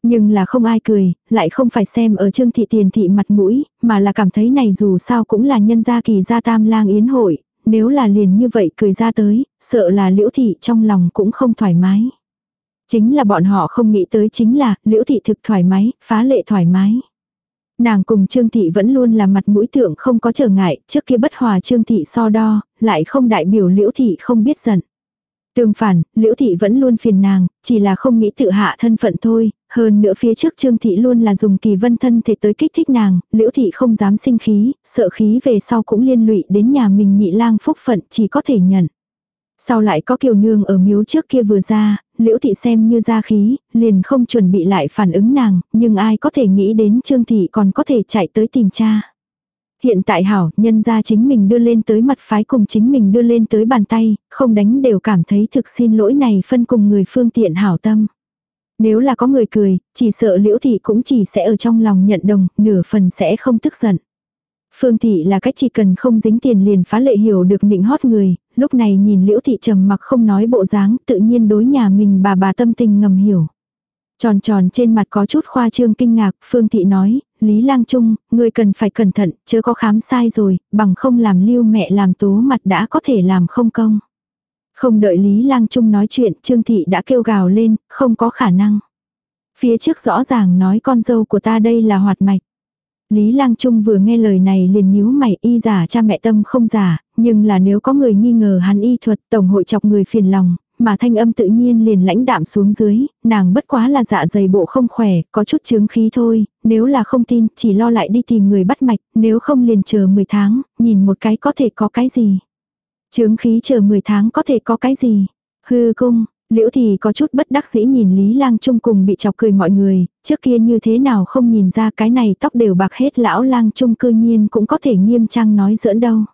Nhưng là không ai cười, lại không phải xem ở trương thị tiền thị mặt mũi, mà là cảm thấy này dù sao cũng là nhân gia kỳ gia tam lang yến hội, nếu là liền như vậy cười ra tới, sợ là liễu thị trong lòng cũng không thoải mái. Chính là bọn họ không nghĩ tới chính là liễu thị thực thoải mái, phá lệ thoải mái. Nàng cùng Trương Thị vẫn luôn là mặt mũi tượng không có trở ngại, trước kia bất hòa Trương Thị so đo, lại không đại biểu Liễu Thị không biết giận. Tương phản, Liễu Thị vẫn luôn phiền nàng, chỉ là không nghĩ tự hạ thân phận thôi, hơn nữa phía trước Trương Thị luôn là dùng kỳ vân thân thể tới kích thích nàng, Liễu Thị không dám sinh khí, sợ khí về sau cũng liên lụy đến nhà mình nhị lang phúc phận chỉ có thể nhận. Sau lại có kiều nương ở miếu trước kia vừa ra, liễu thị xem như ra khí, liền không chuẩn bị lại phản ứng nàng, nhưng ai có thể nghĩ đến trương thị còn có thể chạy tới tìm cha. Hiện tại hảo, nhân ra chính mình đưa lên tới mặt phái cùng chính mình đưa lên tới bàn tay, không đánh đều cảm thấy thực xin lỗi này phân cùng người phương tiện hảo tâm. Nếu là có người cười, chỉ sợ liễu thị cũng chỉ sẽ ở trong lòng nhận đồng, nửa phần sẽ không tức giận. Phương thị là cách chỉ cần không dính tiền liền phá lệ hiểu được nịnh hót người, lúc này nhìn liễu thị trầm mặc không nói bộ dáng tự nhiên đối nhà mình bà bà tâm tình ngầm hiểu. Tròn tròn trên mặt có chút khoa trương kinh ngạc, Phương Thị nói, Lý Lang Trung, người cần phải cẩn thận, chớ có khám sai rồi, bằng không làm lưu mẹ làm tố mặt đã có thể làm không công. Không đợi Lý Lang Trung nói chuyện, Trương Thị đã kêu gào lên, không có khả năng. Phía trước rõ ràng nói con dâu của ta đây là hoạt mạch. Lý Lang Trung vừa nghe lời này liền nhíu mày y giả cha mẹ tâm không giả, nhưng là nếu có người nghi ngờ hắn y thuật tổng hội chọc người phiền lòng, mà thanh âm tự nhiên liền lãnh đạm xuống dưới, nàng bất quá là dạ dày bộ không khỏe, có chút chứng khí thôi, nếu là không tin chỉ lo lại đi tìm người bắt mạch, nếu không liền chờ 10 tháng, nhìn một cái có thể có cái gì. Chứng khí chờ 10 tháng có thể có cái gì. Hư cung, Liễu thì có chút bất đắc dĩ nhìn Lý Lang Trung cùng bị chọc cười mọi người, trước kia như thế nào không nhìn ra cái này tóc đều bạc hết lão Lang Trung cư nhiên cũng có thể nghiêm trang nói giỡn đâu.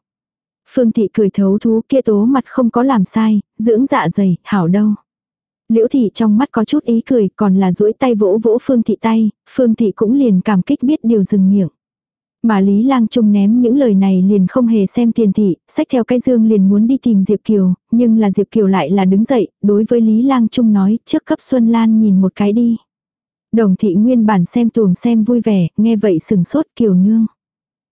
Phương Thị cười thấu thú kia tố mặt không có làm sai, dưỡng dạ dày, hảo đâu. Liễu Thị trong mắt có chút ý cười còn là duỗi tay vỗ vỗ Phương Thị tay, Phương Thị cũng liền cảm kích biết điều dừng miệng. Mà Lý Lang Trung ném những lời này liền không hề xem tiền thị, sách theo cái dương liền muốn đi tìm Diệp Kiều, nhưng là Diệp Kiều lại là đứng dậy, đối với Lý Lang Trung nói trước cấp Xuân Lan nhìn một cái đi. Đồng thị nguyên bản xem tuồng xem vui vẻ, nghe vậy sừng sốt Kiều nương.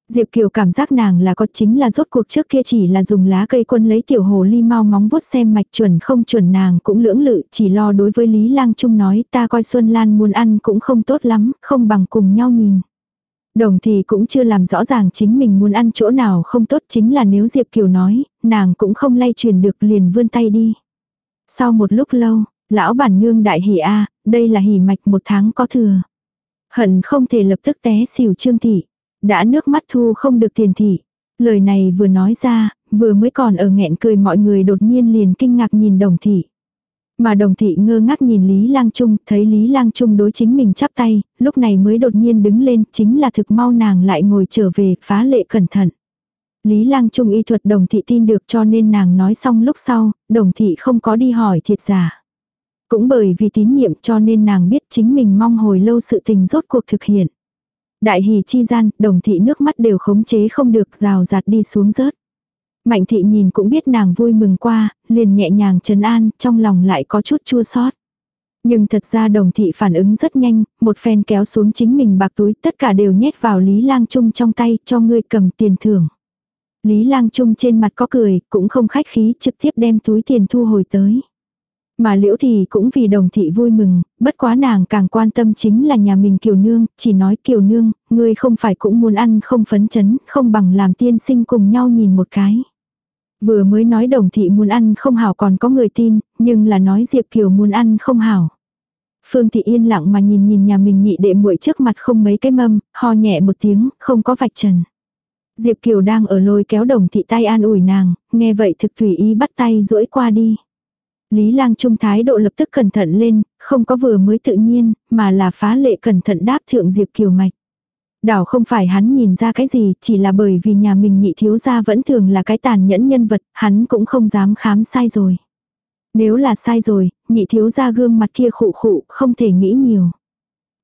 Diệp Kiều cảm giác nàng là có chính là rốt cuộc trước kia chỉ là dùng lá cây quân lấy tiểu hồ ly mau móng vuốt xem mạch chuẩn không chuẩn nàng cũng lưỡng lự chỉ lo đối với Lý Lang Trung nói ta coi Xuân Lan muốn ăn cũng không tốt lắm, không bằng cùng nhau nhìn. Đồng thì cũng chưa làm rõ ràng chính mình muốn ăn chỗ nào không tốt chính là nếu Diệp Kiều nói, nàng cũng không lay truyền được liền vươn tay đi. Sau một lúc lâu, lão bản nương đại hỉ a đây là hỉ mạch một tháng có thừa. Hận không thể lập tức té xỉu trương thị. Đã nước mắt thu không được tiền thị. Lời này vừa nói ra, vừa mới còn ở nghẹn cười mọi người đột nhiên liền kinh ngạc nhìn đồng thị. Mà đồng thị ngơ ngác nhìn Lý Lang Trung, thấy Lý Lang Trung đối chính mình chắp tay, lúc này mới đột nhiên đứng lên, chính là thực mau nàng lại ngồi trở về, phá lệ cẩn thận. Lý Lang Trung y thuật đồng thị tin được cho nên nàng nói xong lúc sau, đồng thị không có đi hỏi thiệt giả. Cũng bởi vì tín nhiệm cho nên nàng biết chính mình mong hồi lâu sự tình rốt cuộc thực hiện. Đại hỷ chi gian, đồng thị nước mắt đều khống chế không được rào rạt đi xuống rớt. Mạnh thị nhìn cũng biết nàng vui mừng qua, liền nhẹ nhàng trấn an, trong lòng lại có chút chua xót. Nhưng thật ra đồng thị phản ứng rất nhanh, một phen kéo xuống chính mình bạc túi, tất cả đều nhét vào Lý Lang Trung trong tay, cho ngươi cầm tiền thưởng. Lý Lang Trung trên mặt có cười, cũng không khách khí, trực tiếp đem túi tiền thu hồi tới. Mà liễu thì cũng vì đồng thị vui mừng, bất quá nàng càng quan tâm chính là nhà mình kiều nương, chỉ nói kiều nương, ngươi không phải cũng muốn ăn không phấn chấn, không bằng làm tiên sinh cùng nhau nhìn một cái. Vừa mới nói đồng thị muốn ăn không hảo còn có người tin, nhưng là nói Diệp Kiều muốn ăn không hảo. Phương Thị yên lặng mà nhìn nhìn nhà mình nhị đệ muội trước mặt không mấy cái mâm, ho nhẹ một tiếng, không có vạch trần. Diệp Kiều đang ở lôi kéo đồng thị tay an ủi nàng, nghe vậy thực thủy ý bắt tay duỗi qua đi. Lý lang trung thái độ lập tức cẩn thận lên, không có vừa mới tự nhiên, mà là phá lệ cẩn thận đáp thượng Diệp Kiều mạch. Đảo không phải hắn nhìn ra cái gì, chỉ là bởi vì nhà mình nhị thiếu gia vẫn thường là cái tàn nhẫn nhân vật, hắn cũng không dám khám sai rồi. Nếu là sai rồi, nhị thiếu gia gương mặt kia khụ khụ, không thể nghĩ nhiều.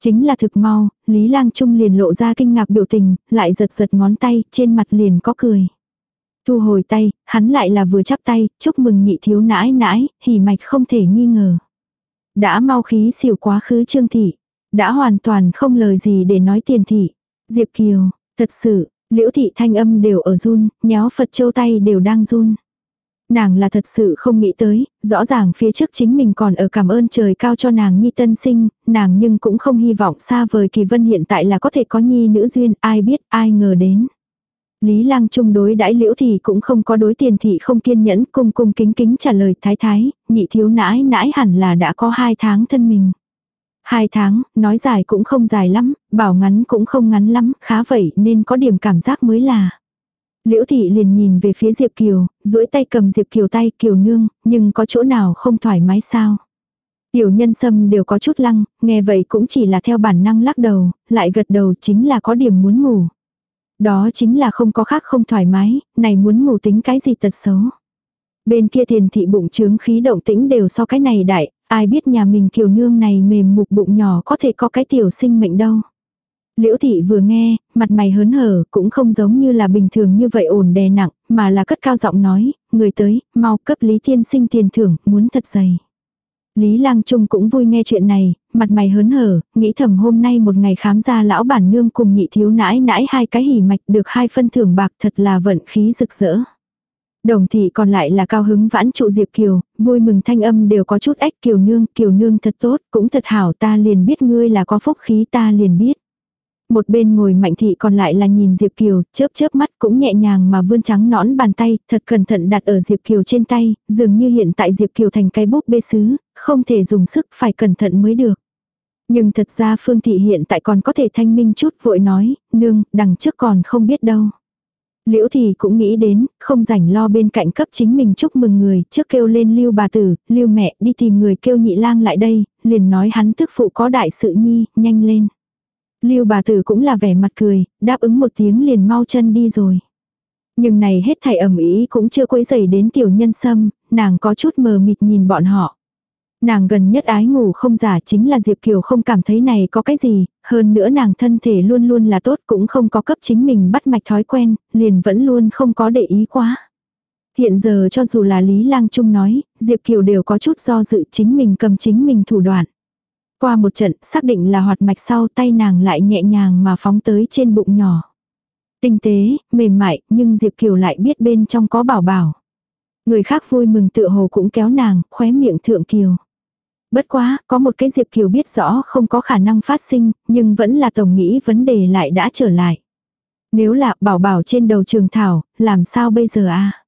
Chính là thực mau, Lý Lang Trung liền lộ ra kinh ngạc biểu tình, lại giật giật ngón tay, trên mặt liền có cười. Thu hồi tay, hắn lại là vừa chắp tay, chúc mừng nhị thiếu nãi nãi, hỉ mạch không thể nghi ngờ. Đã mau khí xỉu quá khứ trương thị, đã hoàn toàn không lời gì để nói tiền thị. Diệp Kiều, thật sự, liễu thị thanh âm đều ở run, nhéo Phật châu tay đều đang run. Nàng là thật sự không nghĩ tới, rõ ràng phía trước chính mình còn ở cảm ơn trời cao cho nàng nhi tân sinh, nàng nhưng cũng không hy vọng xa vời kỳ vân hiện tại là có thể có nhi nữ duyên, ai biết, ai ngờ đến. Lý Lang Trung đối đãi liễu thì cũng không có đối tiền thị không kiên nhẫn, cung cung kính kính trả lời thái thái, nhị thiếu nãi nãi hẳn là đã có hai tháng thân mình. Hai tháng, nói dài cũng không dài lắm, bảo ngắn cũng không ngắn lắm, khá vậy nên có điểm cảm giác mới là. Liễu thị liền nhìn về phía Diệp Kiều, duỗi tay cầm Diệp Kiều tay Kiều nương, nhưng có chỗ nào không thoải mái sao? Tiểu nhân sâm đều có chút lăng, nghe vậy cũng chỉ là theo bản năng lắc đầu, lại gật đầu chính là có điểm muốn ngủ. Đó chính là không có khác không thoải mái, này muốn ngủ tính cái gì tật xấu. Bên kia thiền thị bụng trướng khí động tĩnh đều so cái này đại, ai biết nhà mình kiều nương này mềm mục bụng nhỏ có thể có cái tiểu sinh mệnh đâu. Liễu thị vừa nghe, mặt mày hớn hở, cũng không giống như là bình thường như vậy ổn đè nặng, mà là cất cao giọng nói, người tới, mau cấp Lý Tiên sinh tiền thưởng, muốn thật dày. Lý Lang Trung cũng vui nghe chuyện này, mặt mày hớn hở, nghĩ thầm hôm nay một ngày khám ra lão bản nương cùng nhị thiếu nãi nãi hai cái hỉ mạch được hai phân thưởng bạc thật là vận khí rực rỡ. Đồng thị còn lại là cao hứng vãn trụ Diệp Kiều, vui mừng thanh âm đều có chút ếch Kiều nương, Kiều nương thật tốt, cũng thật hảo ta liền biết ngươi là có phúc khí ta liền biết. Một bên ngồi mạnh thị còn lại là nhìn Diệp Kiều, chớp chớp mắt cũng nhẹ nhàng mà vươn trắng nõn bàn tay, thật cẩn thận đặt ở Diệp Kiều trên tay, dường như hiện tại Diệp Kiều thành cái búp bê sứ, không thể dùng sức phải cẩn thận mới được. Nhưng thật ra Phương Thị hiện tại còn có thể thanh minh chút vội nói, nương, đằng trước còn không biết đâu. Liễu thì cũng nghĩ đến, không rảnh lo bên cạnh cấp chính mình chúc mừng người, trước kêu lên lưu bà tử, lưu mẹ đi tìm người kêu nhị lang lại đây, liền nói hắn tức phụ có đại sự nhi, nhanh lên. Lưu bà tử cũng là vẻ mặt cười, đáp ứng một tiếng liền mau chân đi rồi. Nhưng này hết thảy ẩm ý cũng chưa quấy dày đến tiểu nhân sâm, nàng có chút mờ mịt nhìn bọn họ. Nàng gần nhất ái ngủ không giả chính là Diệp Kiều không cảm thấy này có cái gì, hơn nữa nàng thân thể luôn luôn là tốt cũng không có cấp chính mình bắt mạch thói quen, liền vẫn luôn không có để ý quá. Hiện giờ cho dù là Lý Lang Trung nói, Diệp Kiều đều có chút do dự chính mình cầm chính mình thủ đoạn. Qua một trận, xác định là hoạt mạch sau tay nàng lại nhẹ nhàng mà phóng tới trên bụng nhỏ. Tinh tế, mềm mại, nhưng Diệp Kiều lại biết bên trong có bảo bảo. Người khác vui mừng tựa hồ cũng kéo nàng, khóe miệng thượng kiều. Bất quá, có một cái Diệp Kiều biết rõ không có khả năng phát sinh, nhưng vẫn là tổng nghĩ vấn đề lại đã trở lại. Nếu là bảo bảo trên đầu trường thảo, làm sao bây giờ a à?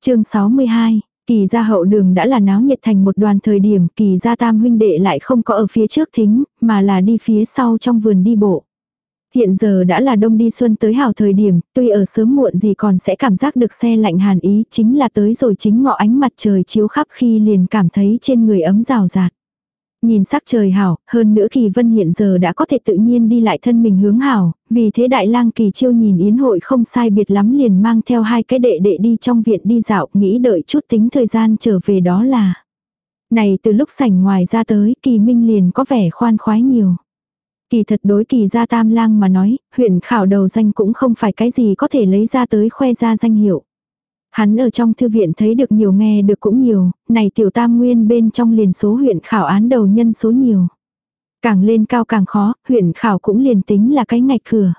chương 62, Kỳ gia hậu đường đã là náo nhiệt thành một đoàn thời điểm kỳ gia tam huynh đệ lại không có ở phía trước thính, mà là đi phía sau trong vườn đi bộ. Hiện giờ đã là đông đi xuân tới hào thời điểm, tuy ở sớm muộn gì còn sẽ cảm giác được xe lạnh hàn ý, chính là tới rồi chính ngọ ánh mặt trời chiếu khắp khi liền cảm thấy trên người ấm rào rạt. Nhìn sắc trời hảo, hơn nữa kỳ vân hiện giờ đã có thể tự nhiên đi lại thân mình hướng hảo, vì thế đại lang kỳ chiêu nhìn yến hội không sai biệt lắm liền mang theo hai cái đệ đệ đi trong viện đi dạo, nghĩ đợi chút tính thời gian trở về đó là. Này từ lúc sảnh ngoài ra tới, kỳ minh liền có vẻ khoan khoái nhiều. Kỳ thật đối kỳ gia tam lang mà nói, huyện khảo đầu danh cũng không phải cái gì có thể lấy ra tới khoe ra danh hiệu. Hắn ở trong thư viện thấy được nhiều nghe được cũng nhiều, này tiểu tam nguyên bên trong liền số huyện khảo án đầu nhân số nhiều. Càng lên cao càng khó, huyện khảo cũng liền tính là cái ngạch cửa.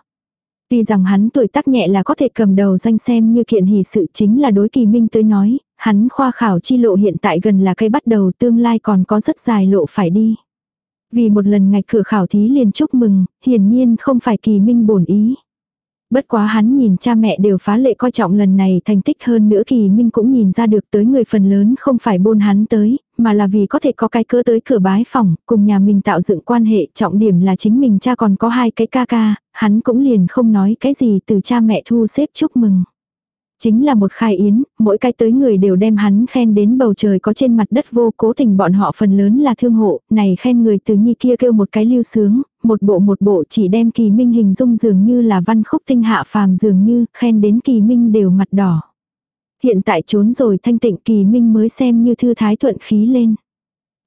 Tuy rằng hắn tuổi tác nhẹ là có thể cầm đầu danh xem như kiện hỷ sự chính là đối kỳ minh tới nói, hắn khoa khảo chi lộ hiện tại gần là cây bắt đầu tương lai còn có rất dài lộ phải đi. Vì một lần ngạch cửa khảo thí liền chúc mừng, hiển nhiên không phải kỳ minh bổn ý. Bất quá hắn nhìn cha mẹ đều phá lệ coi trọng lần này thành tích hơn nữa kỳ minh cũng nhìn ra được tới người phần lớn không phải bôn hắn tới, mà là vì có thể có cái cỡ tới cửa bái phòng, cùng nhà mình tạo dựng quan hệ, trọng điểm là chính mình cha còn có hai cái ca ca, hắn cũng liền không nói cái gì từ cha mẹ thu xếp chúc mừng. Chính là một khai yến, mỗi cái tới người đều đem hắn khen đến bầu trời có trên mặt đất vô cố tình bọn họ phần lớn là thương hộ, này khen người từ nhi kia kêu một cái lưu sướng, một bộ một bộ chỉ đem kỳ minh hình dung dường như là văn khúc tinh hạ phàm dường như, khen đến kỳ minh đều mặt đỏ. Hiện tại trốn rồi thanh tịnh kỳ minh mới xem như thư thái thuận khí lên.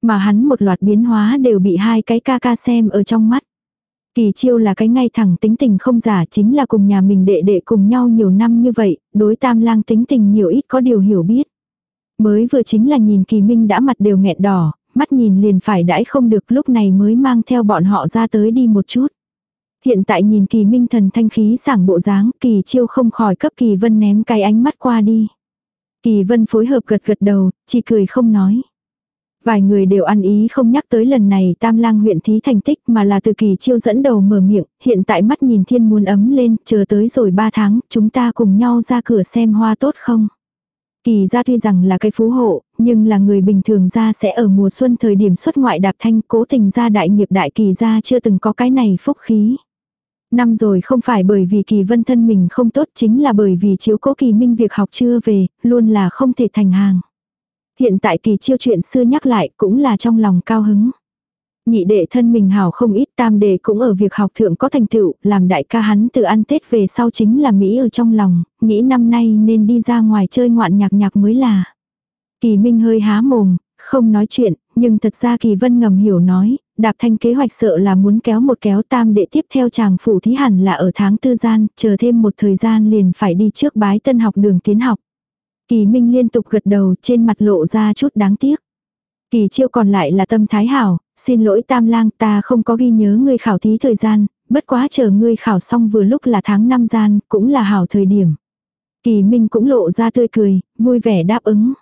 Mà hắn một loạt biến hóa đều bị hai cái ca ca xem ở trong mắt. Kỳ chiêu là cái ngay thẳng tính tình không giả chính là cùng nhà mình đệ đệ cùng nhau nhiều năm như vậy, đối tam lang tính tình nhiều ít có điều hiểu biết. Mới vừa chính là nhìn kỳ minh đã mặt đều nghẹn đỏ, mắt nhìn liền phải đãi không được lúc này mới mang theo bọn họ ra tới đi một chút. Hiện tại nhìn kỳ minh thần thanh khí sảng bộ dáng, kỳ chiêu không khỏi cấp kỳ vân ném cái ánh mắt qua đi. Kỳ vân phối hợp gật gật đầu, chỉ cười không nói. Vài người đều ăn ý không nhắc tới lần này tam lang huyện thí thành tích mà là từ kỳ chiêu dẫn đầu mở miệng, hiện tại mắt nhìn thiên muốn ấm lên, chờ tới rồi ba tháng, chúng ta cùng nhau ra cửa xem hoa tốt không. Kỳ gia tuy rằng là cái phú hộ, nhưng là người bình thường ra sẽ ở mùa xuân thời điểm xuất ngoại đạp thanh cố tình ra đại nghiệp đại kỳ gia chưa từng có cái này phúc khí. Năm rồi không phải bởi vì kỳ vân thân mình không tốt chính là bởi vì chiếu cố kỳ minh việc học chưa về, luôn là không thể thành hàng. Hiện tại kỳ chiêu chuyện xưa nhắc lại cũng là trong lòng cao hứng. Nhị đệ thân mình hảo không ít tam đệ cũng ở việc học thượng có thành tựu, làm đại ca hắn từ ăn Tết về sau chính là Mỹ ở trong lòng, nghĩ năm nay nên đi ra ngoài chơi ngoạn nhạc nhạc mới là. Kỳ Minh hơi há mồm, không nói chuyện, nhưng thật ra Kỳ Vân ngầm hiểu nói, đạp thanh kế hoạch sợ là muốn kéo một kéo tam đệ tiếp theo chàng phủ thí hẳn là ở tháng tư gian, chờ thêm một thời gian liền phải đi trước bái tân học đường tiến học. Kỳ Minh liên tục gật đầu trên mặt lộ ra chút đáng tiếc. Kỳ chiêu còn lại là tâm thái hảo, xin lỗi tam lang ta không có ghi nhớ ngươi khảo thí thời gian, bất quá chờ ngươi khảo xong vừa lúc là tháng năm gian, cũng là hảo thời điểm. Kỳ Minh cũng lộ ra tươi cười, vui vẻ đáp ứng.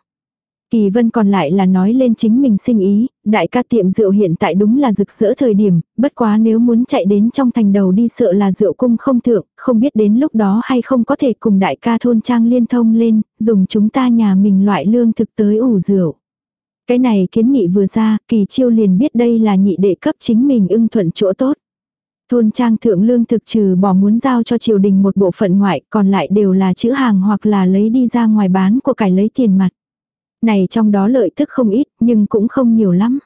Kỳ Vân còn lại là nói lên chính mình sinh ý, đại ca tiệm rượu hiện tại đúng là rực rỡ thời điểm, bất quá nếu muốn chạy đến trong thành đầu đi sợ là rượu cung không thượng, không biết đến lúc đó hay không có thể cùng đại ca thôn trang liên thông lên, dùng chúng ta nhà mình loại lương thực tới ủ rượu. Cái này kiến nghị vừa ra, kỳ chiêu liền biết đây là nhị đệ cấp chính mình ưng thuận chỗ tốt. Thôn trang thượng lương thực trừ bỏ muốn giao cho triều đình một bộ phận ngoại, còn lại đều là chữ hàng hoặc là lấy đi ra ngoài bán của cải lấy tiền mặt. Này trong đó lợi tức không ít, nhưng cũng không nhiều lắm.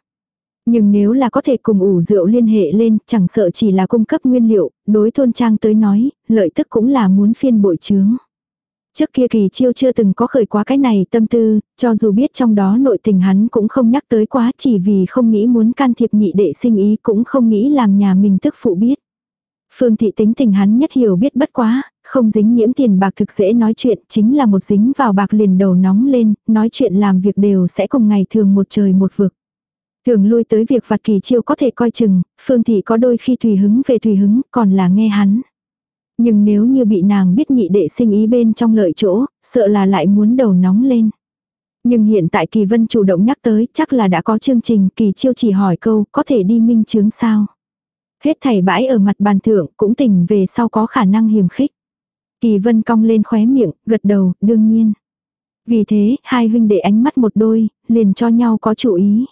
Nhưng nếu là có thể cùng ủ rượu liên hệ lên, chẳng sợ chỉ là cung cấp nguyên liệu, đối thôn trang tới nói, lợi tức cũng là muốn phiên bội chướng. Trước kia kỳ chiêu chưa từng có khởi quá cái này tâm tư, cho dù biết trong đó nội tình hắn cũng không nhắc tới quá chỉ vì không nghĩ muốn can thiệp nhị đệ sinh ý cũng không nghĩ làm nhà mình tức phụ biết. Phương thị tính tình hắn nhất hiểu biết bất quá, không dính nhiễm tiền bạc thực dễ nói chuyện, chính là một dính vào bạc liền đầu nóng lên, nói chuyện làm việc đều sẽ cùng ngày thường một trời một vực. Thường lui tới việc vặt kỳ chiêu có thể coi chừng, Phương thị có đôi khi tùy hứng về tùy hứng, còn là nghe hắn. Nhưng nếu như bị nàng biết nhị đệ sinh ý bên trong lợi chỗ, sợ là lại muốn đầu nóng lên. Nhưng hiện tại Kỳ Vân chủ động nhắc tới, chắc là đã có chương trình, Kỳ Chiêu chỉ hỏi câu, có thể đi minh chứng sao? Hết thảy bãi ở mặt bàn thượng, cũng tỉnh về sau có khả năng hiểm khích. Kỳ Vân cong lên khóe miệng, gật đầu, đương nhiên. Vì thế, hai huynh đệ ánh mắt một đôi, liền cho nhau có chủ ý.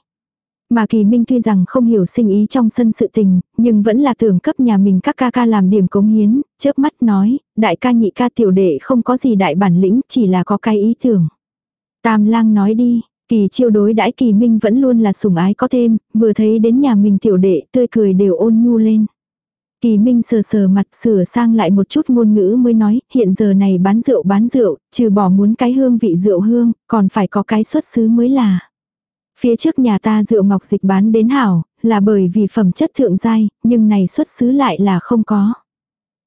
Mà Kỳ Minh tuy rằng không hiểu sinh ý trong sân sự tình, nhưng vẫn là tưởng cấp nhà mình các ca ca làm điểm cống hiến, chớp mắt nói, đại ca nhị ca tiểu đệ không có gì đại bản lĩnh, chỉ là có cái ý tưởng. Tam lang nói đi, kỳ chiêu đối đãi kỳ minh vẫn luôn là sủng ái có thêm, vừa thấy đến nhà mình tiểu đệ tươi cười đều ôn nhu lên. Kỳ Minh sờ sờ mặt sửa sang lại một chút ngôn ngữ mới nói, hiện giờ này bán rượu bán rượu, trừ bỏ muốn cái hương vị rượu hương, còn phải có cái xuất xứ mới là. Phía trước nhà ta rượu ngọc dịch bán đến hảo, là bởi vì phẩm chất thượng giai, nhưng này xuất xứ lại là không có.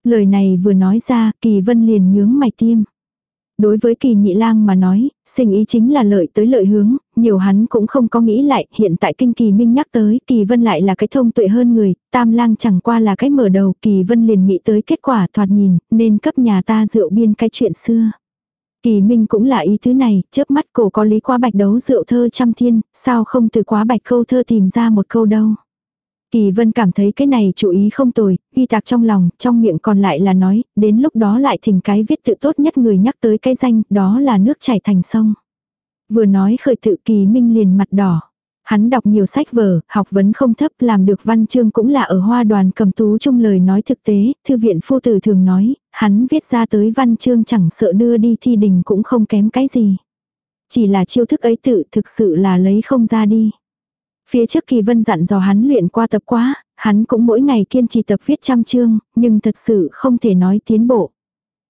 Lời này vừa nói ra, kỳ vân liền nhướng mày tiêm. Đối với kỳ nhị lang mà nói, sinh ý chính là lợi tới lợi hướng, nhiều hắn cũng không có nghĩ lại, hiện tại kinh kỳ minh nhắc tới, kỳ vân lại là cái thông tuệ hơn người, tam lang chẳng qua là cái mở đầu, kỳ vân liền nghĩ tới kết quả thoạt nhìn, nên cấp nhà ta rượu biên cái chuyện xưa. Kỳ minh cũng là ý thứ này, chớp mắt cổ có lý quá bạch đấu rượu thơ trăm thiên, sao không từ quá bạch câu thơ tìm ra một câu đâu. Kỳ Vân cảm thấy cái này chú ý không tồi, ghi tạc trong lòng, trong miệng còn lại là nói, đến lúc đó lại thỉnh cái viết tự tốt nhất người nhắc tới cái danh, đó là nước chảy thành sông. Vừa nói khởi tự Kỳ Minh liền mặt đỏ. Hắn đọc nhiều sách vở, học vấn không thấp, làm được văn chương cũng là ở hoa đoàn cầm tú chung lời nói thực tế, thư viện phu tử thường nói, hắn viết ra tới văn chương chẳng sợ đưa đi thi đình cũng không kém cái gì. Chỉ là chiêu thức ấy tự thực sự là lấy không ra đi. Phía trước kỳ vân dặn dò hắn luyện qua tập quá, hắn cũng mỗi ngày kiên trì tập viết trăm chương, nhưng thật sự không thể nói tiến bộ.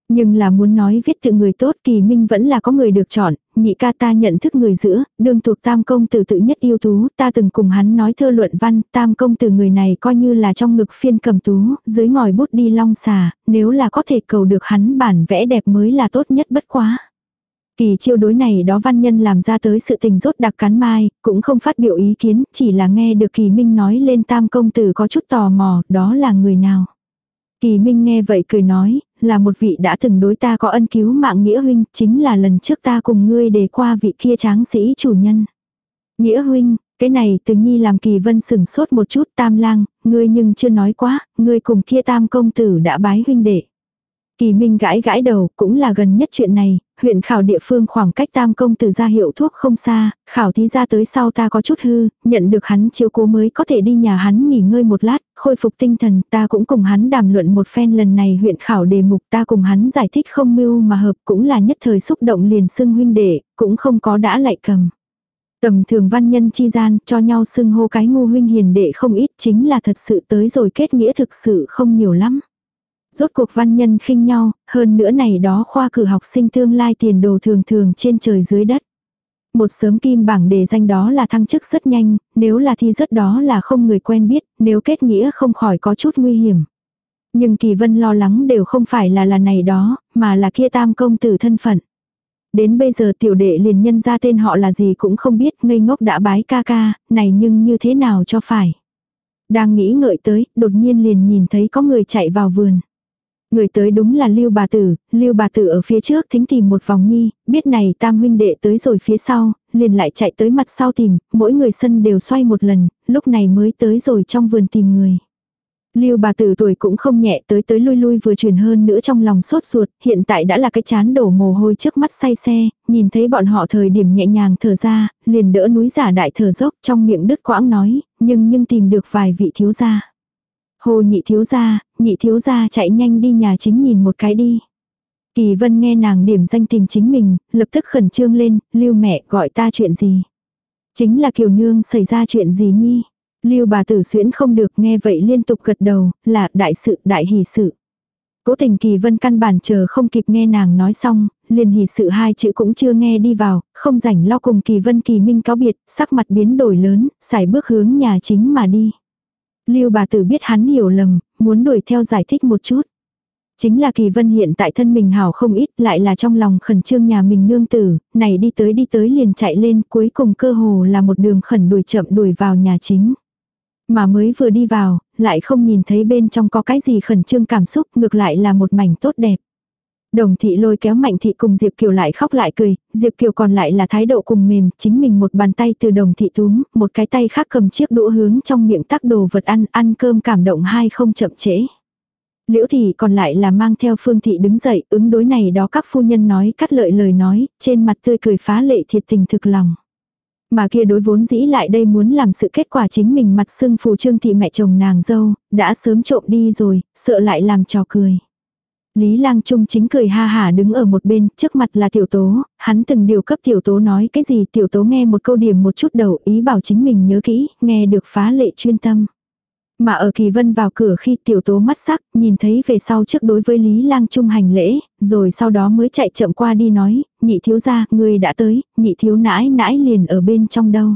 Nhưng là muốn nói viết tự người tốt kỳ minh vẫn là có người được chọn, nhị ca ta nhận thức người giữa, đương thuộc tam công tử tự nhất yêu tú, ta từng cùng hắn nói thơ luận văn, tam công tử người này coi như là trong ngực phiên cầm tú, dưới ngòi bút đi long xà, nếu là có thể cầu được hắn bản vẽ đẹp mới là tốt nhất bất quá. Kỳ chiêu đối này đó văn nhân làm ra tới sự tình rốt đặc cắn mai, cũng không phát biểu ý kiến, chỉ là nghe được kỳ minh nói lên tam công tử có chút tò mò, đó là người nào. Kỳ Minh nghe vậy cười nói, là một vị đã từng đối ta có ân cứu mạng Nghĩa Huynh, chính là lần trước ta cùng ngươi đề qua vị kia tráng sĩ chủ nhân. Nghĩa Huynh, cái này từ nhi làm kỳ vân sừng sốt một chút tam lang, ngươi nhưng chưa nói quá, ngươi cùng kia tam công tử đã bái huynh đệ. Kỳ Minh gãi gãi đầu, cũng là gần nhất chuyện này, huyện khảo địa phương khoảng cách tam công từ ra hiệu thuốc không xa, khảo thí ra tới sau ta có chút hư, nhận được hắn chiếu cố mới có thể đi nhà hắn nghỉ ngơi một lát, khôi phục tinh thần, ta cũng cùng hắn đàm luận một phen lần này huyện khảo đề mục ta cùng hắn giải thích không mưu mà hợp cũng là nhất thời xúc động liền xưng huynh đệ, cũng không có đã lại cầm. Tầm thường văn nhân chi gian cho nhau xưng hô cái ngu huynh hiền đệ không ít chính là thật sự tới rồi kết nghĩa thực sự không nhiều lắm. Rốt cuộc văn nhân khinh nhau, hơn nữa này đó khoa cử học sinh tương lai tiền đồ thường thường trên trời dưới đất. Một sớm kim bảng đề danh đó là thăng chức rất nhanh, nếu là thi rất đó là không người quen biết, nếu kết nghĩa không khỏi có chút nguy hiểm. Nhưng kỳ vân lo lắng đều không phải là là này đó, mà là kia tam công tử thân phận. Đến bây giờ tiểu đệ liền nhân ra tên họ là gì cũng không biết, ngây ngốc đã bái ca ca, này nhưng như thế nào cho phải. Đang nghĩ ngợi tới, đột nhiên liền nhìn thấy có người chạy vào vườn. Người tới đúng là Lưu bà tử, Lưu bà tử ở phía trước thính tìm một vòng nhi, biết này tam huynh đệ tới rồi phía sau, liền lại chạy tới mặt sau tìm, mỗi người sân đều xoay một lần, lúc này mới tới rồi trong vườn tìm người. Lưu bà tử tuổi cũng không nhẹ tới tới lui lui vừa truyền hơn nữa trong lòng sốt ruột, hiện tại đã là cái chán đổ mồ hôi trước mắt say xe, nhìn thấy bọn họ thời điểm nhẹ nhàng thở ra, liền đỡ núi giả đại thở dốc trong miệng đứt quãng nói, nhưng nhưng tìm được vài vị thiếu gia. Hồ nhị thiếu gia, nhị thiếu gia chạy nhanh đi nhà chính nhìn một cái đi. Kỳ vân nghe nàng điểm danh tìm chính mình, lập tức khẩn trương lên, lưu mẹ gọi ta chuyện gì. Chính là kiều nương xảy ra chuyện gì nhi. Lưu bà tử xuyễn không được nghe vậy liên tục gật đầu, là đại sự đại hỷ sự. Cố tình kỳ vân căn bản chờ không kịp nghe nàng nói xong, liền hỷ sự hai chữ cũng chưa nghe đi vào, không rảnh lo cùng kỳ vân kỳ minh cáo biệt, sắc mặt biến đổi lớn, xài bước hướng nhà chính mà đi. Lưu bà tử biết hắn hiểu lầm, muốn đuổi theo giải thích một chút. Chính là kỳ vân hiện tại thân mình hảo không ít lại là trong lòng khẩn trương nhà mình nương tử, này đi tới đi tới liền chạy lên cuối cùng cơ hồ là một đường khẩn đuổi chậm đuổi vào nhà chính. Mà mới vừa đi vào, lại không nhìn thấy bên trong có cái gì khẩn trương cảm xúc ngược lại là một mảnh tốt đẹp. Đồng thị lôi kéo mạnh thị cùng Diệp Kiều lại khóc lại cười, Diệp Kiều còn lại là thái độ cùng mềm, chính mình một bàn tay từ đồng thị túm, một cái tay khác cầm chiếc đũa hướng trong miệng tắc đồ vật ăn, ăn cơm cảm động hai không chậm trễ. Liễu thị còn lại là mang theo phương thị đứng dậy, ứng đối này đó các phu nhân nói cắt lợi lời nói, trên mặt tươi cười phá lệ thiệt tình thực lòng. Mà kia đối vốn dĩ lại đây muốn làm sự kết quả chính mình mặt sưng phù trương thị mẹ chồng nàng dâu, đã sớm trộm đi rồi, sợ lại làm trò cười. Lý lang trung chính cười ha hả đứng ở một bên, trước mặt là tiểu tố, hắn từng điều cấp tiểu tố nói cái gì tiểu tố nghe một câu điểm một chút đầu ý bảo chính mình nhớ kỹ, nghe được phá lệ chuyên tâm. Mà ở kỳ vân vào cửa khi tiểu tố mắt sắc, nhìn thấy về sau trước đối với Lý lang trung hành lễ, rồi sau đó mới chạy chậm qua đi nói, nhị thiếu gia, người đã tới, nhị thiếu nãi nãi liền ở bên trong đâu.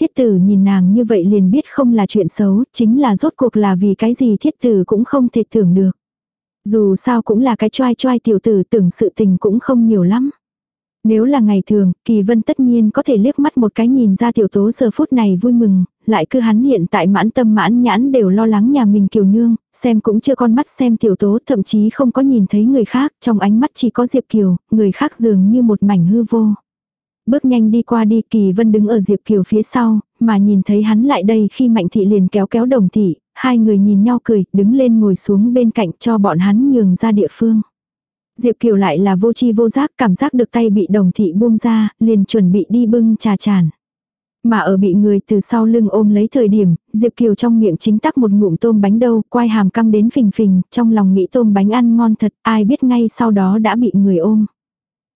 Thiết tử nhìn nàng như vậy liền biết không là chuyện xấu, chính là rốt cuộc là vì cái gì thiết tử cũng không thể tưởng được. Dù sao cũng là cái choai choai tiểu tử tưởng sự tình cũng không nhiều lắm. Nếu là ngày thường, Kỳ Vân tất nhiên có thể liếc mắt một cái nhìn ra tiểu tố giờ phút này vui mừng, lại cứ hắn hiện tại mãn tâm mãn nhãn đều lo lắng nhà mình kiều nương, xem cũng chưa con mắt xem tiểu tố thậm chí không có nhìn thấy người khác, trong ánh mắt chỉ có Diệp Kiều, người khác dường như một mảnh hư vô. Bước nhanh đi qua đi Kỳ Vân đứng ở Diệp Kiều phía sau, mà nhìn thấy hắn lại đây khi Mạnh Thị liền kéo kéo đồng thị, hai người nhìn nhau cười, đứng lên ngồi xuống bên cạnh cho bọn hắn nhường ra địa phương. Diệp Kiều lại là vô chi vô giác cảm giác được tay bị đồng thị buông ra, liền chuẩn bị đi bưng trà tràn. Mà ở bị người từ sau lưng ôm lấy thời điểm, Diệp Kiều trong miệng chính tắc một ngụm tôm bánh đâu, quai hàm căng đến phình phình, trong lòng nghĩ tôm bánh ăn ngon thật, ai biết ngay sau đó đã bị người ôm.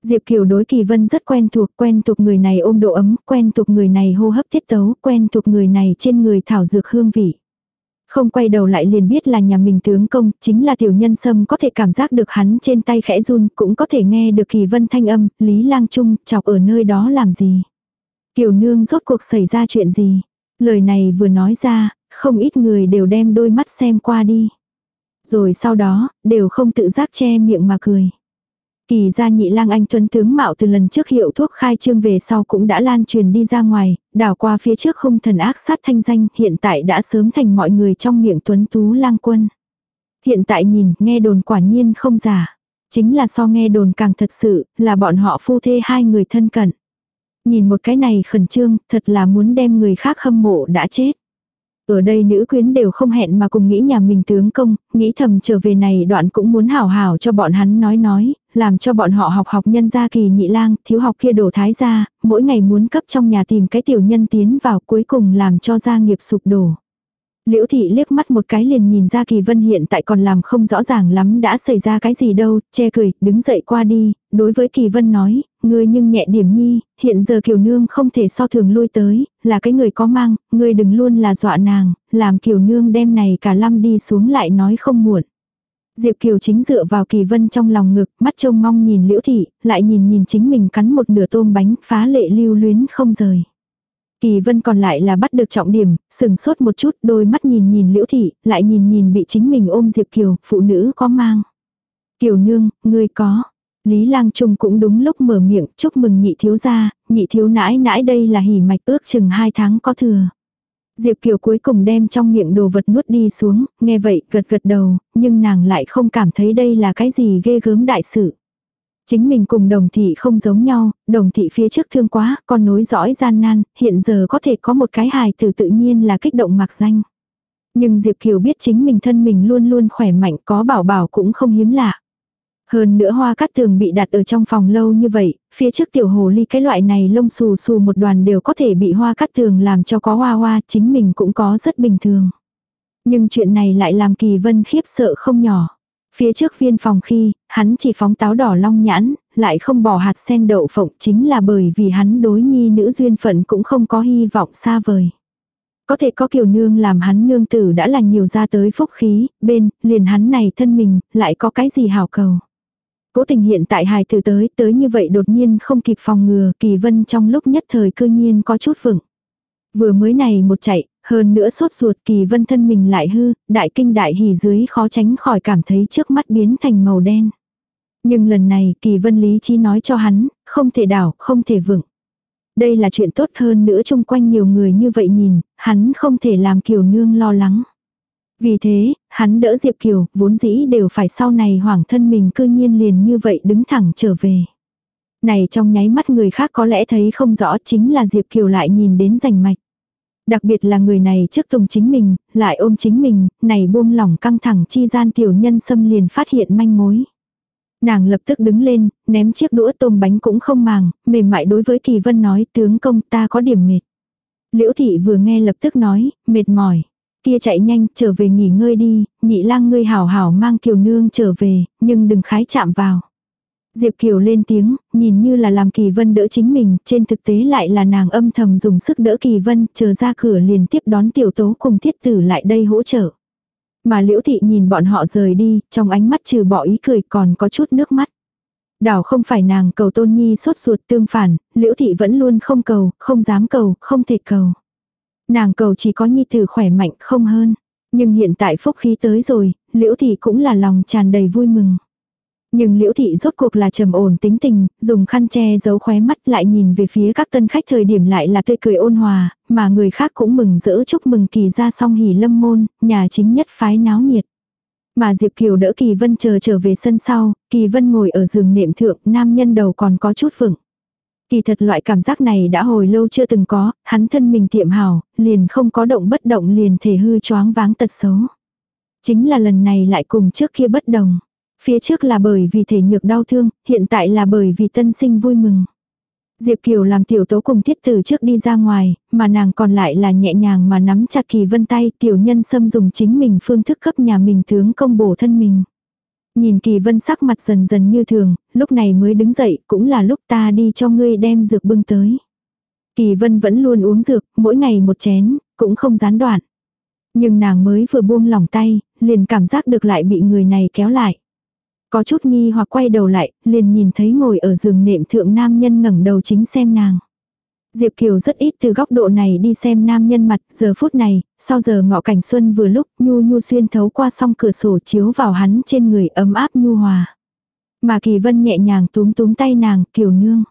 Diệp Kiều đối Kỳ Vân rất quen thuộc, quen thuộc người này ôm độ ấm, quen thuộc người này hô hấp tiết tấu, quen thuộc người này trên người thảo dược hương vị. Không quay đầu lại liền biết là nhà mình tướng công, chính là tiểu nhân sâm có thể cảm giác được hắn trên tay khẽ run, cũng có thể nghe được Kỳ Vân thanh âm, Lý Lang Trung, chọc ở nơi đó làm gì. Kiều nương rốt cuộc xảy ra chuyện gì. Lời này vừa nói ra, không ít người đều đem đôi mắt xem qua đi. Rồi sau đó, đều không tự giác che miệng mà cười. Kỳ gia nhị lang anh tuấn tướng mạo từ lần trước hiệu thuốc khai trương về sau cũng đã lan truyền đi ra ngoài, đảo qua phía trước hung thần ác sát thanh danh hiện tại đã sớm thành mọi người trong miệng tuấn tú lang quân. Hiện tại nhìn, nghe đồn quả nhiên không giả. Chính là so nghe đồn càng thật sự, là bọn họ phu thê hai người thân cận. Nhìn một cái này khẩn trương, thật là muốn đem người khác hâm mộ đã chết. Ở đây nữ quyến đều không hẹn mà cùng nghĩ nhà mình tướng công, nghĩ thầm trở về này đoạn cũng muốn hảo hảo cho bọn hắn nói nói, làm cho bọn họ học học nhân gia kỳ nhị lang, thiếu học kia đổ thái gia, mỗi ngày muốn cấp trong nhà tìm cái tiểu nhân tiến vào cuối cùng làm cho gia nghiệp sụp đổ. Liễu thị liếc mắt một cái liền nhìn ra kỳ vân hiện tại còn làm không rõ ràng lắm đã xảy ra cái gì đâu, che cười, đứng dậy qua đi, đối với kỳ vân nói, ngươi nhưng nhẹ điểm nhi, hiện giờ kiều nương không thể so thường lui tới, là cái người có mang, ngươi đừng luôn là dọa nàng, làm kiều nương đem này cả lâm đi xuống lại nói không muộn. Diệp Kiều chính dựa vào Kỳ Vân trong lòng ngực, mắt trông mong nhìn Liễu Thị, lại nhìn nhìn chính mình cắn một nửa tôm bánh, phá lệ lưu luyến không rời. Kỳ Vân còn lại là bắt được trọng điểm, sừng sốt một chút, đôi mắt nhìn nhìn Liễu Thị, lại nhìn nhìn bị chính mình ôm Diệp Kiều, phụ nữ có mang. Kiều nương, ngươi có. Lý Lang Trung cũng đúng lúc mở miệng, chúc mừng nhị thiếu gia, nhị thiếu nãi nãi đây là hỉ mạch ước chừng hai tháng có thừa. Diệp Kiều cuối cùng đem trong miệng đồ vật nuốt đi xuống, nghe vậy gật gật đầu, nhưng nàng lại không cảm thấy đây là cái gì ghê gớm đại sự. Chính mình cùng đồng thị không giống nhau, đồng thị phía trước thương quá, còn nối dõi gian nan, hiện giờ có thể có một cái hài từ tự nhiên là kích động mặc danh. Nhưng Diệp Kiều biết chính mình thân mình luôn luôn khỏe mạnh có bảo bảo cũng không hiếm lạ. Hơn nữa hoa cát tường bị đặt ở trong phòng lâu như vậy, phía trước tiểu hồ ly cái loại này lông xù xù một đoàn đều có thể bị hoa cát tường làm cho có hoa hoa, chính mình cũng có rất bình thường. Nhưng chuyện này lại làm kỳ vân khiếp sợ không nhỏ. Phía trước viên phòng khi, hắn chỉ phóng táo đỏ long nhãn, lại không bỏ hạt sen đậu phộng chính là bởi vì hắn đối nhi nữ duyên phận cũng không có hy vọng xa vời. Có thể có kiều nương làm hắn nương tử đã là nhiều ra tới phúc khí, bên, liền hắn này thân mình, lại có cái gì hảo cầu. Cố tình hiện tại hài tử tới, tới như vậy đột nhiên không kịp phòng ngừa, kỳ vân trong lúc nhất thời cư nhiên có chút vững. Vừa mới này một chạy, hơn nữa sốt ruột kỳ vân thân mình lại hư, đại kinh đại hỉ dưới khó tránh khỏi cảm thấy trước mắt biến thành màu đen. Nhưng lần này kỳ vân lý trí nói cho hắn, không thể đảo, không thể vững. Đây là chuyện tốt hơn nữa chung quanh nhiều người như vậy nhìn, hắn không thể làm kiều nương lo lắng. Vì thế, hắn đỡ Diệp Kiều, vốn dĩ đều phải sau này hoảng thân mình cư nhiên liền như vậy đứng thẳng trở về. Này trong nháy mắt người khác có lẽ thấy không rõ chính là Diệp Kiều lại nhìn đến rành mạch. Đặc biệt là người này trước tùng chính mình, lại ôm chính mình, này buông lỏng căng thẳng chi gian tiểu nhân xâm liền phát hiện manh mối. Nàng lập tức đứng lên, ném chiếc đũa tôm bánh cũng không màng, mềm mại đối với Kỳ Vân nói tướng công ta có điểm mệt. Liễu thị vừa nghe lập tức nói, mệt mỏi. Kia chạy nhanh, trở về nghỉ ngơi đi, nhị lang ngươi hảo hảo mang kiều nương trở về, nhưng đừng khái chạm vào. Diệp Kiều lên tiếng, nhìn như là làm Kỳ Vân đỡ chính mình, trên thực tế lại là nàng âm thầm dùng sức đỡ Kỳ Vân, chờ ra cửa liền tiếp đón tiểu tố cùng thiết tử lại đây hỗ trợ. Mà liễu thị nhìn bọn họ rời đi, trong ánh mắt trừ bỏ ý cười còn có chút nước mắt. Đảo không phải nàng cầu tôn nhi sốt ruột tương phản, liễu thị vẫn luôn không cầu, không dám cầu, không thể cầu. Nàng cầu chỉ có nhi tử khỏe mạnh không hơn. Nhưng hiện tại phúc khí tới rồi, liễu thị cũng là lòng tràn đầy vui mừng. Nhưng liễu thị rốt cuộc là trầm ổn tính tình, dùng khăn che giấu khóe mắt lại nhìn về phía các tân khách thời điểm lại là tươi cười ôn hòa, mà người khác cũng mừng rỡ chúc mừng kỳ ra song hỉ lâm môn, nhà chính nhất phái náo nhiệt. Mà Diệp Kiều đỡ Kỳ Vân chờ trở về sân sau, Kỳ Vân ngồi ở giường nệm thượng, nam nhân đầu còn có chút vững. Kỳ thật loại cảm giác này đã hồi lâu chưa từng có, hắn thân mình tiệm hảo, liền không có động bất động liền thể hư choáng váng tật xấu. Chính là lần này lại cùng trước kia bất đồng. Phía trước là bởi vì thể nhược đau thương, hiện tại là bởi vì tân sinh vui mừng. Diệp Kiều làm tiểu tố cùng thiết tử trước đi ra ngoài, mà nàng còn lại là nhẹ nhàng mà nắm chặt kỳ vân tay tiểu nhân xâm dùng chính mình phương thức cấp nhà mình tướng công bổ thân mình. Nhìn kỳ vân sắc mặt dần dần như thường, lúc này mới đứng dậy, cũng là lúc ta đi cho ngươi đem dược bưng tới. Kỳ vân vẫn luôn uống dược, mỗi ngày một chén, cũng không gián đoạn. Nhưng nàng mới vừa buông lòng tay, liền cảm giác được lại bị người này kéo lại. Có chút nghi hoặc quay đầu lại, liền nhìn thấy ngồi ở giường nệm thượng nam nhân ngẩng đầu chính xem nàng. Diệp Kiều rất ít từ góc độ này đi xem nam nhân mặt, giờ phút này, sau giờ ngọ cảnh xuân vừa lúc, nhu nhu xuyên thấu qua song cửa sổ chiếu vào hắn trên người ấm áp nhu hòa. Mà Kỳ Vân nhẹ nhàng túm túm tay nàng, Kiều nương.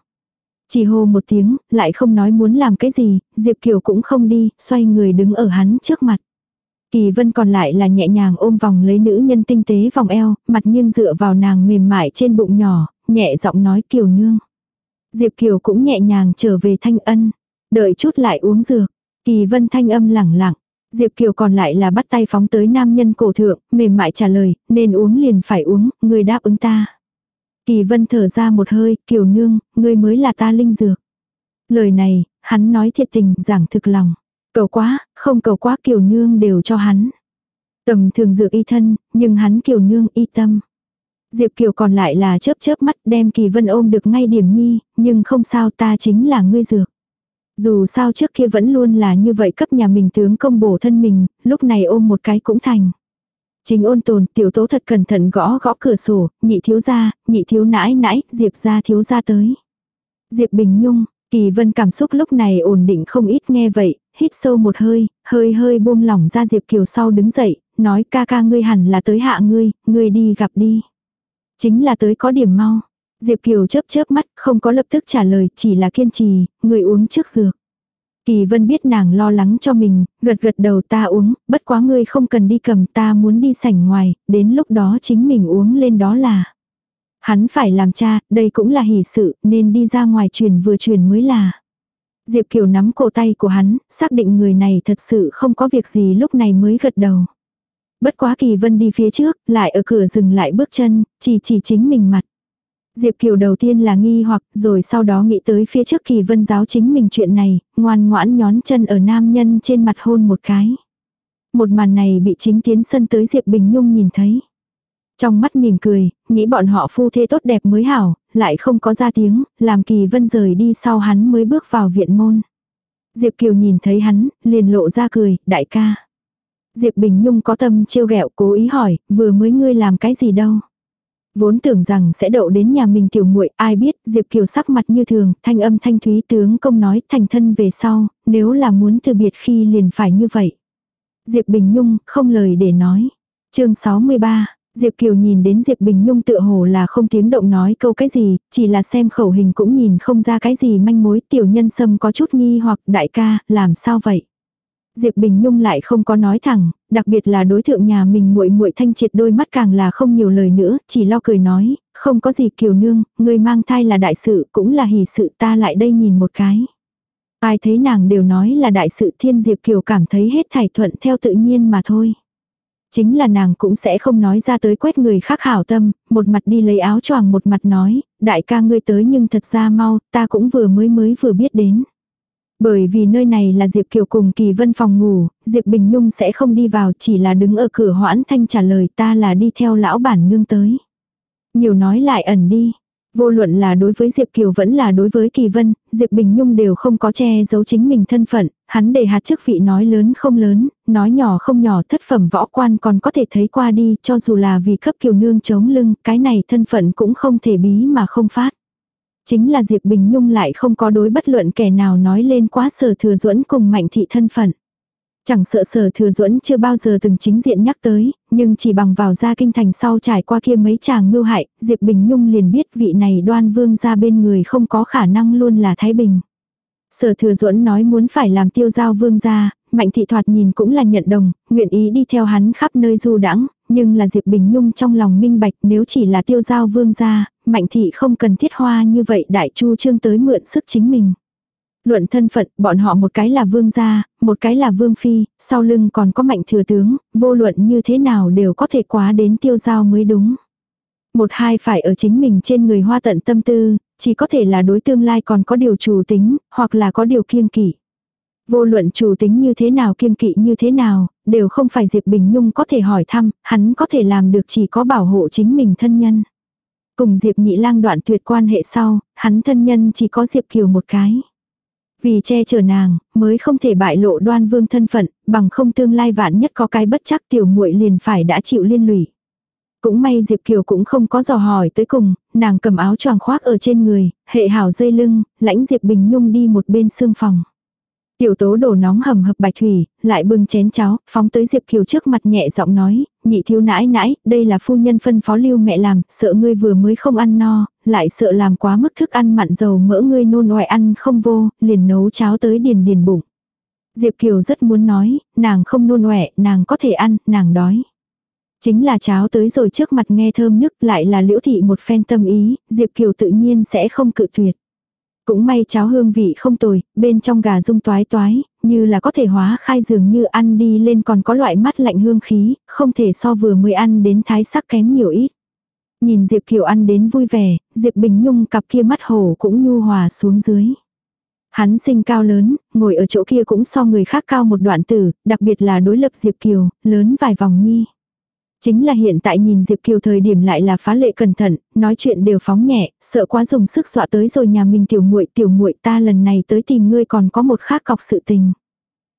Chỉ hô một tiếng, lại không nói muốn làm cái gì, Diệp Kiều cũng không đi, xoay người đứng ở hắn trước mặt. Kỳ vân còn lại là nhẹ nhàng ôm vòng lấy nữ nhân tinh tế vòng eo, mặt nghiêng dựa vào nàng mềm mại trên bụng nhỏ, nhẹ giọng nói kiều nương. Diệp Kiều cũng nhẹ nhàng trở về thanh ân, đợi chút lại uống dược. Kỳ vân thanh âm lẳng lặng, Diệp Kiều còn lại là bắt tay phóng tới nam nhân cổ thượng, mềm mại trả lời, nên uống liền phải uống, người đáp ứng ta. Kỳ vân thở ra một hơi, Kiều nương, ngươi mới là ta linh dược. Lời này, hắn nói thiệt tình, giảng thực lòng. Cầu quá, không cầu quá kiều nương đều cho hắn. Tầm thường dược y thân, nhưng hắn kiều nương y tâm. Diệp Kiều còn lại là chớp chớp mắt đem Kỳ Vân ôm được ngay điểm nhi, nhưng không sao ta chính là ngươi dược. Dù sao trước kia vẫn luôn là như vậy cấp nhà mình tướng công bổ thân mình, lúc này ôm một cái cũng thành. Chính ôn tồn tiểu tố thật cẩn thận gõ gõ cửa sổ, nhị thiếu gia, nhị thiếu nãi nãi, Diệp gia thiếu gia tới. Diệp Bình Nhung, Kỳ Vân cảm xúc lúc này ổn định không ít nghe vậy, hít sâu một hơi, hơi hơi buông lỏng ra Diệp Kiều sau đứng dậy, nói ca ca ngươi hẳn là tới hạ ngươi, ngươi đi gặp đi. Chính là tới có điểm mau. Diệp Kiều chớp chớp mắt, không có lập tức trả lời, chỉ là kiên trì, người uống trước dược. Kỳ Vân biết nàng lo lắng cho mình, gật gật đầu ta uống, bất quá ngươi không cần đi cầm ta muốn đi sảnh ngoài, đến lúc đó chính mình uống lên đó là. Hắn phải làm cha, đây cũng là hỷ sự, nên đi ra ngoài truyền vừa truyền mới là. Diệp Kiều nắm cổ tay của hắn, xác định người này thật sự không có việc gì lúc này mới gật đầu. Bất quá Kỳ Vân đi phía trước, lại ở cửa dừng lại bước chân, chỉ chỉ chính mình mặt. Diệp Kiều đầu tiên là nghi hoặc, rồi sau đó nghĩ tới phía trước Kỳ Vân giáo chính mình chuyện này, ngoan ngoãn nhón chân ở nam nhân trên mặt hôn một cái. Một màn này bị chính tiến sân tới Diệp Bình Nhung nhìn thấy. Trong mắt mỉm cười, nghĩ bọn họ phu thê tốt đẹp mới hảo, lại không có ra tiếng, làm kỳ vân rời đi sau hắn mới bước vào viện môn. Diệp Kiều nhìn thấy hắn, liền lộ ra cười, đại ca. Diệp Bình Nhung có tâm trêu ghẹo cố ý hỏi, vừa mới ngươi làm cái gì đâu. Vốn tưởng rằng sẽ đậu đến nhà mình tiểu muội, ai biết, Diệp Kiều sắc mặt như thường, thanh âm thanh thúy tướng công nói thành thân về sau, nếu là muốn từ biệt khi liền phải như vậy. Diệp Bình Nhung không lời để nói. chương 63, Diệp Kiều nhìn đến Diệp Bình Nhung tựa hồ là không tiếng động nói câu cái gì, chỉ là xem khẩu hình cũng nhìn không ra cái gì manh mối tiểu nhân sâm có chút nghi hoặc đại ca, làm sao vậy? Diệp Bình Nhung lại không có nói thẳng, đặc biệt là đối tượng nhà mình muội muội thanh triệt đôi mắt càng là không nhiều lời nữa, chỉ lo cười nói, không có gì kiều nương, người mang thai là đại sự, cũng là hỷ sự ta lại đây nhìn một cái. Ai thấy nàng đều nói là đại sự thiên Diệp Kiều cảm thấy hết thải thuận theo tự nhiên mà thôi. Chính là nàng cũng sẽ không nói ra tới quét người khác hảo tâm, một mặt đi lấy áo choàng một mặt nói, đại ca ngươi tới nhưng thật ra mau, ta cũng vừa mới mới vừa biết đến. Bởi vì nơi này là Diệp Kiều cùng Kỳ Vân phòng ngủ, Diệp Bình Nhung sẽ không đi vào chỉ là đứng ở cửa hoãn thanh trả lời ta là đi theo lão bản nương tới. Nhiều nói lại ẩn đi, Vô luận là đối với Diệp Kiều vẫn là đối với Kỳ Vân, Diệp Bình Nhung đều không có che giấu chính mình thân phận, hắn để hạt chức vị nói lớn không lớn, nói nhỏ không nhỏ thất phẩm võ quan còn có thể thấy qua đi cho dù là vì cấp Kiều Nương chống lưng, cái này thân phận cũng không thể bí mà không phát. Chính là Diệp Bình Nhung lại không có đối bất luận kẻ nào nói lên quá sở thừa duẫn cùng mạnh thị thân phận. Chẳng sợ sở thừa duẫn chưa bao giờ từng chính diện nhắc tới, nhưng chỉ bằng vào ra kinh thành sau trải qua kia mấy chàng mưu hại, Diệp Bình Nhung liền biết vị này đoan vương ra bên người không có khả năng luôn là Thái Bình. Sở thừa duẫn nói muốn phải làm tiêu giao vương gia, mạnh thị thoạt nhìn cũng là nhận đồng, nguyện ý đi theo hắn khắp nơi du đãng nhưng là Diệp Bình Nhung trong lòng minh bạch nếu chỉ là tiêu giao vương gia, mạnh thị không cần thiết hoa như vậy đại chu trương tới mượn sức chính mình. Luận thân phận, bọn họ một cái là vương gia, một cái là vương phi, sau lưng còn có mạnh thừa tướng, vô luận như thế nào đều có thể quá đến tiêu giao mới đúng. Một hai phải ở chính mình trên người hoa tận tâm tư, chỉ có thể là đối tương lai còn có điều chủ tính, hoặc là có điều kiêng kỵ. Vô luận chủ tính như thế nào kiên kỵ như thế nào, đều không phải Diệp Bình Nhung có thể hỏi thăm, hắn có thể làm được chỉ có bảo hộ chính mình thân nhân. Cùng Diệp Nhị Lang đoạn tuyệt quan hệ sau, hắn thân nhân chỉ có Diệp Kiều một cái. Vì che chở nàng, mới không thể bại lộ đoan vương thân phận, bằng không tương lai vạn nhất có cái bất chắc tiểu muội liền phải đã chịu liên lụy. Cũng may Diệp Kiều cũng không có dò hỏi tới cùng, nàng cầm áo choàng khoác ở trên người, hệ hảo dây lưng, lãnh Diệp Bình Nhung đi một bên xương phòng. Tiểu tố đổ nóng hầm hập bạch thủy, lại bưng chén cháo, phóng tới Diệp Kiều trước mặt nhẹ giọng nói, nhị thiếu nãi nãi, đây là phu nhân phân phó lưu mẹ làm, sợ ngươi vừa mới không ăn no, lại sợ làm quá mức thức ăn mặn dầu mỡ ngươi nôn ngoài ăn không vô, liền nấu cháo tới điền điền bụng. Diệp Kiều rất muốn nói, nàng không nôn ngoài, nàng có thể ăn, nàng đói. Chính là cháo tới rồi trước mặt nghe thơm nức lại là liễu thị một phen tâm ý, Diệp Kiều tự nhiên sẽ không cự tuyệt. Cũng may cháo hương vị không tồi, bên trong gà rung toái toái, như là có thể hóa khai dường như ăn đi lên còn có loại mắt lạnh hương khí, không thể so vừa mới ăn đến thái sắc kém nhiều ít. Nhìn Diệp Kiều ăn đến vui vẻ, Diệp Bình Nhung cặp kia mắt hổ cũng nhu hòa xuống dưới. Hắn sinh cao lớn, ngồi ở chỗ kia cũng so người khác cao một đoạn tử, đặc biệt là đối lập Diệp Kiều, lớn vài vòng nhi. Chính là hiện tại nhìn Diệp Kiều thời điểm lại là phá lệ cẩn thận, nói chuyện đều phóng nhẹ, sợ quá dùng sức dọa tới rồi nhà mình tiểu muội tiểu muội ta lần này tới tìm ngươi còn có một khác cọc sự tình.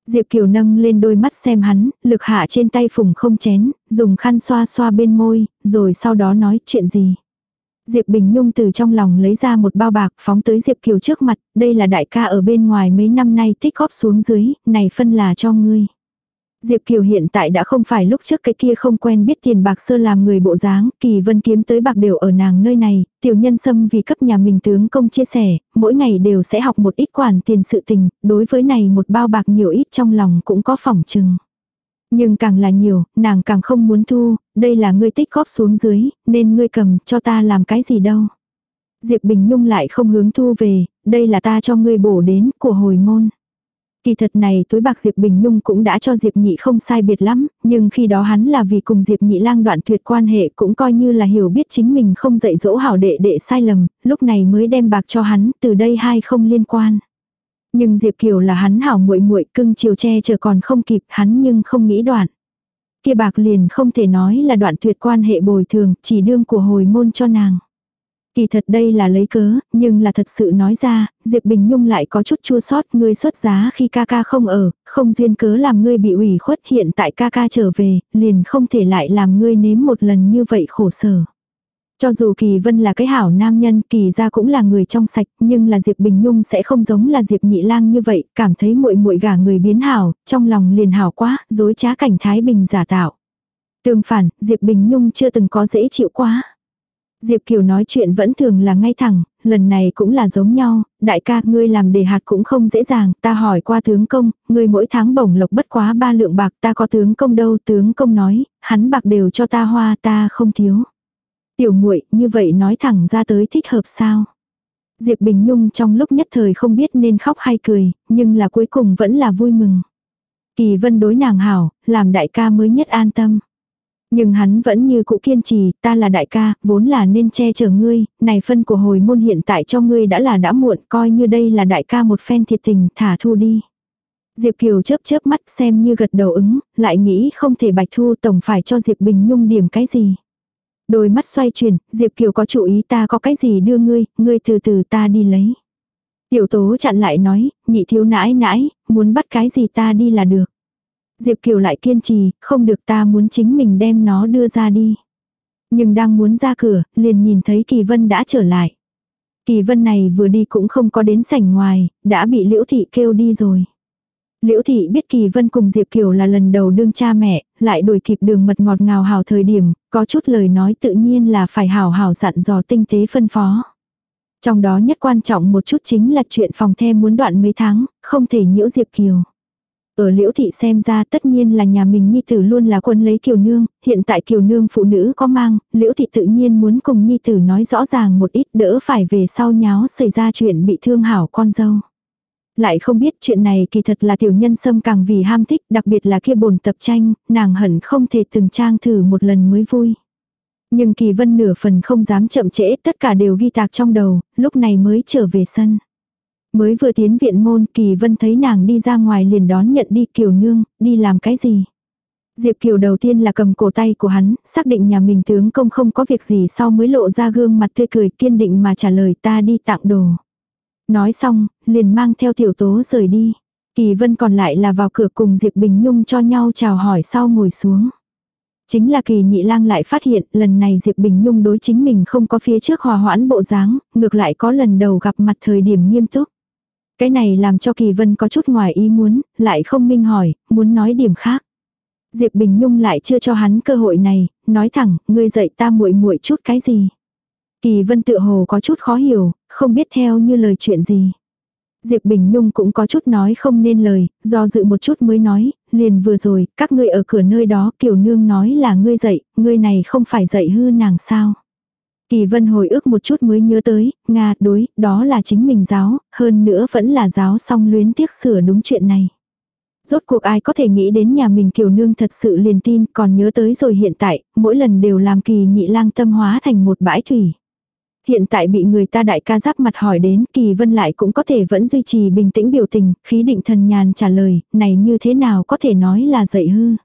Diệp Kiều nâng lên đôi mắt xem hắn, lực hạ trên tay phùng không chén, dùng khăn xoa xoa bên môi, rồi sau đó nói chuyện gì. Diệp Bình Nhung từ trong lòng lấy ra một bao bạc phóng tới Diệp Kiều trước mặt, đây là đại ca ở bên ngoài mấy năm nay tích góp xuống dưới, này phân là cho ngươi. Diệp Kiều hiện tại đã không phải lúc trước cái kia không quen biết tiền bạc sơ làm người bộ dáng, kỳ vân kiếm tới bạc đều ở nàng nơi này, tiểu nhân xâm vì cấp nhà mình tướng công chia sẻ, mỗi ngày đều sẽ học một ít quản tiền sự tình, đối với này một bao bạc nhiều ít trong lòng cũng có phỏng chừng. Nhưng càng là nhiều, nàng càng không muốn thu, đây là ngươi tích góp xuống dưới, nên ngươi cầm cho ta làm cái gì đâu. Diệp Bình Nhung lại không hướng thu về, đây là ta cho ngươi bổ đến của hồi môn. Kỳ thật này túi bạc Diệp Bình Nhung cũng đã cho Diệp Nhị không sai biệt lắm, nhưng khi đó hắn là vì cùng Diệp Nhị lang đoạn tuyệt quan hệ cũng coi như là hiểu biết chính mình không dạy dỗ hảo đệ đệ sai lầm, lúc này mới đem bạc cho hắn, từ đây hai không liên quan. Nhưng Diệp Kiều là hắn hảo muội muội cưng chiều che chờ còn không kịp hắn nhưng không nghĩ đoạn. Kia bạc liền không thể nói là đoạn tuyệt quan hệ bồi thường, chỉ đương của hồi môn cho nàng. Kỳ thật đây là lấy cớ, nhưng là thật sự nói ra, Diệp Bình Nhung lại có chút chua sót ngươi xuất giá khi ca ca không ở, không duyên cớ làm ngươi bị ủy khuất hiện tại ca ca trở về, liền không thể lại làm ngươi nếm một lần như vậy khổ sở. Cho dù Kỳ Vân là cái hảo nam nhân, Kỳ ra cũng là người trong sạch, nhưng là Diệp Bình Nhung sẽ không giống là Diệp Nhị Lang như vậy, cảm thấy muội muội gả người biến hảo, trong lòng liền hảo quá, dối trá cảnh thái bình giả tạo. Tương phản, Diệp Bình Nhung chưa từng có dễ chịu quá. Diệp Kiều nói chuyện vẫn thường là ngay thẳng, lần này cũng là giống nhau, đại ca ngươi làm đề hạt cũng không dễ dàng, ta hỏi qua tướng công, ngươi mỗi tháng bổng lộc bất quá ba lượng bạc ta có tướng công đâu, tướng công nói, hắn bạc đều cho ta hoa ta không thiếu. Tiểu muội như vậy nói thẳng ra tới thích hợp sao? Diệp Bình Nhung trong lúc nhất thời không biết nên khóc hay cười, nhưng là cuối cùng vẫn là vui mừng. Kỳ vân đối nàng hảo, làm đại ca mới nhất an tâm. Nhưng hắn vẫn như cũ kiên trì, ta là đại ca, vốn là nên che chở ngươi, này phân của hồi môn hiện tại cho ngươi đã là đã muộn, coi như đây là đại ca một phen thiệt tình, thả thu đi. Diệp Kiều chớp chớp mắt xem như gật đầu ứng, lại nghĩ không thể bạch thu tổng phải cho Diệp Bình Nhung điểm cái gì. Đôi mắt xoay chuyển, Diệp Kiều có chủ ý ta có cái gì đưa ngươi, ngươi từ từ ta đi lấy. Tiểu tố chặn lại nói, nhị thiếu nãi nãi, muốn bắt cái gì ta đi là được. Diệp Kiều lại kiên trì, không được ta muốn chính mình đem nó đưa ra đi. Nhưng đang muốn ra cửa, liền nhìn thấy Kỳ Vân đã trở lại. Kỳ Vân này vừa đi cũng không có đến sảnh ngoài, đã bị Liễu Thị kêu đi rồi. Liễu Thị biết Kỳ Vân cùng Diệp Kiều là lần đầu đương cha mẹ, lại đuổi kịp đường mật ngọt ngào hào thời điểm, có chút lời nói tự nhiên là phải hào hào dặn dò tinh tế phân phó. Trong đó nhất quan trọng một chút chính là chuyện phòng the muốn đoạn mấy tháng, không thể nhiễu Diệp Kiều. Ở liễu thị xem ra tất nhiên là nhà mình nhi tử luôn là quân lấy kiều nương, hiện tại kiều nương phụ nữ có mang, liễu thị tự nhiên muốn cùng nhi tử nói rõ ràng một ít đỡ phải về sau nháo xảy ra chuyện bị thương hảo con dâu. Lại không biết chuyện này kỳ thật là tiểu nhân sâm càng vì ham thích, đặc biệt là kia bồn tập tranh, nàng hận không thể từng trang thử một lần mới vui. Nhưng kỳ vân nửa phần không dám chậm trễ, tất cả đều ghi tạc trong đầu, lúc này mới trở về sân. Mới vừa tiến viện môn, kỳ vân thấy nàng đi ra ngoài liền đón nhận đi kiều nương, đi làm cái gì. Diệp Kiều đầu tiên là cầm cổ tay của hắn, xác định nhà mình tướng công không có việc gì sau mới lộ ra gương mặt tươi cười kiên định mà trả lời ta đi tặng đồ. Nói xong, liền mang theo tiểu tố rời đi. Kỳ vân còn lại là vào cửa cùng Diệp Bình Nhung cho nhau chào hỏi sau ngồi xuống. Chính là kỳ nhị lang lại phát hiện lần này Diệp Bình Nhung đối chính mình không có phía trước hòa hoãn bộ dáng, ngược lại có lần đầu gặp mặt thời điểm nghiêm túc. Cái này làm cho Kỳ Vân có chút ngoài ý muốn, lại không minh hỏi, muốn nói điểm khác. Diệp Bình Nhung lại chưa cho hắn cơ hội này, nói thẳng, ngươi dạy ta muội muội chút cái gì. Kỳ Vân tự hồ có chút khó hiểu, không biết theo như lời chuyện gì. Diệp Bình Nhung cũng có chút nói không nên lời, do dự một chút mới nói, liền vừa rồi, các ngươi ở cửa nơi đó Kiều Nương nói là ngươi dạy, ngươi này không phải dạy hư nàng sao. Kỳ vân hồi ước một chút mới nhớ tới, Nga đối, đó là chính mình giáo, hơn nữa vẫn là giáo song luyến tiếc sửa đúng chuyện này. Rốt cuộc ai có thể nghĩ đến nhà mình kiều nương thật sự liền tin còn nhớ tới rồi hiện tại, mỗi lần đều làm kỳ nhị lang tâm hóa thành một bãi thủy. Hiện tại bị người ta đại ca giáp mặt hỏi đến kỳ vân lại cũng có thể vẫn duy trì bình tĩnh biểu tình, khí định thần nhàn trả lời, này như thế nào có thể nói là dạy hư.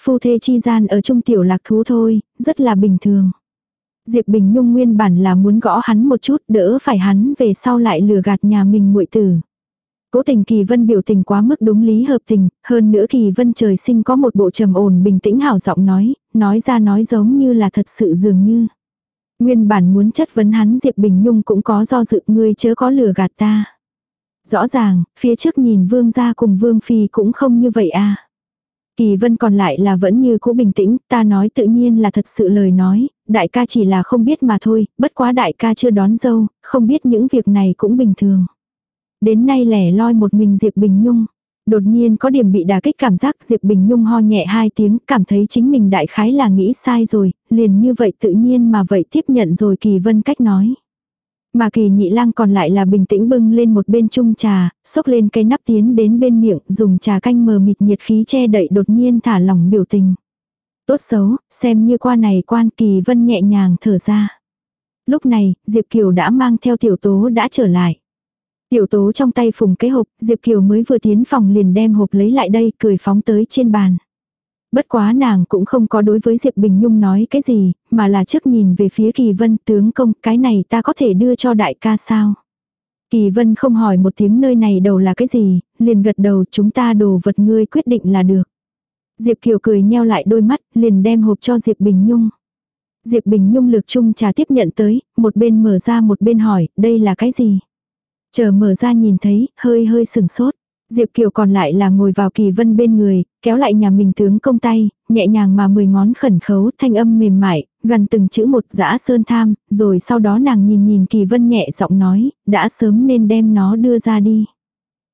Phu thê chi gian ở trung tiểu lạc thú thôi, rất là bình thường. Diệp Bình Nhung nguyên bản là muốn gõ hắn một chút đỡ phải hắn về sau lại lừa gạt nhà mình muội tử. Cố tình Kỳ Vân biểu tình quá mức đúng lý hợp tình, hơn nữa Kỳ Vân trời sinh có một bộ trầm ổn bình tĩnh hảo giọng nói, nói ra nói giống như là thật sự dường như. Nguyên bản muốn chất vấn hắn Diệp Bình Nhung cũng có do dự ngươi chớ có lừa gạt ta. Rõ ràng, phía trước nhìn vương gia cùng vương phi cũng không như vậy à. Kỳ vân còn lại là vẫn như cũ bình tĩnh, ta nói tự nhiên là thật sự lời nói, đại ca chỉ là không biết mà thôi, bất quá đại ca chưa đón dâu, không biết những việc này cũng bình thường. Đến nay lẻ loi một mình Diệp Bình Nhung. Đột nhiên có điểm bị đả kích cảm giác Diệp Bình Nhung ho nhẹ hai tiếng, cảm thấy chính mình đại khái là nghĩ sai rồi, liền như vậy tự nhiên mà vậy tiếp nhận rồi kỳ vân cách nói. Mà kỳ nhị lang còn lại là bình tĩnh bưng lên một bên chung trà, xốc lên cây nắp tiến đến bên miệng, dùng trà canh mờ mịt nhiệt khí che đậy đột nhiên thả lỏng biểu tình. Tốt xấu, xem như qua này quan kỳ vân nhẹ nhàng thở ra. Lúc này, Diệp Kiều đã mang theo tiểu tố đã trở lại. Tiểu tố trong tay phùng cái hộp, Diệp Kiều mới vừa tiến phòng liền đem hộp lấy lại đây, cười phóng tới trên bàn. Bất quá nàng cũng không có đối với Diệp Bình Nhung nói cái gì, mà là trước nhìn về phía Kỳ Vân tướng công, cái này ta có thể đưa cho đại ca sao. Kỳ Vân không hỏi một tiếng nơi này đầu là cái gì, liền gật đầu chúng ta đồ vật ngươi quyết định là được. Diệp Kiều cười nheo lại đôi mắt, liền đem hộp cho Diệp Bình Nhung. Diệp Bình Nhung lực chung trà tiếp nhận tới, một bên mở ra một bên hỏi, đây là cái gì? Chờ mở ra nhìn thấy, hơi hơi sừng sốt. Diệp Kiều còn lại là ngồi vào kỳ vân bên người, kéo lại nhà mình tướng công tay, nhẹ nhàng mà mười ngón khẩn khấu, thanh âm mềm mại, gần từng chữ một dã sơn tham, rồi sau đó nàng nhìn nhìn kỳ vân nhẹ giọng nói, đã sớm nên đem nó đưa ra đi.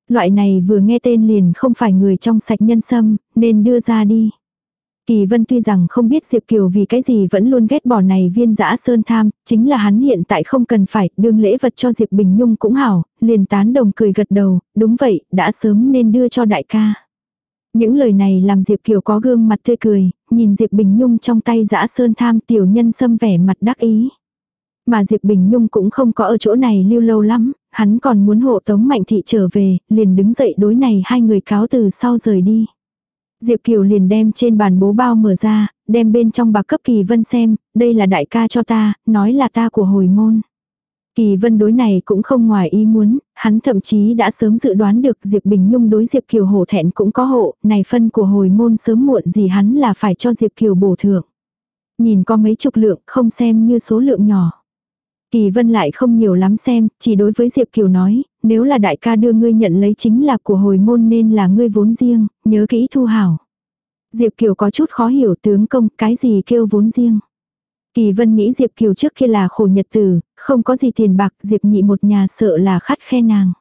Loại này vừa nghe tên liền không phải người trong sạch nhân sâm, nên đưa ra đi. Kỳ Vân tuy rằng không biết Diệp Kiều vì cái gì vẫn luôn ghét bỏ này viên dã sơn tham, chính là hắn hiện tại không cần phải, đương lễ vật cho Diệp Bình Nhung cũng hảo, liền tán đồng cười gật đầu, đúng vậy, đã sớm nên đưa cho đại ca. Những lời này làm Diệp Kiều có gương mặt tươi cười, nhìn Diệp Bình Nhung trong tay dã sơn tham tiểu nhân xâm vẻ mặt đắc ý. Mà Diệp Bình Nhung cũng không có ở chỗ này lưu lâu lắm, hắn còn muốn hộ tống Mạnh Thị trở về, liền đứng dậy đối này hai người cáo từ sau rời đi. Diệp Kiều liền đem trên bàn bố bao mở ra, đem bên trong bạc cấp Kỳ Vân xem, đây là đại ca cho ta, nói là ta của hồi môn. Kỳ Vân đối này cũng không ngoài ý muốn, hắn thậm chí đã sớm dự đoán được Diệp Bình Nhung đối Diệp Kiều hổ thẹn cũng có hộ, này phân của hồi môn sớm muộn gì hắn là phải cho Diệp Kiều bổ thưởng. Nhìn có mấy chục lượng không xem như số lượng nhỏ. Kỳ Vân lại không nhiều lắm xem, chỉ đối với Diệp Kiều nói, nếu là đại ca đưa ngươi nhận lấy chính là của hồi môn nên là ngươi vốn riêng, nhớ kỹ thu hảo. Diệp Kiều có chút khó hiểu tướng công, cái gì kêu vốn riêng. Kỳ Vân nghĩ Diệp Kiều trước kia là khổ nhật tử, không có gì tiền bạc, Diệp nhị một nhà sợ là khắt khe nàng.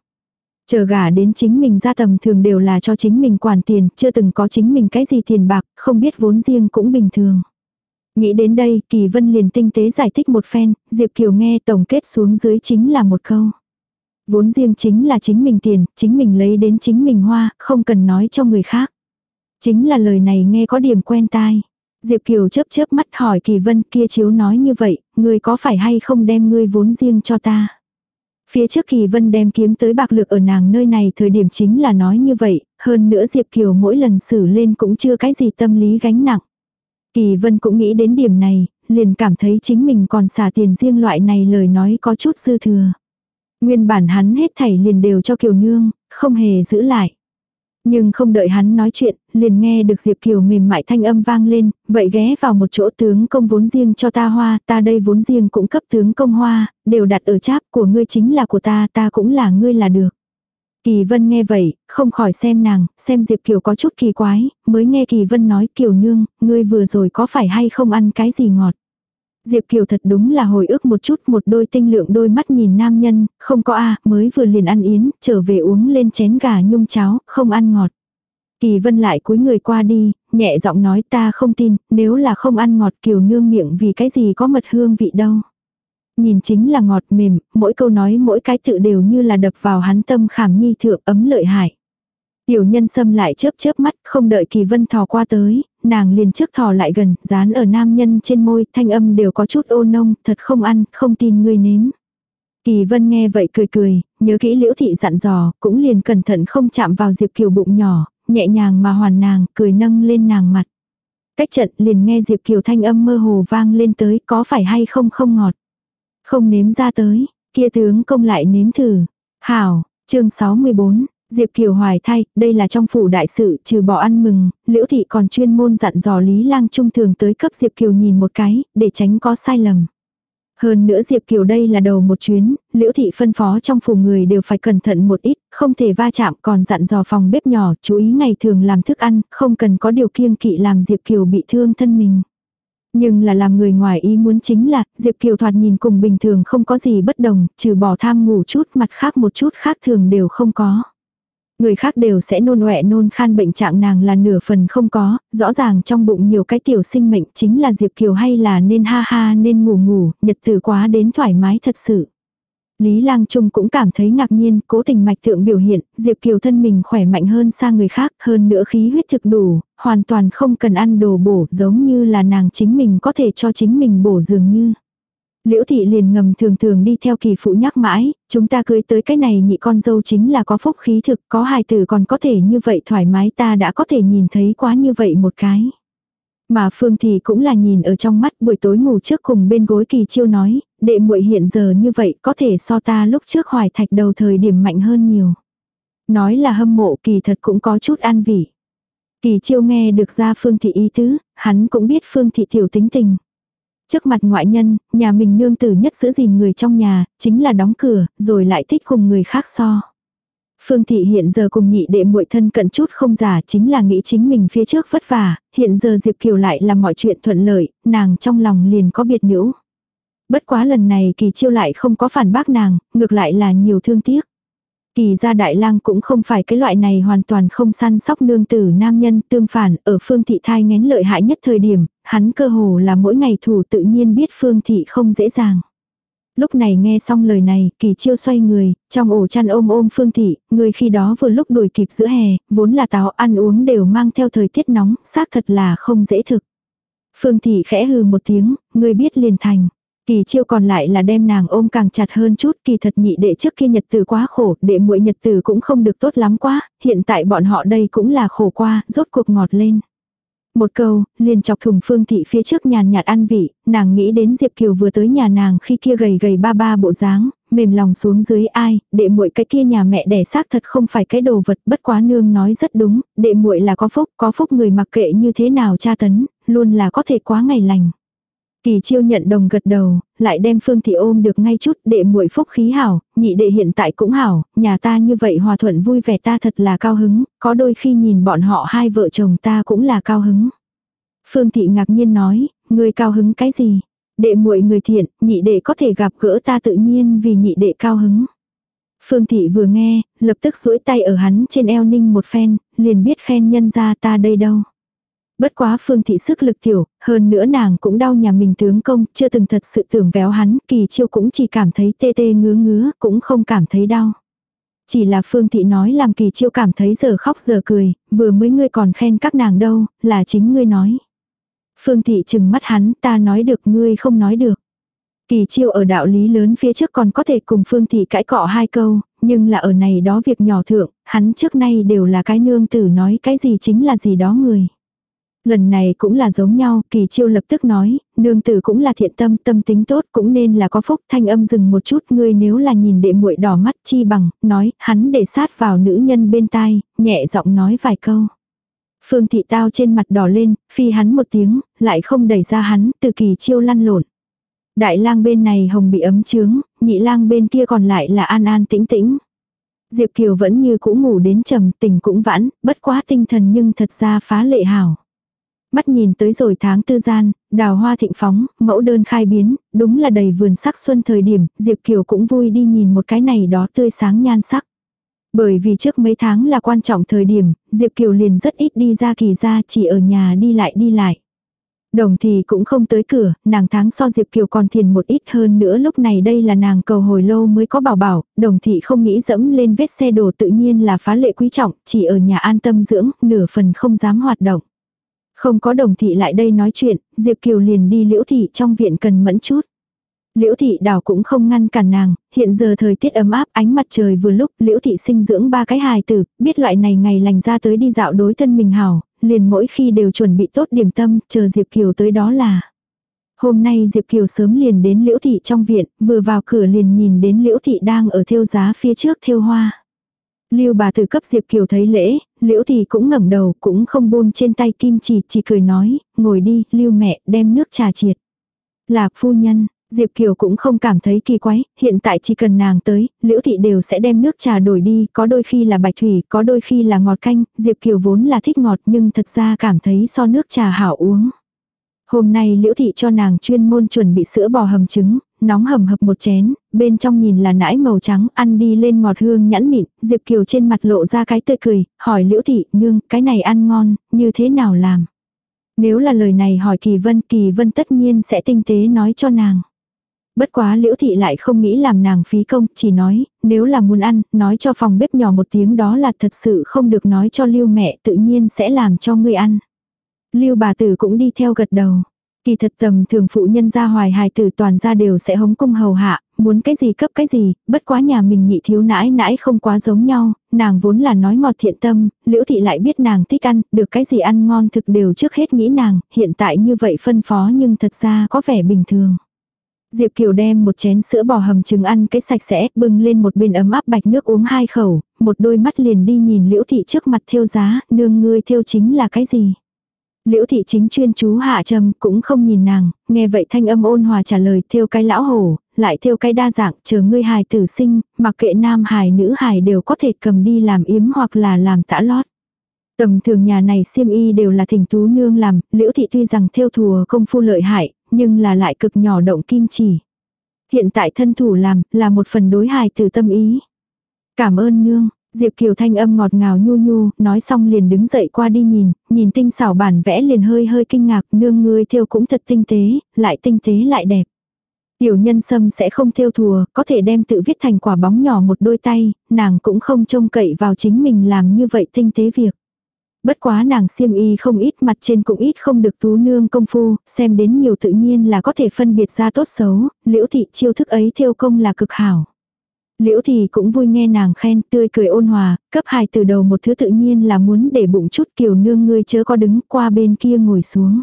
Chờ gả đến chính mình ra tầm thường đều là cho chính mình quản tiền, chưa từng có chính mình cái gì tiền bạc, không biết vốn riêng cũng bình thường. Nghĩ đến đây, Kỳ Vân liền tinh tế giải thích một phen, Diệp Kiều nghe tổng kết xuống dưới chính là một câu. Vốn riêng chính là chính mình tiền, chính mình lấy đến chính mình hoa, không cần nói cho người khác. Chính là lời này nghe có điểm quen tai. Diệp Kiều chớp chớp mắt hỏi Kỳ Vân kia chiếu nói như vậy, ngươi có phải hay không đem ngươi vốn riêng cho ta. Phía trước Kỳ Vân đem kiếm tới bạc lược ở nàng nơi này thời điểm chính là nói như vậy, hơn nữa Diệp Kiều mỗi lần xử lên cũng chưa cái gì tâm lý gánh nặng. Kỳ Vân cũng nghĩ đến điểm này, liền cảm thấy chính mình còn xả tiền riêng loại này lời nói có chút dư thừa. Nguyên bản hắn hết thảy liền đều cho Kiều Nương, không hề giữ lại. Nhưng không đợi hắn nói chuyện, liền nghe được Diệp Kiều mềm mại thanh âm vang lên, vậy ghé vào một chỗ tướng công vốn riêng cho ta hoa, ta đây vốn riêng cũng cấp tướng công hoa, đều đặt ở cháp của ngươi chính là của ta, ta cũng là ngươi là được. Kỳ Vân nghe vậy, không khỏi xem nàng, xem Diệp Kiều có chút kỳ quái, mới nghe Kỳ Vân nói Kiều nương, ngươi vừa rồi có phải hay không ăn cái gì ngọt. Diệp Kiều thật đúng là hồi ức một chút một đôi tinh lượng đôi mắt nhìn nam nhân, không có a mới vừa liền ăn yến, trở về uống lên chén gà nhung cháo, không ăn ngọt. Kỳ vân lại cúi người qua đi, nhẹ giọng nói ta không tin, nếu là không ăn ngọt kiều nương miệng vì cái gì có mật hương vị đâu. Nhìn chính là ngọt mềm, mỗi câu nói mỗi cái tự đều như là đập vào hắn tâm khảm nhi thượng ấm lợi hại. Tiểu nhân xâm lại chớp chớp mắt, không đợi kỳ vân thò qua tới, nàng liền trước thò lại gần, dán ở nam nhân trên môi, thanh âm đều có chút ô nông, thật không ăn, không tin ngươi nếm. Kỳ vân nghe vậy cười cười, nhớ kỹ liễu thị dặn dò, cũng liền cẩn thận không chạm vào Diệp Kiều bụng nhỏ, nhẹ nhàng mà hoàn nàng, cười nâng lên nàng mặt. Cách trận liền nghe Diệp Kiều thanh âm mơ hồ vang lên tới, có phải hay không không ngọt. Không nếm ra tới, kia tướng công lại nếm thử. Hảo, chương 64, Diệp Kiều hoài thay, đây là trong phủ đại sự, trừ bỏ ăn mừng, Liễu Thị còn chuyên môn dặn dò Lý Lang Trung thường tới cấp Diệp Kiều nhìn một cái, để tránh có sai lầm. Hơn nữa Diệp Kiều đây là đầu một chuyến, Liễu Thị phân phó trong phủ người đều phải cẩn thận một ít, không thể va chạm còn dặn dò phòng bếp nhỏ, chú ý ngày thường làm thức ăn, không cần có điều kiêng kỵ làm Diệp Kiều bị thương thân mình. Nhưng là làm người ngoài ý muốn chính là, Diệp Kiều thoạt nhìn cùng bình thường không có gì bất đồng, trừ bỏ tham ngủ chút mặt khác một chút khác thường đều không có. Người khác đều sẽ nôn ọe nôn khan bệnh trạng nàng là nửa phần không có, rõ ràng trong bụng nhiều cái tiểu sinh mệnh chính là Diệp Kiều hay là nên ha ha nên ngủ ngủ, nhật từ quá đến thoải mái thật sự. Lý Lang Trung cũng cảm thấy ngạc nhiên, cố tình mạch thượng biểu hiện, Diệp Kiều thân mình khỏe mạnh hơn xa người khác, hơn nữa khí huyết thực đủ, hoàn toàn không cần ăn đồ bổ, giống như là nàng chính mình có thể cho chính mình bổ dường như. Liễu thị liền ngầm thường thường đi theo kỳ phụ nhắc mãi, chúng ta cưới tới cái này nhị con dâu chính là có phúc khí thực, có hài tử còn có thể như vậy thoải mái ta đã có thể nhìn thấy quá như vậy một cái. Mà Phương thì cũng là nhìn ở trong mắt buổi tối ngủ trước cùng bên gối kỳ chiêu nói, đệ muội hiện giờ như vậy có thể so ta lúc trước hoài thạch đầu thời điểm mạnh hơn nhiều. Nói là hâm mộ kỳ thật cũng có chút an vị. Kỳ chiêu nghe được ra Phương thị ý tứ, hắn cũng biết Phương thị tiểu tính tình. Trước mặt ngoại nhân, nhà mình nương tử nhất giữ gìn người trong nhà, chính là đóng cửa, rồi lại thích cùng người khác so. Phương thị hiện giờ cùng nhị đệ muội thân cận chút không giả chính là nghĩ chính mình phía trước vất vả, hiện giờ Diệp Kiều lại làm mọi chuyện thuận lợi, nàng trong lòng liền có biệt nữ. Bất quá lần này kỳ chiêu lại không có phản bác nàng, ngược lại là nhiều thương tiếc. Kỳ gia đại lang cũng không phải cái loại này hoàn toàn không săn sóc nương tử nam nhân tương phản ở phương thị thai ngén lợi hại nhất thời điểm, hắn cơ hồ là mỗi ngày thủ tự nhiên biết phương thị không dễ dàng. Lúc này nghe xong lời này, kỳ chiêu xoay người, trong ổ chăn ôm ôm phương thị, người khi đó vừa lúc đuổi kịp giữa hè, vốn là táo ăn uống đều mang theo thời tiết nóng, xác thật là không dễ thực. Phương thị khẽ hừ một tiếng, người biết liền thành. Kỳ chiêu còn lại là đem nàng ôm càng chặt hơn chút, kỳ thật nhị đệ trước kia nhật tử quá khổ, đệ muội nhật tử cũng không được tốt lắm quá, hiện tại bọn họ đây cũng là khổ qua, rốt cuộc ngọt lên. Một câu, liền chọc thùng phương thị phía trước nhàn nhạt ăn vị, nàng nghĩ đến Diệp Kiều vừa tới nhà nàng khi kia gầy gầy ba ba bộ dáng, mềm lòng xuống dưới ai, đệ muội cái kia nhà mẹ đẻ xác thật không phải cái đồ vật, bất quá nương nói rất đúng, đệ muội là có phúc, có phúc người mặc kệ như thế nào cha tấn, luôn là có thể quá ngày lành. Kỳ chiêu nhận đồng gật đầu, lại đem phương thị ôm được ngay chút đệ muội phúc khí hảo, nhị đệ hiện tại cũng hảo, nhà ta như vậy hòa thuận vui vẻ ta thật là cao hứng, có đôi khi nhìn bọn họ hai vợ chồng ta cũng là cao hứng. Phương thị ngạc nhiên nói, người cao hứng cái gì? Đệ muội người thiện, nhị đệ có thể gặp gỡ ta tự nhiên vì nhị đệ cao hứng. Phương Thị vừa nghe, lập tức duỗi tay ở hắn trên eo ninh một phen, liền biết khen nhân ra ta đây đâu. Bất quá Phương Thị sức lực tiểu, hơn nữa nàng cũng đau nhà mình tướng công, chưa từng thật sự tưởng véo hắn, kỳ chiêu cũng chỉ cảm thấy tê tê ngứa ngứa, cũng không cảm thấy đau. Chỉ là Phương Thị nói làm kỳ chiêu cảm thấy giờ khóc giờ cười, vừa mới ngươi còn khen các nàng đâu, là chính ngươi nói. Phương Thị chừng mắt hắn, ta nói được ngươi không nói được. Kỳ chiêu ở đạo lý lớn phía trước còn có thể cùng Phương Thị cãi cọ hai câu, nhưng là ở này đó việc nhỏ thượng, hắn trước nay đều là cái nương tử nói cái gì chính là gì đó người. Lần này cũng là giống nhau, kỳ chiêu lập tức nói, nương tử cũng là thiện tâm, tâm tính tốt cũng nên là có phúc, thanh âm dừng một chút, ngươi nếu là nhìn đệ muội đỏ mắt chi bằng, nói, hắn để sát vào nữ nhân bên tai, nhẹ giọng nói vài câu. Phương thị tao trên mặt đỏ lên, phi hắn một tiếng, lại không đẩy ra hắn, từ kỳ chiêu lăn lộn. Đại lang bên này hồng bị ấm trướng, nhị lang bên kia còn lại là an an tĩnh tĩnh. Diệp Kiều vẫn như cũ ngủ đến trầm, tình cũng vãn, bất quá tinh thần nhưng thật ra phá lệ hảo. Mắt nhìn tới rồi tháng tư gian, đào hoa thịnh phóng, mẫu đơn khai biến, đúng là đầy vườn sắc xuân thời điểm, Diệp Kiều cũng vui đi nhìn một cái này đó tươi sáng nhan sắc. Bởi vì trước mấy tháng là quan trọng thời điểm, Diệp Kiều liền rất ít đi ra kỳ ra chỉ ở nhà đi lại đi lại. Đồng thì cũng không tới cửa, nàng tháng so Diệp Kiều còn thiền một ít hơn nữa lúc này đây là nàng cầu hồi lâu mới có bảo bảo, đồng thị không nghĩ dẫm lên vết xe đổ tự nhiên là phá lệ quý trọng, chỉ ở nhà an tâm dưỡng, nửa phần không dám hoạt động. Không có đồng thị lại đây nói chuyện, Diệp Kiều liền đi liễu thị trong viện cần mẫn chút. Liễu thị đảo cũng không ngăn cản nàng, hiện giờ thời tiết ấm áp ánh mặt trời vừa lúc liễu thị sinh dưỡng ba cái hài tử, biết loại này ngày lành ra tới đi dạo đối thân mình hảo, liền mỗi khi đều chuẩn bị tốt điểm tâm, chờ Diệp Kiều tới đó là. Hôm nay Diệp Kiều sớm liền đến liễu thị trong viện, vừa vào cửa liền nhìn đến liễu thị đang ở thiêu giá phía trước thiêu hoa. Lưu bà tử cấp Diệp Kiều thấy lễ, liễu thì cũng ngẩng đầu, cũng không buông trên tay kim chỉ, chỉ cười nói, ngồi đi, Lưu mẹ, đem nước trà triệt. là phu nhân, Diệp Kiều cũng không cảm thấy kỳ quái, hiện tại chỉ cần nàng tới, liễu thị đều sẽ đem nước trà đổi đi, có đôi khi là bạch thủy, có đôi khi là ngọt canh, Diệp Kiều vốn là thích ngọt nhưng thật ra cảm thấy so nước trà hảo uống. Hôm nay liễu thị cho nàng chuyên môn chuẩn bị sữa bò hầm trứng, nóng hầm hập một chén, bên trong nhìn là nãi màu trắng, ăn đi lên ngọt hương nhẵn mịn, Diệp Kiều trên mặt lộ ra cái tươi cười, hỏi liễu thị, nương, cái này ăn ngon, như thế nào làm? Nếu là lời này hỏi Kỳ Vân, Kỳ Vân tất nhiên sẽ tinh tế nói cho nàng. Bất quá liễu thị lại không nghĩ làm nàng phí công, chỉ nói, nếu là muốn ăn, nói cho phòng bếp nhỏ một tiếng đó là thật sự không được nói cho lưu mẹ tự nhiên sẽ làm cho ngươi ăn. Lưu bà tử cũng đi theo gật đầu. Kỳ thật tầm thường phụ nhân ra hoài hài tử toàn gia đều sẽ hống cung hầu hạ, muốn cái gì cấp cái gì, bất quá nhà mình nhị thiếu nãi nãi không quá giống nhau, nàng vốn là nói ngọt thiện tâm, liễu thị lại biết nàng thích ăn, được cái gì ăn ngon thực đều trước hết nghĩ nàng, hiện tại như vậy phân phó nhưng thật ra có vẻ bình thường. Diệp Kiều đem một chén sữa bò hầm trứng ăn cái sạch sẽ, bưng lên một bên ấm áp bạch nước uống hai khẩu, một đôi mắt liền đi nhìn liễu thị trước mặt thiêu giá, nương ngươi thiêu chính là cái gì. Liễu thị chính chuyên chú hạ trầm cũng không nhìn nàng, nghe vậy thanh âm ôn hòa trả lời theo cái lão hổ, lại theo cái đa dạng, chờ ngươi hài tử sinh, mặc kệ nam hài nữ hài đều có thể cầm đi làm yếm hoặc là làm tã lót. Tầm thường nhà này xiêm y đều là thỉnh tú nương làm, liễu thị tuy rằng theo thùa công phu lợi hại, nhưng là lại cực nhỏ động kim chỉ. Hiện tại thân thủ làm, là một phần đối hài từ tâm ý. Cảm ơn nương, Diệp Kiều thanh âm ngọt ngào nhu nhu, nói xong liền đứng dậy qua đi nhìn, nhìn tinh xảo bản vẽ liền hơi hơi kinh ngạc, nương ngươi theo cũng thật tinh tế, lại tinh tế lại đẹp. Tiểu nhân sâm sẽ không theo thùa, có thể đem tự viết thành quả bóng nhỏ một đôi tay, nàng cũng không trông cậy vào chính mình làm như vậy tinh tế việc. Bất quá nàng xiêm y không ít mặt trên cũng ít không được tú nương công phu, xem đến nhiều tự nhiên là có thể phân biệt ra tốt xấu, liễu thị chiêu thức ấy theo công là cực hảo. Liễu thì cũng vui nghe nàng khen tươi cười ôn hòa, cấp hài từ đầu một thứ tự nhiên là muốn để bụng chút kiều nương ngươi chớ có đứng qua bên kia ngồi xuống.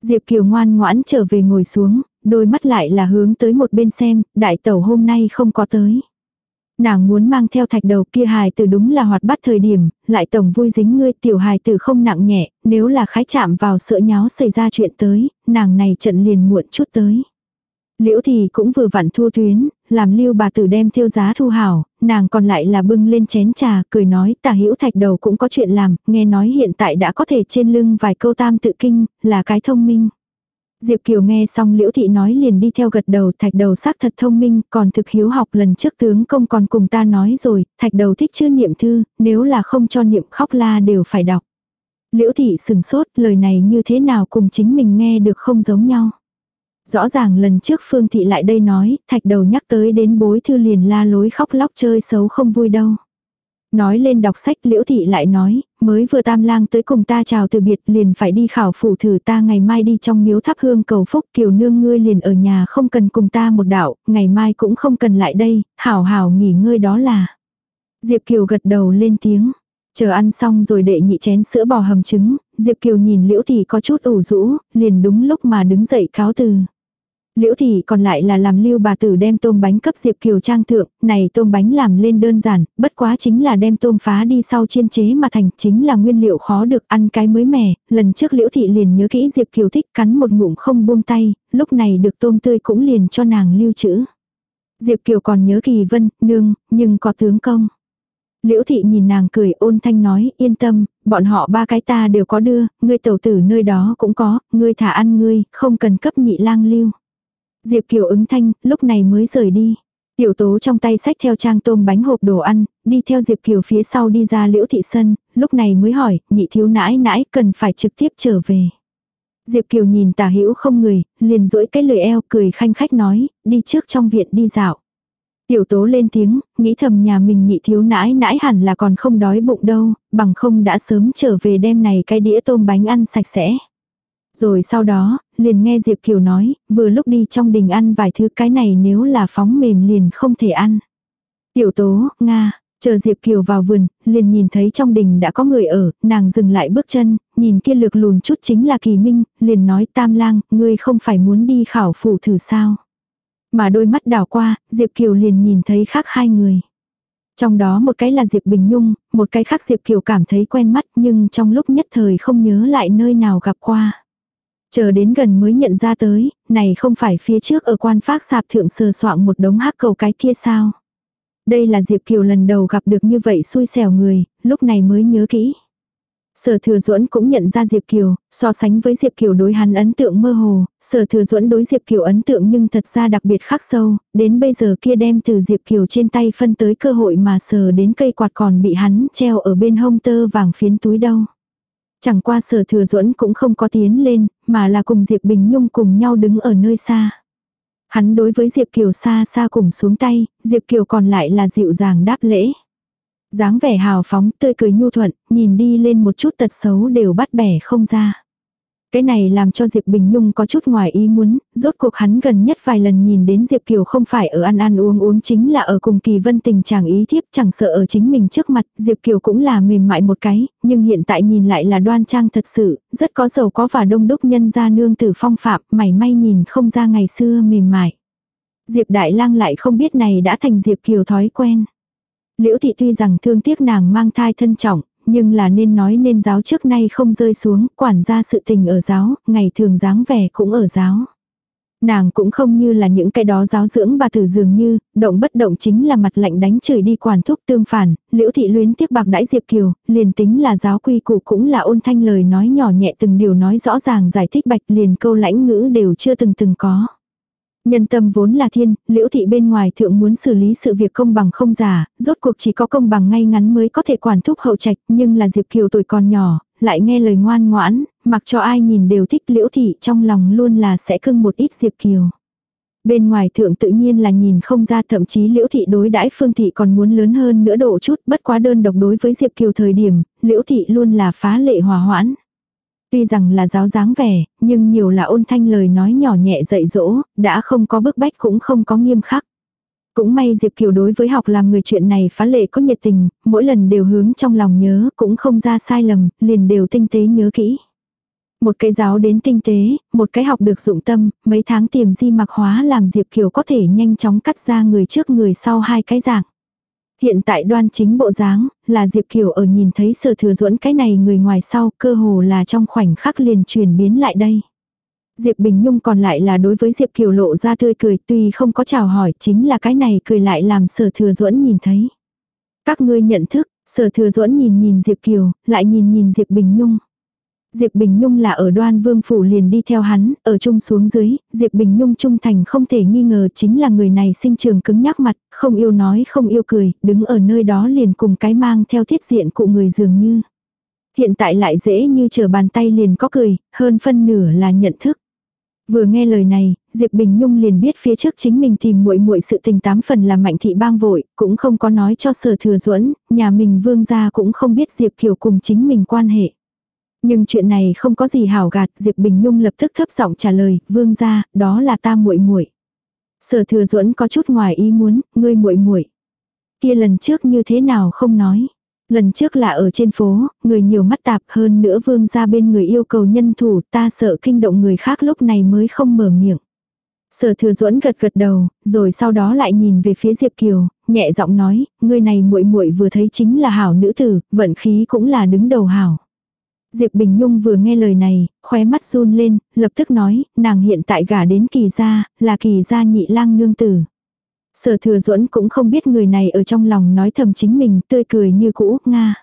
Diệp kiều ngoan ngoãn trở về ngồi xuống, đôi mắt lại là hướng tới một bên xem, đại tẩu hôm nay không có tới. Nàng muốn mang theo thạch đầu kia hài tử đúng là hoạt bát thời điểm, lại tổng vui dính ngươi tiểu hài tử không nặng nhẹ, nếu là khái chạm vào sợ nháo xảy ra chuyện tới, nàng này trận liền muộn chút tới. Liễu thì cũng vừa vặn thua tuyến, làm lưu bà tử đem thiêu giá thu hảo, nàng còn lại là bưng lên chén trà, cười nói tả hữu thạch đầu cũng có chuyện làm, nghe nói hiện tại đã có thể trên lưng vài câu tam tự kinh, là cái thông minh. Diệp Kiều nghe xong Liễu Thị nói liền đi theo gật đầu thạch đầu xác thật thông minh còn thực hiếu học lần trước tướng công còn cùng ta nói rồi, thạch đầu thích chưa niệm thư, nếu là không cho niệm khóc la đều phải đọc. Liễu Thị sừng sốt lời này như thế nào cùng chính mình nghe được không giống nhau. Rõ ràng lần trước Phương Thị lại đây nói, thạch đầu nhắc tới đến bối thư liền la lối khóc lóc chơi xấu không vui đâu. Nói lên đọc sách liễu thị lại nói, mới vừa tam lang tới cùng ta chào từ biệt liền phải đi khảo phủ thử ta ngày mai đi trong miếu thắp hương cầu phúc kiều nương ngươi liền ở nhà không cần cùng ta một đạo, ngày mai cũng không cần lại đây, hảo hảo nghỉ ngơi đó là. Diệp Kiều gật đầu lên tiếng. Chờ ăn xong rồi đệ nhị chén sữa bò hầm trứng, Diệp Kiều nhìn Liễu Thị có chút ủ rũ, liền đúng lúc mà đứng dậy cáo từ. Liễu thị còn lại là làm lưu bà tử đem tôm bánh cấp Diệp Kiều trang thượng, này tôm bánh làm lên đơn giản, bất quá chính là đem tôm phá đi sau chiên chế mà thành chính là nguyên liệu khó được ăn cái mới mẻ, lần trước Liễu thị liền nhớ kỹ Diệp Kiều thích cắn một ngụm không buông tay, lúc này được tôm tươi cũng liền cho nàng lưu trữ. Diệp Kiều còn nhớ kỳ vân, nương, nhưng có tướng công. Liễu thị nhìn nàng cười ôn thanh nói, yên tâm, bọn họ ba cái ta đều có đưa, ngươi tẩu tử nơi đó cũng có, ngươi thả ăn ngươi, không cần cấp nhị lang lưu. Diệp Kiều ứng thanh, lúc này mới rời đi. Tiểu tố trong tay sách theo trang tôm bánh hộp đồ ăn, đi theo Diệp Kiều phía sau đi ra liễu thị sân, lúc này mới hỏi, nhị thiếu nãi nãi cần phải trực tiếp trở về. Diệp Kiều nhìn tả hữu không người, liền duỗi cái lời eo cười khanh khách nói, đi trước trong viện đi dạo. Tiểu tố lên tiếng, nghĩ thầm nhà mình nhị thiếu nãi nãi hẳn là còn không đói bụng đâu, bằng không đã sớm trở về đêm này cái đĩa tôm bánh ăn sạch sẽ. Rồi sau đó, liền nghe Diệp Kiều nói, vừa lúc đi trong đình ăn vài thứ cái này nếu là phóng mềm liền không thể ăn. Tiểu tố, Nga, chờ Diệp Kiều vào vườn, liền nhìn thấy trong đình đã có người ở, nàng dừng lại bước chân, nhìn kia lược lùn chút chính là kỳ minh, liền nói tam lang, ngươi không phải muốn đi khảo phủ thử sao. Mà đôi mắt đảo qua, Diệp Kiều liền nhìn thấy khác hai người. Trong đó một cái là Diệp Bình Nhung, một cái khác Diệp Kiều cảm thấy quen mắt nhưng trong lúc nhất thời không nhớ lại nơi nào gặp qua. Chờ đến gần mới nhận ra tới, này không phải phía trước ở quan phác sạp thượng sờ soạn một đống hắc cầu cái kia sao. Đây là Diệp Kiều lần đầu gặp được như vậy xui xẻo người, lúc này mới nhớ kỹ. Sở thừa duẫn cũng nhận ra Diệp Kiều, so sánh với Diệp Kiều đối hắn ấn tượng mơ hồ, sở thừa duẫn đối Diệp Kiều ấn tượng nhưng thật ra đặc biệt khắc sâu, đến bây giờ kia đem từ Diệp Kiều trên tay phân tới cơ hội mà sờ đến cây quạt còn bị hắn treo ở bên hông tơ vàng phiến túi đâu. Chẳng qua sở thừa duẫn cũng không có tiến lên, mà là cùng Diệp Bình Nhung cùng nhau đứng ở nơi xa. Hắn đối với Diệp Kiều xa xa cùng xuống tay, Diệp Kiều còn lại là dịu dàng đáp lễ. dáng vẻ hào phóng, tươi cười nhu thuận, nhìn đi lên một chút tật xấu đều bắt bẻ không ra. Cái này làm cho Diệp Bình Nhung có chút ngoài ý muốn, rốt cuộc hắn gần nhất vài lần nhìn đến Diệp Kiều không phải ở ăn ăn uống uống chính là ở cùng Kỳ Vân tình chàng ý thiếp chẳng sợ ở chính mình trước mặt, Diệp Kiều cũng là mềm mại một cái, nhưng hiện tại nhìn lại là đoan trang thật sự, rất có giàu có và đông đúc nhân gia nương tử phong phạm, mảy may nhìn không ra ngày xưa mềm mại. Diệp Đại Lang lại không biết này đã thành Diệp Kiều thói quen. Liễu thị tuy rằng thương tiếc nàng mang thai thân trọng, nhưng là nên nói nên giáo trước nay không rơi xuống, quản gia sự tình ở giáo, ngày thường dáng vẻ cũng ở giáo. Nàng cũng không như là những cái đó giáo dưỡng bà tử dường như, động bất động chính là mặt lạnh đánh chửi đi quản thúc tương phản, liễu thị luyến tiếc bạc đãi Diệp Kiều, liền tính là giáo quy củ cũng là ôn thanh lời nói nhỏ nhẹ từng điều nói rõ ràng giải thích bạch liền câu lãnh ngữ đều chưa từng từng có. Nhân tâm vốn là thiên, liễu thị bên ngoài thượng muốn xử lý sự việc công bằng không giả, rốt cuộc chỉ có công bằng ngay ngắn mới có thể quản thúc hậu trạch, nhưng là Diệp Kiều tuổi còn nhỏ, lại nghe lời ngoan ngoãn, mặc cho ai nhìn đều thích liễu thị trong lòng luôn là sẽ cưng một ít Diệp Kiều. Bên ngoài thượng tự nhiên là nhìn không ra thậm chí liễu thị đối đãi phương thị còn muốn lớn hơn nữa độ chút bất quá đơn độc đối với Diệp Kiều thời điểm, liễu thị luôn là phá lệ hòa hoãn. Tuy rằng là giáo dáng vẻ, nhưng nhiều là ôn thanh lời nói nhỏ nhẹ dạy dỗ, đã không có bức bách cũng không có nghiêm khắc. Cũng may Diệp Kiều đối với học làm người chuyện này phá lệ có nhiệt tình, mỗi lần đều hướng trong lòng nhớ, cũng không ra sai lầm, liền đều tinh tế nhớ kỹ. Một cái giáo đến tinh tế, một cái học được dụng tâm, mấy tháng tiềm di mặc hóa làm Diệp Kiều có thể nhanh chóng cắt ra người trước người sau hai cái dạng. Hiện tại đoan chính bộ dáng, là Diệp Kiều ở nhìn thấy sở thừa duẫn cái này người ngoài sau, cơ hồ là trong khoảnh khắc liền chuyển biến lại đây. Diệp Bình Nhung còn lại là đối với Diệp Kiều lộ ra tươi cười tuy không có chào hỏi chính là cái này cười lại làm sở thừa duẫn nhìn thấy. Các ngươi nhận thức, sở thừa duẫn nhìn nhìn Diệp Kiều, lại nhìn nhìn Diệp Bình Nhung. Diệp Bình Nhung là ở đoan vương phủ liền đi theo hắn, ở chung xuống dưới, Diệp Bình Nhung trung thành không thể nghi ngờ chính là người này sinh trường cứng nhắc mặt, không yêu nói không yêu cười, đứng ở nơi đó liền cùng cái mang theo thiết diện cụ người dường như. Hiện tại lại dễ như chờ bàn tay liền có cười, hơn phân nửa là nhận thức. Vừa nghe lời này, Diệp Bình Nhung liền biết phía trước chính mình tìm muội muội sự tình tám phần là mạnh thị bang vội, cũng không có nói cho sở thừa duẫn nhà mình vương gia cũng không biết Diệp Kiều cùng chính mình quan hệ. Nhưng chuyện này không có gì hảo gạt, Diệp Bình Nhung lập tức thấp giọng trả lời, vương gia, đó là ta muội muội. Sở thừa duẫn có chút ngoài ý muốn, ngươi muội muội Kia lần trước như thế nào không nói. Lần trước là ở trên phố, người nhiều mắt tạp hơn nữa vương gia bên người yêu cầu nhân thủ ta sợ kinh động người khác lúc này mới không mở miệng. Sở thừa duẫn gật gật đầu, rồi sau đó lại nhìn về phía Diệp Kiều, nhẹ giọng nói, người này muội muội vừa thấy chính là hảo nữ tử, vận khí cũng là đứng đầu hảo. Diệp Bình Nhung vừa nghe lời này, khóe mắt run lên, lập tức nói, nàng hiện tại gả đến kỳ gia, là kỳ gia nhị lang nương tử. Sở thừa duẫn cũng không biết người này ở trong lòng nói thầm chính mình tươi cười như cũ, Nga.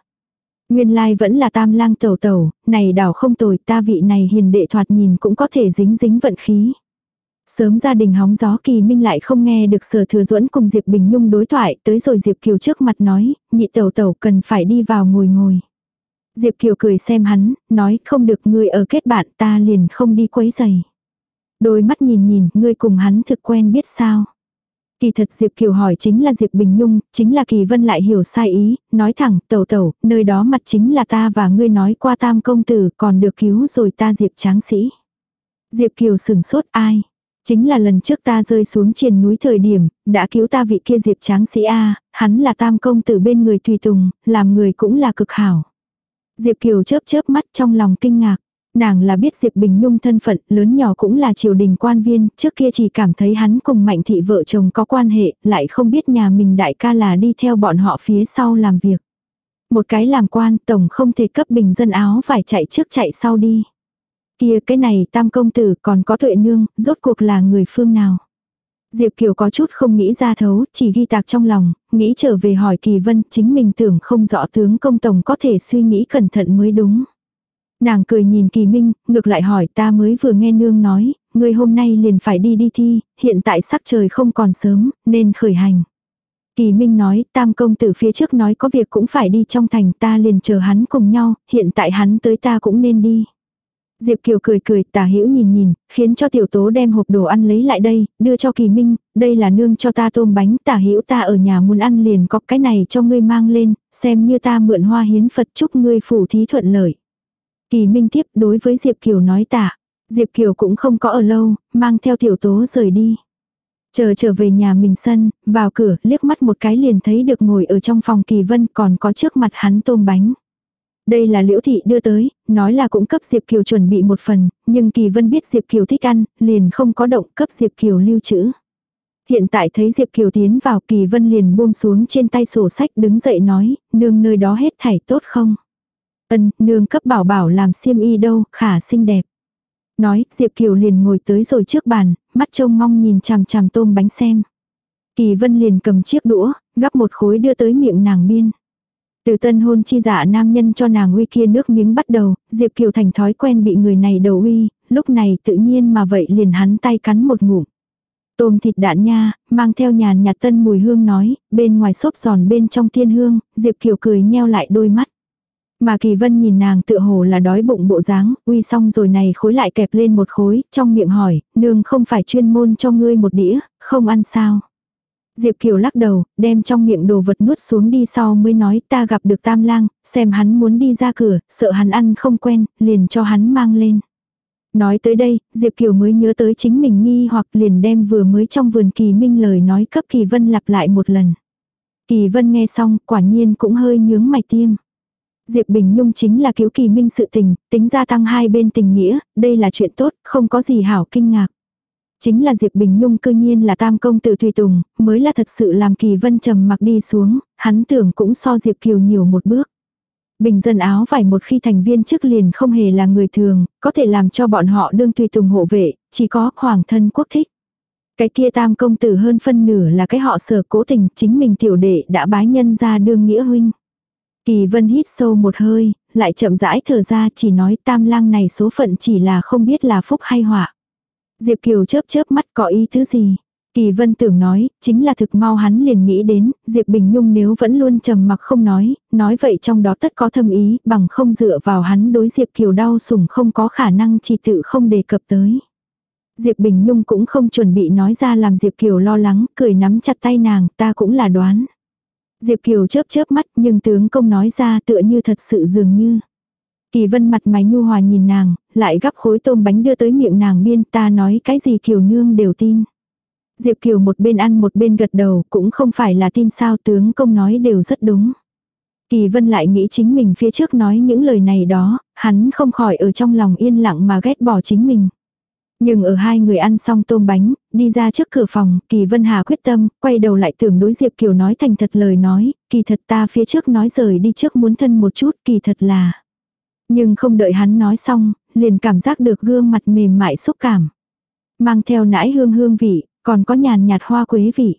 Nguyên lai vẫn là tam lang tẩu tẩu, này đảo không tồi ta vị này hiền đệ thoạt nhìn cũng có thể dính dính vận khí. Sớm gia đình hóng gió kỳ minh lại không nghe được sở thừa duẫn cùng Diệp Bình Nhung đối thoại tới rồi Diệp Kiều trước mặt nói, nhị tẩu tẩu cần phải đi vào ngồi ngồi. Diệp Kiều cười xem hắn, nói không được ngươi ở kết bạn ta liền không đi quấy giày. Đôi mắt nhìn nhìn, ngươi cùng hắn thực quen biết sao. Kỳ thật Diệp Kiều hỏi chính là Diệp Bình Nhung, chính là Kỳ Vân lại hiểu sai ý, nói thẳng, tẩu tẩu, nơi đó mặt chính là ta và ngươi nói qua tam công tử còn được cứu rồi ta Diệp tráng sĩ. Diệp Kiều sừng sốt ai? Chính là lần trước ta rơi xuống trên núi thời điểm, đã cứu ta vị kia Diệp tráng sĩ A, hắn là tam công tử bên người tùy tùng, làm người cũng là cực hảo. Diệp Kiều chớp chớp mắt trong lòng kinh ngạc. Nàng là biết Diệp Bình Nhung thân phận, lớn nhỏ cũng là triều đình quan viên, trước kia chỉ cảm thấy hắn cùng mạnh thị vợ chồng có quan hệ, lại không biết nhà mình đại ca là đi theo bọn họ phía sau làm việc. Một cái làm quan, tổng không thể cấp bình dân áo phải chạy trước chạy sau đi. Kia cái này tam công tử còn có tuệ nương, rốt cuộc là người phương nào. Diệp Kiều có chút không nghĩ ra thấu, chỉ ghi tạc trong lòng, nghĩ trở về hỏi Kỳ Vân, chính mình tưởng không rõ tướng công tổng có thể suy nghĩ cẩn thận mới đúng. Nàng cười nhìn Kỳ Minh, ngược lại hỏi ta mới vừa nghe nương nói, người hôm nay liền phải đi đi thi, hiện tại sắc trời không còn sớm, nên khởi hành. Kỳ Minh nói, tam công tử phía trước nói có việc cũng phải đi trong thành ta liền chờ hắn cùng nhau, hiện tại hắn tới ta cũng nên đi. Diệp Kiều cười cười, tả hữu nhìn nhìn, khiến cho tiểu tố đem hộp đồ ăn lấy lại đây, đưa cho Kỳ Minh, đây là nương cho ta tôm bánh, tả hữu ta ở nhà muốn ăn liền có cái này cho ngươi mang lên, xem như ta mượn hoa hiến Phật chúc ngươi phủ thí thuận lợi. Kỳ Minh tiếp đối với Diệp Kiều nói tạ. Diệp Kiều cũng không có ở lâu, mang theo tiểu tố rời đi. Chờ trở về nhà mình sân, vào cửa, liếc mắt một cái liền thấy được ngồi ở trong phòng Kỳ Vân còn có trước mặt hắn tôm bánh. Đây là liễu thị đưa tới, nói là cũng cấp Diệp Kiều chuẩn bị một phần, nhưng Kỳ Vân biết Diệp Kiều thích ăn, liền không có động cấp Diệp Kiều lưu trữ. Hiện tại thấy Diệp Kiều tiến vào Kỳ Vân liền buông xuống trên tay sổ sách đứng dậy nói, nương nơi đó hết thảy tốt không? Ân, nương cấp bảo bảo làm xiêm y đâu, khả xinh đẹp. Nói, Diệp Kiều liền ngồi tới rồi trước bàn, mắt trông mong nhìn chằm chằm tôm bánh xem. Kỳ Vân liền cầm chiếc đũa, gắp một khối đưa tới miệng nàng biên. Từ tân hôn chi giả nam nhân cho nàng uy kia nước miếng bắt đầu, Diệp Kiều thành thói quen bị người này đầu uy, lúc này tự nhiên mà vậy liền hắn tay cắn một ngụm. Tôm thịt đạn nha, mang theo nhàn nhạt tân mùi hương nói, bên ngoài xốp giòn bên trong thiên hương, Diệp Kiều cười nheo lại đôi mắt. Mà Kỳ Vân nhìn nàng tựa hồ là đói bụng bộ dáng, uy xong rồi này khối lại kẹp lên một khối, trong miệng hỏi, nương không phải chuyên môn cho ngươi một đĩa, không ăn sao. Diệp Kiều lắc đầu, đem trong miệng đồ vật nuốt xuống đi sau mới nói ta gặp được tam lang, xem hắn muốn đi ra cửa, sợ hắn ăn không quen, liền cho hắn mang lên. Nói tới đây, Diệp Kiều mới nhớ tới chính mình nghi hoặc liền đem vừa mới trong vườn kỳ minh lời nói cấp kỳ vân lặp lại một lần. Kỳ vân nghe xong, quả nhiên cũng hơi nhướng mày tiêm. Diệp Bình Nhung chính là cứu kỳ minh sự tình, tính gia tăng hai bên tình nghĩa, đây là chuyện tốt, không có gì hảo kinh ngạc. Chính là Diệp Bình Nhung cư nhiên là tam công tự tùy tùng, mới là thật sự làm kỳ vân trầm mặc đi xuống, hắn tưởng cũng so Diệp Kiều nhiều một bước. Bình dân áo vải một khi thành viên trước liền không hề là người thường, có thể làm cho bọn họ đương tùy tùng hộ vệ, chỉ có hoàng thân quốc thích. Cái kia tam công tử hơn phân nửa là cái họ sở cố tình chính mình tiểu đệ đã bái nhân ra đương nghĩa huynh. Kỳ vân hít sâu một hơi, lại chậm rãi thở ra chỉ nói tam lang này số phận chỉ là không biết là phúc hay họa. Diệp Kiều chớp chớp mắt có ý thứ gì. Kỳ vân tưởng nói, chính là thực mau hắn liền nghĩ đến, Diệp Bình Nhung nếu vẫn luôn trầm mặc không nói, nói vậy trong đó tất có thâm ý, bằng không dựa vào hắn đối Diệp Kiều đau sủng không có khả năng chỉ tự không đề cập tới. Diệp Bình Nhung cũng không chuẩn bị nói ra làm Diệp Kiều lo lắng, cười nắm chặt tay nàng, ta cũng là đoán. Diệp Kiều chớp chớp mắt nhưng tướng công nói ra tựa như thật sự dường như. Kỳ vân mặt mày nhu hòa nhìn nàng, lại gắp khối tôm bánh đưa tới miệng nàng biên ta nói cái gì Kiều nương đều tin. Diệp Kiều một bên ăn một bên gật đầu cũng không phải là tin sao tướng công nói đều rất đúng. Kỳ vân lại nghĩ chính mình phía trước nói những lời này đó, hắn không khỏi ở trong lòng yên lặng mà ghét bỏ chính mình. Nhưng ở hai người ăn xong tôm bánh, đi ra trước cửa phòng, Kỳ Vân Hà quyết tâm, quay đầu lại tưởng đối Diệp Kiều nói thành thật lời nói, kỳ thật ta phía trước nói rời đi trước muốn thân một chút, kỳ thật là. Nhưng không đợi hắn nói xong, liền cảm giác được gương mặt mềm mại xúc cảm. Mang theo nãi hương hương vị, còn có nhàn nhạt hoa quế vị.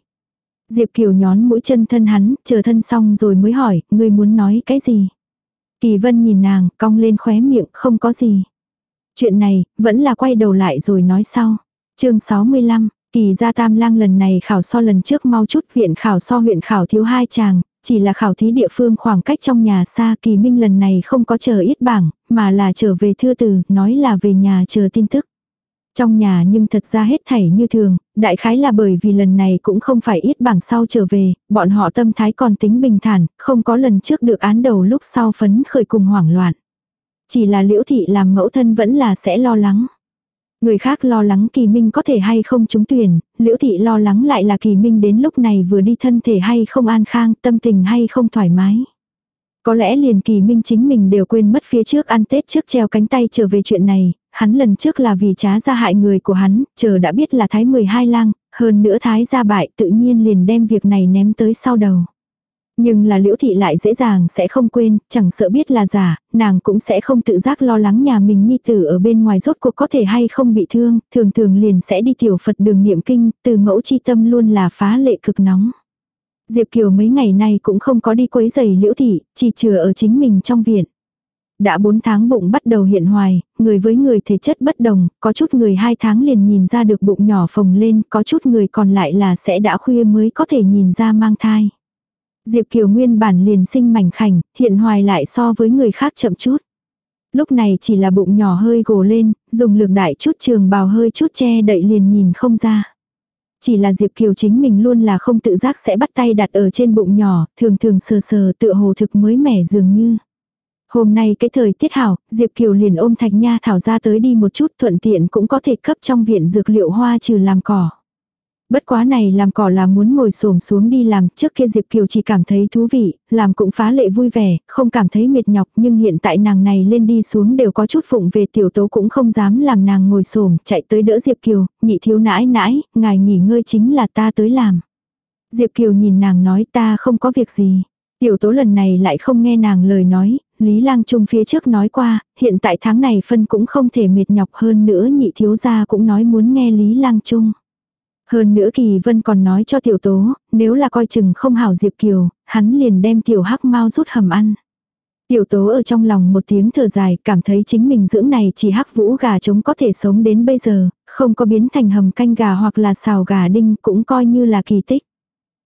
Diệp Kiều nhón mũi chân thân hắn, chờ thân xong rồi mới hỏi, ngươi muốn nói cái gì? Kỳ Vân nhìn nàng, cong lên khóe miệng, không có gì. Chuyện này, vẫn là quay đầu lại rồi nói sau. chương 65, kỳ gia tam lang lần này khảo so lần trước mau chút viện khảo so huyện khảo thiếu hai chàng, chỉ là khảo thí địa phương khoảng cách trong nhà xa kỳ minh lần này không có chờ ít bảng, mà là trở về thư từ, nói là về nhà chờ tin tức. Trong nhà nhưng thật ra hết thảy như thường, đại khái là bởi vì lần này cũng không phải ít bảng sau trở về, bọn họ tâm thái còn tính bình thản, không có lần trước được án đầu lúc sau phấn khởi cùng hoảng loạn. Chỉ là liễu thị làm mẫu thân vẫn là sẽ lo lắng. Người khác lo lắng kỳ minh có thể hay không trúng tuyển, liễu thị lo lắng lại là kỳ minh đến lúc này vừa đi thân thể hay không an khang, tâm tình hay không thoải mái. Có lẽ liền kỳ minh chính mình đều quên mất phía trước ăn Tết trước treo cánh tay trở về chuyện này, hắn lần trước là vì trá ra hại người của hắn, chờ đã biết là thái 12 lang, hơn nữa thái ra bại tự nhiên liền đem việc này ném tới sau đầu. Nhưng là liễu thị lại dễ dàng sẽ không quên, chẳng sợ biết là giả, nàng cũng sẽ không tự giác lo lắng nhà mình nhi tử ở bên ngoài rốt cuộc có thể hay không bị thương, thường thường liền sẽ đi tiểu Phật đường niệm kinh, từ mẫu chi tâm luôn là phá lệ cực nóng. Diệp Kiều mấy ngày nay cũng không có đi quấy giày liễu thị, chỉ chừa ở chính mình trong viện. Đã 4 tháng bụng bắt đầu hiện hoài, người với người thể chất bất đồng, có chút người 2 tháng liền nhìn ra được bụng nhỏ phồng lên, có chút người còn lại là sẽ đã khuya mới có thể nhìn ra mang thai. Diệp Kiều nguyên bản liền sinh mảnh khảnh, hiện hoài lại so với người khác chậm chút. Lúc này chỉ là bụng nhỏ hơi gồ lên, dùng lực đại chút trường bào hơi chút che đậy liền nhìn không ra. Chỉ là Diệp Kiều chính mình luôn là không tự giác sẽ bắt tay đặt ở trên bụng nhỏ, thường thường sờ sờ tựa hồ thực mới mẻ dường như. Hôm nay cái thời tiết hảo, Diệp Kiều liền ôm Thạch Nha Thảo ra tới đi một chút thuận tiện cũng có thể cấp trong viện dược liệu hoa trừ làm cỏ. Bất quá này làm cỏ là muốn ngồi xổm xuống đi làm, trước kia Diệp Kiều chỉ cảm thấy thú vị, làm cũng phá lệ vui vẻ, không cảm thấy mệt nhọc, nhưng hiện tại nàng này lên đi xuống đều có chút phụng về tiểu tố cũng không dám làm nàng ngồi xổm chạy tới đỡ Diệp Kiều, nhị thiếu nãi nãi, ngài nghỉ ngơi chính là ta tới làm. Diệp Kiều nhìn nàng nói ta không có việc gì. Tiểu tố lần này lại không nghe nàng lời nói, Lý Lang Trung phía trước nói qua, hiện tại tháng này phân cũng không thể mệt nhọc hơn nữa nhị thiếu gia cũng nói muốn nghe Lý Lang Trung. Hơn nữa Kỳ Vân còn nói cho tiểu tố, nếu là coi chừng không hảo Diệp Kiều, hắn liền đem tiểu hắc mau rút hầm ăn. Tiểu tố ở trong lòng một tiếng thở dài, cảm thấy chính mình dưỡng này chỉ hắc vũ gà trống có thể sống đến bây giờ, không có biến thành hầm canh gà hoặc là xào gà đinh cũng coi như là kỳ tích.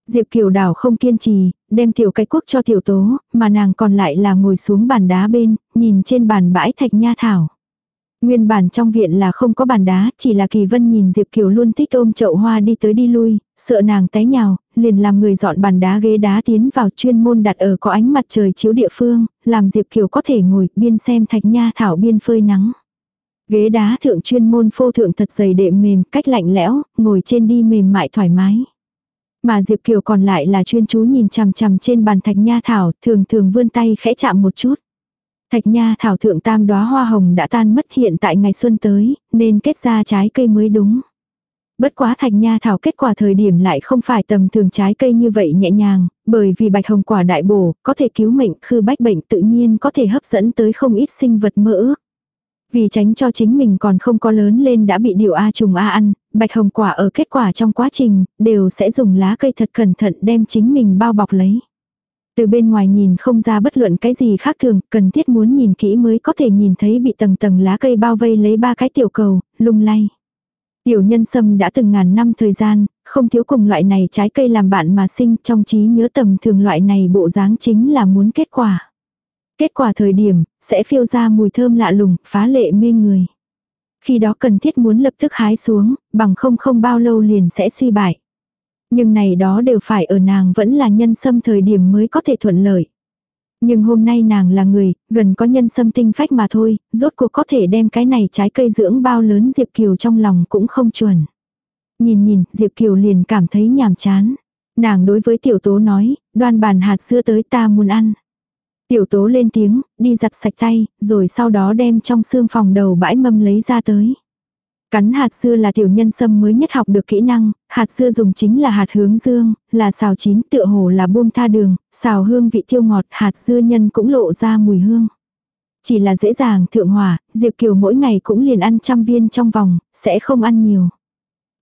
Diệp Kiều đảo không kiên trì, đem tiểu cái quốc cho tiểu tố, mà nàng còn lại là ngồi xuống bàn đá bên, nhìn trên bàn bãi thạch nha thảo. Nguyên bản trong viện là không có bàn đá, chỉ là Kỳ Vân nhìn Diệp Kiều luôn thích ôm chậu hoa đi tới đi lui, sợ nàng té nhào, liền làm người dọn bàn đá ghế đá tiến vào chuyên môn đặt ở có ánh mặt trời chiếu địa phương, làm Diệp Kiều có thể ngồi biên xem thạch nha thảo biên phơi nắng. Ghế đá thượng chuyên môn phô thượng thật dày đệm mềm, cách lạnh lẽo, ngồi trên đi mềm mại thoải mái. Mà Diệp Kiều còn lại là chuyên chú nhìn chằm chằm trên bàn thạch nha thảo, thường thường vươn tay khẽ chạm một chút. Thạch nha thảo thượng tam đóa hoa hồng đã tan mất hiện tại ngày xuân tới, nên kết ra trái cây mới đúng. Bất quá thạch nha thảo kết quả thời điểm lại không phải tầm thường trái cây như vậy nhẹ nhàng, bởi vì bạch hồng quả đại bổ, có thể cứu mệnh khư bách bệnh tự nhiên có thể hấp dẫn tới không ít sinh vật mơ ước. Vì tránh cho chính mình còn không có lớn lên đã bị điều A trùng A ăn, bạch hồng quả ở kết quả trong quá trình, đều sẽ dùng lá cây thật cẩn thận đem chính mình bao bọc lấy. Từ bên ngoài nhìn không ra bất luận cái gì khác thường, cần thiết muốn nhìn kỹ mới có thể nhìn thấy bị tầng tầng lá cây bao vây lấy ba cái tiểu cầu, lung lay. Tiểu nhân sâm đã từng ngàn năm thời gian, không thiếu cùng loại này trái cây làm bạn mà sinh trong trí nhớ tầm thường loại này bộ dáng chính là muốn kết quả. Kết quả thời điểm, sẽ phiêu ra mùi thơm lạ lùng, phá lệ mê người. Khi đó cần thiết muốn lập tức hái xuống, bằng không không bao lâu liền sẽ suy bại. Nhưng này đó đều phải ở nàng vẫn là nhân sâm thời điểm mới có thể thuận lợi. Nhưng hôm nay nàng là người, gần có nhân sâm tinh phách mà thôi, rốt cuộc có thể đem cái này trái cây dưỡng bao lớn Diệp Kiều trong lòng cũng không chuẩn. Nhìn nhìn, Diệp Kiều liền cảm thấy nhàm chán. Nàng đối với tiểu tố nói, đoan bàn hạt xưa tới ta muốn ăn. Tiểu tố lên tiếng, đi giặt sạch tay, rồi sau đó đem trong xương phòng đầu bãi mâm lấy ra tới. Cắn hạt dưa là tiểu nhân sâm mới nhất học được kỹ năng, hạt dưa dùng chính là hạt hướng dương, là xào chín tựa hồ là buông tha đường, xào hương vị tiêu ngọt, hạt dưa nhân cũng lộ ra mùi hương. Chỉ là dễ dàng thượng hỏa, Diệp Kiều mỗi ngày cũng liền ăn trăm viên trong vòng, sẽ không ăn nhiều.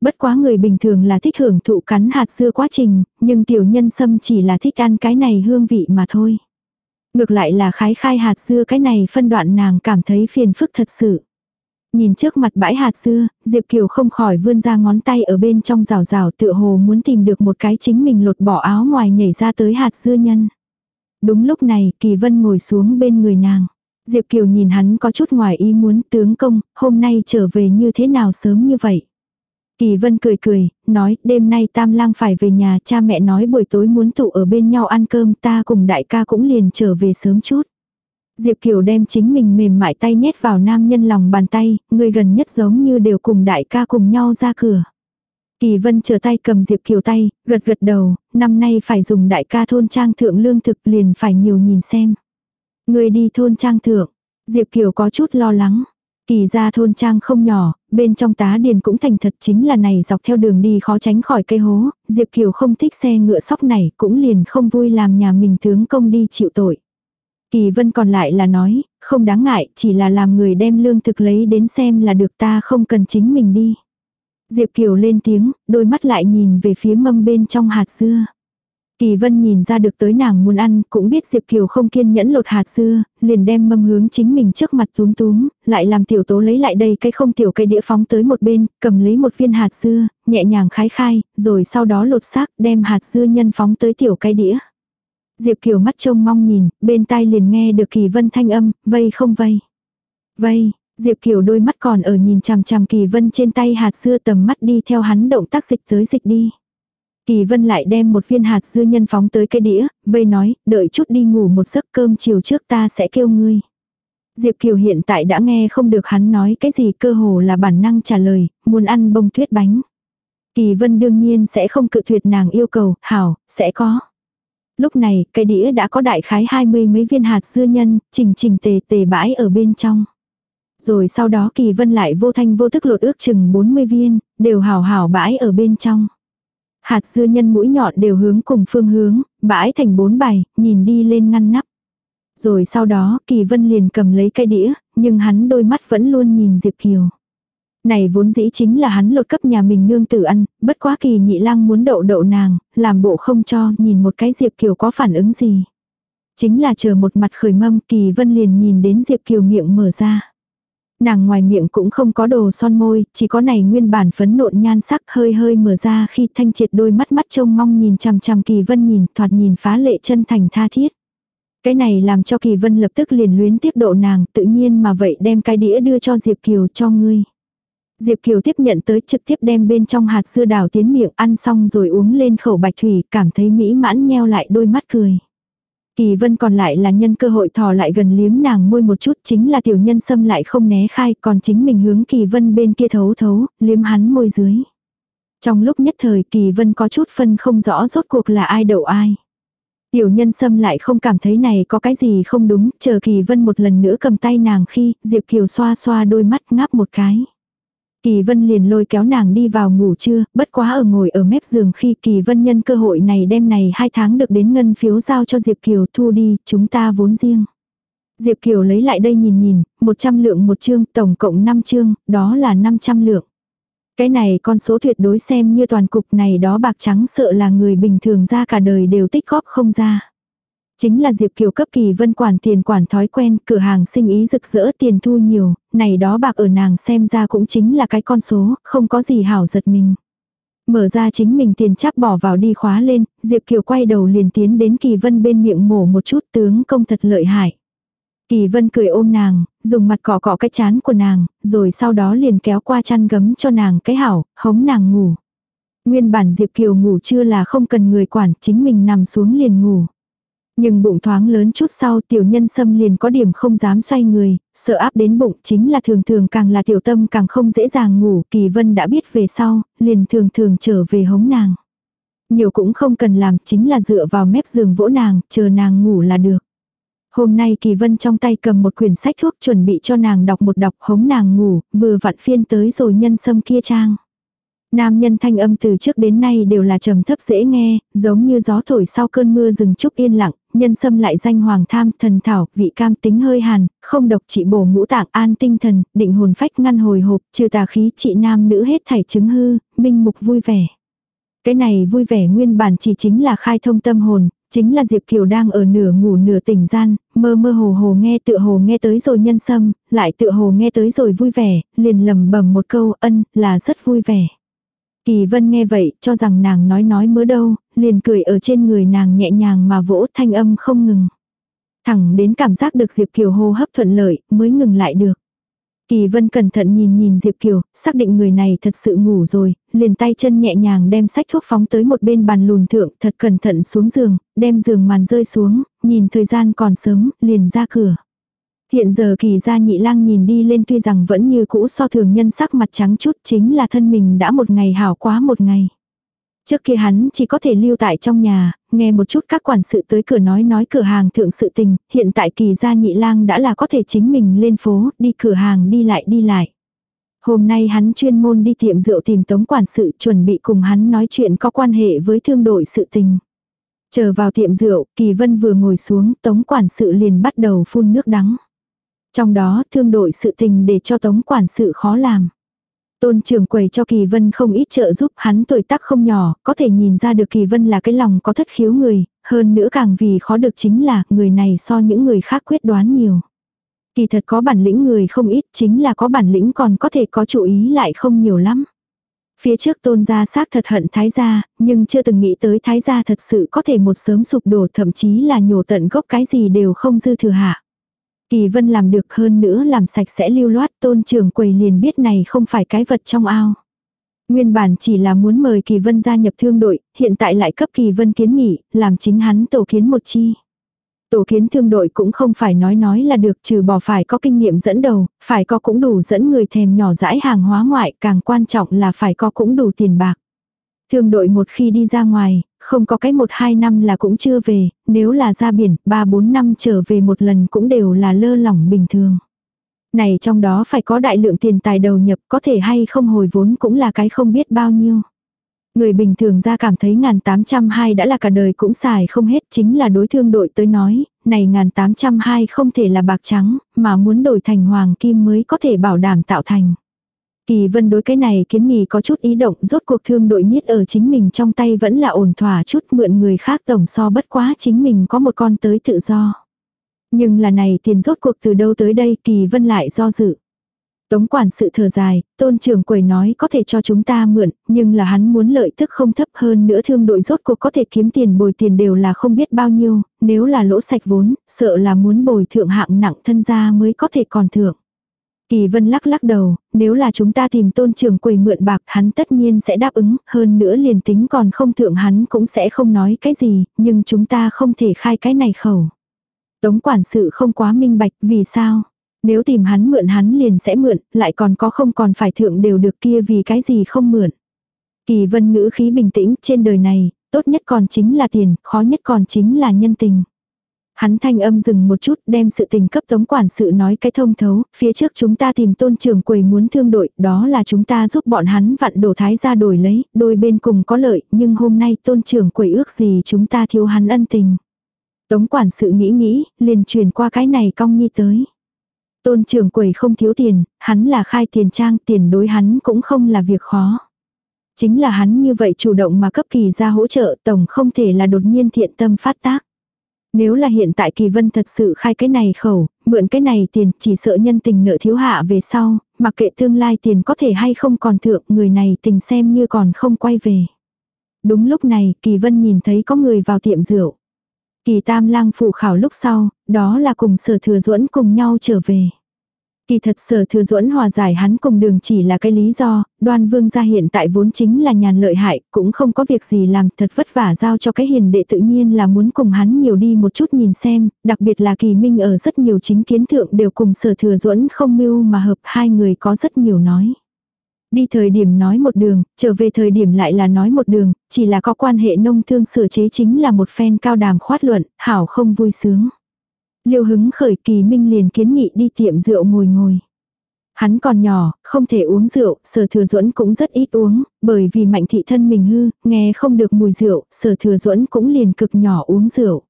Bất quá người bình thường là thích hưởng thụ cắn hạt dưa quá trình, nhưng tiểu nhân sâm chỉ là thích ăn cái này hương vị mà thôi. Ngược lại là khái khai hạt dưa cái này phân đoạn nàng cảm thấy phiền phức thật sự. Nhìn trước mặt bãi hạt dưa, Diệp Kiều không khỏi vươn ra ngón tay ở bên trong rào rào tựa hồ muốn tìm được một cái chính mình lột bỏ áo ngoài nhảy ra tới hạt dưa nhân. Đúng lúc này, Kỳ Vân ngồi xuống bên người nàng. Diệp Kiều nhìn hắn có chút ngoài ý muốn tướng công, hôm nay trở về như thế nào sớm như vậy. Kỳ Vân cười cười, nói, đêm nay Tam Lang phải về nhà, cha mẹ nói buổi tối muốn tụ ở bên nhau ăn cơm, ta cùng đại ca cũng liền trở về sớm chút. Diệp Kiều đem chính mình mềm mại tay nhét vào nam nhân lòng bàn tay, người gần nhất giống như đều cùng đại ca cùng nhau ra cửa. Kỳ Vân trở tay cầm Diệp Kiều tay, gật gật đầu, năm nay phải dùng đại ca thôn trang thượng lương thực liền phải nhiều nhìn xem. Người đi thôn trang thượng, Diệp Kiều có chút lo lắng. Kỳ ra thôn trang không nhỏ, bên trong tá điền cũng thành thật chính là này dọc theo đường đi khó tránh khỏi cây hố, Diệp Kiều không thích xe ngựa sóc này cũng liền không vui làm nhà mình tướng công đi chịu tội. Kỳ vân còn lại là nói, không đáng ngại, chỉ là làm người đem lương thực lấy đến xem là được ta không cần chính mình đi. Diệp Kiều lên tiếng, đôi mắt lại nhìn về phía mâm bên trong hạt dưa. Kỳ vân nhìn ra được tới nàng muốn ăn, cũng biết Diệp Kiều không kiên nhẫn lột hạt dưa, liền đem mâm hướng chính mình trước mặt túm túm, lại làm tiểu tố lấy lại đây cái không tiểu cây đĩa phóng tới một bên, cầm lấy một viên hạt dưa, nhẹ nhàng khái khai, rồi sau đó lột xác đem hạt dưa nhân phóng tới tiểu cây đĩa. Diệp Kiều mắt trông mong nhìn, bên tai liền nghe được Kỳ Vân thanh âm, vây không vây. Vây, Diệp Kiều đôi mắt còn ở nhìn chằm chằm Kỳ Vân trên tay hạt dưa tầm mắt đi theo hắn động tác dịch tới dịch đi. Kỳ Vân lại đem một viên hạt dưa nhân phóng tới cái đĩa, vây nói, đợi chút đi ngủ một giấc cơm chiều trước ta sẽ kêu ngươi. Diệp Kiều hiện tại đã nghe không được hắn nói cái gì cơ hồ là bản năng trả lời, muốn ăn bông tuyết bánh. Kỳ Vân đương nhiên sẽ không cự tuyệt nàng yêu cầu, hảo, sẽ có. Lúc này, cái đĩa đã có đại khái hai mươi mấy viên hạt dưa nhân, trình trình tề tề bãi ở bên trong. Rồi sau đó Kỳ Vân lại vô thanh vô thức lột ước chừng 40 viên, đều hảo hảo bãi ở bên trong. Hạt dưa nhân mũi nhọn đều hướng cùng phương hướng, bãi thành bốn bài, nhìn đi lên ngăn nắp. Rồi sau đó Kỳ Vân liền cầm lấy cái đĩa, nhưng hắn đôi mắt vẫn luôn nhìn Diệp Kiều. Này vốn dĩ chính là hắn lột cấp nhà mình nương tử ăn, bất quá kỳ nhị lang muốn đậu đậu nàng, làm bộ không cho, nhìn một cái Diệp Kiều có phản ứng gì. Chính là chờ một mặt khởi mâm kỳ vân liền nhìn đến Diệp Kiều miệng mở ra. Nàng ngoài miệng cũng không có đồ son môi, chỉ có này nguyên bản phấn nộn nhan sắc hơi hơi mở ra khi thanh triệt đôi mắt mắt trông mong nhìn chằm chằm kỳ vân nhìn thoạt nhìn phá lệ chân thành tha thiết. Cái này làm cho kỳ vân lập tức liền luyến tiếc độ nàng tự nhiên mà vậy đem cái đĩa đưa cho Diệp Kiều cho ngươi. Diệp Kiều tiếp nhận tới trực tiếp đem bên trong hạt dưa đào tiến miệng ăn xong rồi uống lên khẩu bạch thủy, cảm thấy mỹ mãn nheo lại đôi mắt cười. Kỳ vân còn lại là nhân cơ hội thò lại gần liếm nàng môi một chút chính là tiểu nhân xâm lại không né khai còn chính mình hướng kỳ vân bên kia thấu thấu, liếm hắn môi dưới. Trong lúc nhất thời kỳ vân có chút phân không rõ rốt cuộc là ai đậu ai. Tiểu nhân xâm lại không cảm thấy này có cái gì không đúng, chờ kỳ vân một lần nữa cầm tay nàng khi Diệp Kiều xoa xoa đôi mắt ngáp một cái. Kỳ Vân liền lôi kéo nàng đi vào ngủ trưa, bất quá ở ngồi ở mép giường khi Kỳ Vân nhân cơ hội này đem này hai tháng được đến ngân phiếu giao cho Diệp Kiều thu đi, chúng ta vốn riêng. Diệp Kiều lấy lại đây nhìn nhìn, 100 lượng một chương, tổng cộng 5 chương, đó là 500 lượng. Cái này con số tuyệt đối xem như toàn cục này đó bạc trắng sợ là người bình thường ra cả đời đều tích góp không ra. Chính là Diệp Kiều cấp kỳ vân quản tiền quản thói quen, cửa hàng sinh ý rực rỡ tiền thu nhiều, này đó bạc ở nàng xem ra cũng chính là cái con số, không có gì hảo giật mình. Mở ra chính mình tiền chắp bỏ vào đi khóa lên, Diệp Kiều quay đầu liền tiến đến Kỳ Vân bên miệng mổ một chút tướng công thật lợi hại. Kỳ Vân cười ôm nàng, dùng mặt cọ cọ cái chán của nàng, rồi sau đó liền kéo qua chăn gấm cho nàng cái hảo, hống nàng ngủ. Nguyên bản Diệp Kiều ngủ chưa là không cần người quản, chính mình nằm xuống liền ngủ. Nhưng bụng thoáng lớn chút sau tiểu nhân xâm liền có điểm không dám xoay người, sợ áp đến bụng chính là thường thường càng là tiểu tâm càng không dễ dàng ngủ, kỳ vân đã biết về sau, liền thường thường trở về hống nàng. Nhiều cũng không cần làm chính là dựa vào mép giường vỗ nàng, chờ nàng ngủ là được. Hôm nay Kỳ Vân trong tay cầm một quyển sách thuốc chuẩn bị cho nàng đọc một đọc hống nàng ngủ, vừa vặn phiên tới rồi nhân sâm kia trang. Nam nhân thanh âm từ trước đến nay đều là trầm thấp dễ nghe, giống như gió thổi sau cơn mưa rừng trúc yên lặng, nhân sâm lại danh hoàng tham, thần thảo, vị cam tính hơi hàn, không độc trị bổ ngũ tạng an tinh thần, định hồn phách ngăn hồi hộp, trừ tà khí trị nam nữ hết thảy chứng hư, minh mục vui vẻ. Cái này vui vẻ nguyên bản chỉ chính là khai thông tâm hồn, chính là Diệp Kiều đang ở nửa ngủ nửa tỉnh gian, mơ mơ hồ hồ nghe tựa hồ nghe tới rồi nhân sâm, lại tựa hồ nghe tới rồi vui vẻ, liền lầm bầm một câu ân là rất vui vẻ. Kỳ vân nghe vậy, cho rằng nàng nói nói mớ đâu, liền cười ở trên người nàng nhẹ nhàng mà vỗ thanh âm không ngừng. Thẳng đến cảm giác được Diệp Kiều hô hấp thuận lợi, mới ngừng lại được. Kỳ vân cẩn thận nhìn nhìn Diệp Kiều, xác định người này thật sự ngủ rồi, liền tay chân nhẹ nhàng đem sách thuốc phóng tới một bên bàn lùn thượng, thật cẩn thận xuống giường, đem giường màn rơi xuống, nhìn thời gian còn sớm, liền ra cửa. Hiện giờ kỳ gia nhị lang nhìn đi lên tuy rằng vẫn như cũ so thường nhân sắc mặt trắng chút chính là thân mình đã một ngày hảo quá một ngày. Trước kia hắn chỉ có thể lưu tại trong nhà, nghe một chút các quản sự tới cửa nói nói cửa hàng thượng sự tình, hiện tại kỳ gia nhị lang đã là có thể chính mình lên phố, đi cửa hàng đi lại đi lại. Hôm nay hắn chuyên môn đi tiệm rượu tìm tống quản sự chuẩn bị cùng hắn nói chuyện có quan hệ với thương đội sự tình. Chờ vào tiệm rượu, Kỳ Vân vừa ngồi xuống, tống quản sự liền bắt đầu phun nước đắng. Trong đó thương đội sự tình để cho tống quản sự khó làm. Tôn trưởng quầy cho Kỳ Vân không ít trợ giúp hắn tuổi tác không nhỏ, có thể nhìn ra được Kỳ Vân là cái lòng có thất khiếu người, hơn nữa càng vì khó được chính là người này so những người khác quyết đoán nhiều. Kỳ thật có bản lĩnh người không ít chính là có bản lĩnh còn có thể có chú ý lại không nhiều lắm. Phía trước tôn gia xác thật hận thái gia, nhưng chưa từng nghĩ tới thái gia thật sự có thể một sớm sụp đổ thậm chí là nhổ tận gốc cái gì đều không dư thừa hạ. Kỳ vân làm được hơn nữa làm sạch sẽ lưu loát tôn trưởng quầy liền biết này không phải cái vật trong ao. Nguyên bản chỉ là muốn mời Kỳ Vân gia nhập thương đội, hiện tại lại cấp Kỳ Vân kiến nghị, làm chính hắn tổ kiến một chi. Tổ kiến thương đội cũng không phải nói nói là được trừ bỏ phải có kinh nghiệm dẫn đầu, phải có cũng đủ dẫn người thèm nhỏ dãi hàng hóa ngoại, càng quan trọng là phải có cũng đủ tiền bạc. Thương đội một khi đi ra ngoài, không có cái một hai năm là cũng chưa về, nếu là ra biển, ba bốn năm trở về một lần cũng đều là lơ lỏng bình thường. Này trong đó phải có đại lượng tiền tài đầu nhập có thể hay không hồi vốn cũng là cái không biết bao nhiêu. Người bình thường ra cảm thấy ngàn tám trăm hai đã là cả đời cũng xài không hết chính là đối thương đội tới nói, này ngàn tám trăm hai không thể là bạc trắng, mà muốn đổi thành hoàng kim mới có thể bảo đảm tạo thành. Kỳ vân đối cái này kiến nghị có chút ý động rốt cuộc thương đội niết ở chính mình trong tay vẫn là ổn thỏa chút mượn người khác tổng so bất quá chính mình có một con tới tự do. Nhưng là này tiền rốt cuộc từ đâu tới đây kỳ vân lại do dự. Tống quản sự thở dài, tôn trưởng quầy nói có thể cho chúng ta mượn, nhưng là hắn muốn lợi tức không thấp hơn nữa thương đội rốt cuộc có thể kiếm tiền bồi tiền đều là không biết bao nhiêu, nếu là lỗ sạch vốn, sợ là muốn bồi thượng hạng nặng thân gia mới có thể còn thượng. Kỳ vân lắc lắc đầu, nếu là chúng ta tìm tôn trưởng quầy mượn bạc hắn tất nhiên sẽ đáp ứng, hơn nữa liền tính còn không thượng hắn cũng sẽ không nói cái gì, nhưng chúng ta không thể khai cái này khẩu. Tống quản sự không quá minh bạch vì sao. Nếu tìm hắn mượn hắn liền sẽ mượn, lại còn có không còn phải thượng đều được kia vì cái gì không mượn. Kỳ vân ngữ khí bình tĩnh trên đời này, tốt nhất còn chính là tiền, khó nhất còn chính là nhân tình. Hắn thanh âm dừng một chút đem sự tình cấp tống quản sự nói cái thông thấu, phía trước chúng ta tìm tôn trưởng quầy muốn thương đội, đó là chúng ta giúp bọn hắn vặn đổ thái ra đổi lấy, đôi bên cùng có lợi, nhưng hôm nay tôn trưởng quầy ước gì chúng ta thiếu hắn ân tình. Tống quản sự nghĩ nghĩ, liền truyền qua cái này cong nhi tới. Tôn trưởng quầy không thiếu tiền, hắn là khai tiền trang, tiền đối hắn cũng không là việc khó. Chính là hắn như vậy chủ động mà cấp kỳ ra hỗ trợ tổng không thể là đột nhiên thiện tâm phát tác. Nếu là hiện tại Kỳ Vân thật sự khai cái này khẩu, mượn cái này tiền, chỉ sợ nhân tình nợ thiếu hạ về sau, mặc kệ tương lai tiền có thể hay không còn thượng, người này tình xem như còn không quay về. Đúng lúc này, Kỳ Vân nhìn thấy có người vào tiệm rượu. Kỳ Tam Lang phụ khảo lúc sau, đó là cùng Sở Thừa Duẫn cùng nhau trở về. Kỳ thật sở thừa duẫn hòa giải hắn cùng đường chỉ là cái lý do, đoan vương gia hiện tại vốn chính là nhàn lợi hại, cũng không có việc gì làm thật vất vả giao cho cái hiền đệ tự nhiên là muốn cùng hắn nhiều đi một chút nhìn xem, đặc biệt là kỳ minh ở rất nhiều chính kiến thượng đều cùng sở thừa duẫn không mưu mà hợp hai người có rất nhiều nói. Đi thời điểm nói một đường, trở về thời điểm lại là nói một đường, chỉ là có quan hệ nông thương sửa chế chính là một phen cao đàm khoát luận, hảo không vui sướng. Liêu hứng khởi kỳ minh liền kiến nghị đi tiệm rượu ngồi ngồi. Hắn còn nhỏ, không thể uống rượu, sở thừa duẫn cũng rất ít uống, bởi vì mạnh thị thân mình hư, nghe không được mùi rượu, sở thừa duẫn cũng liền cực nhỏ uống rượu.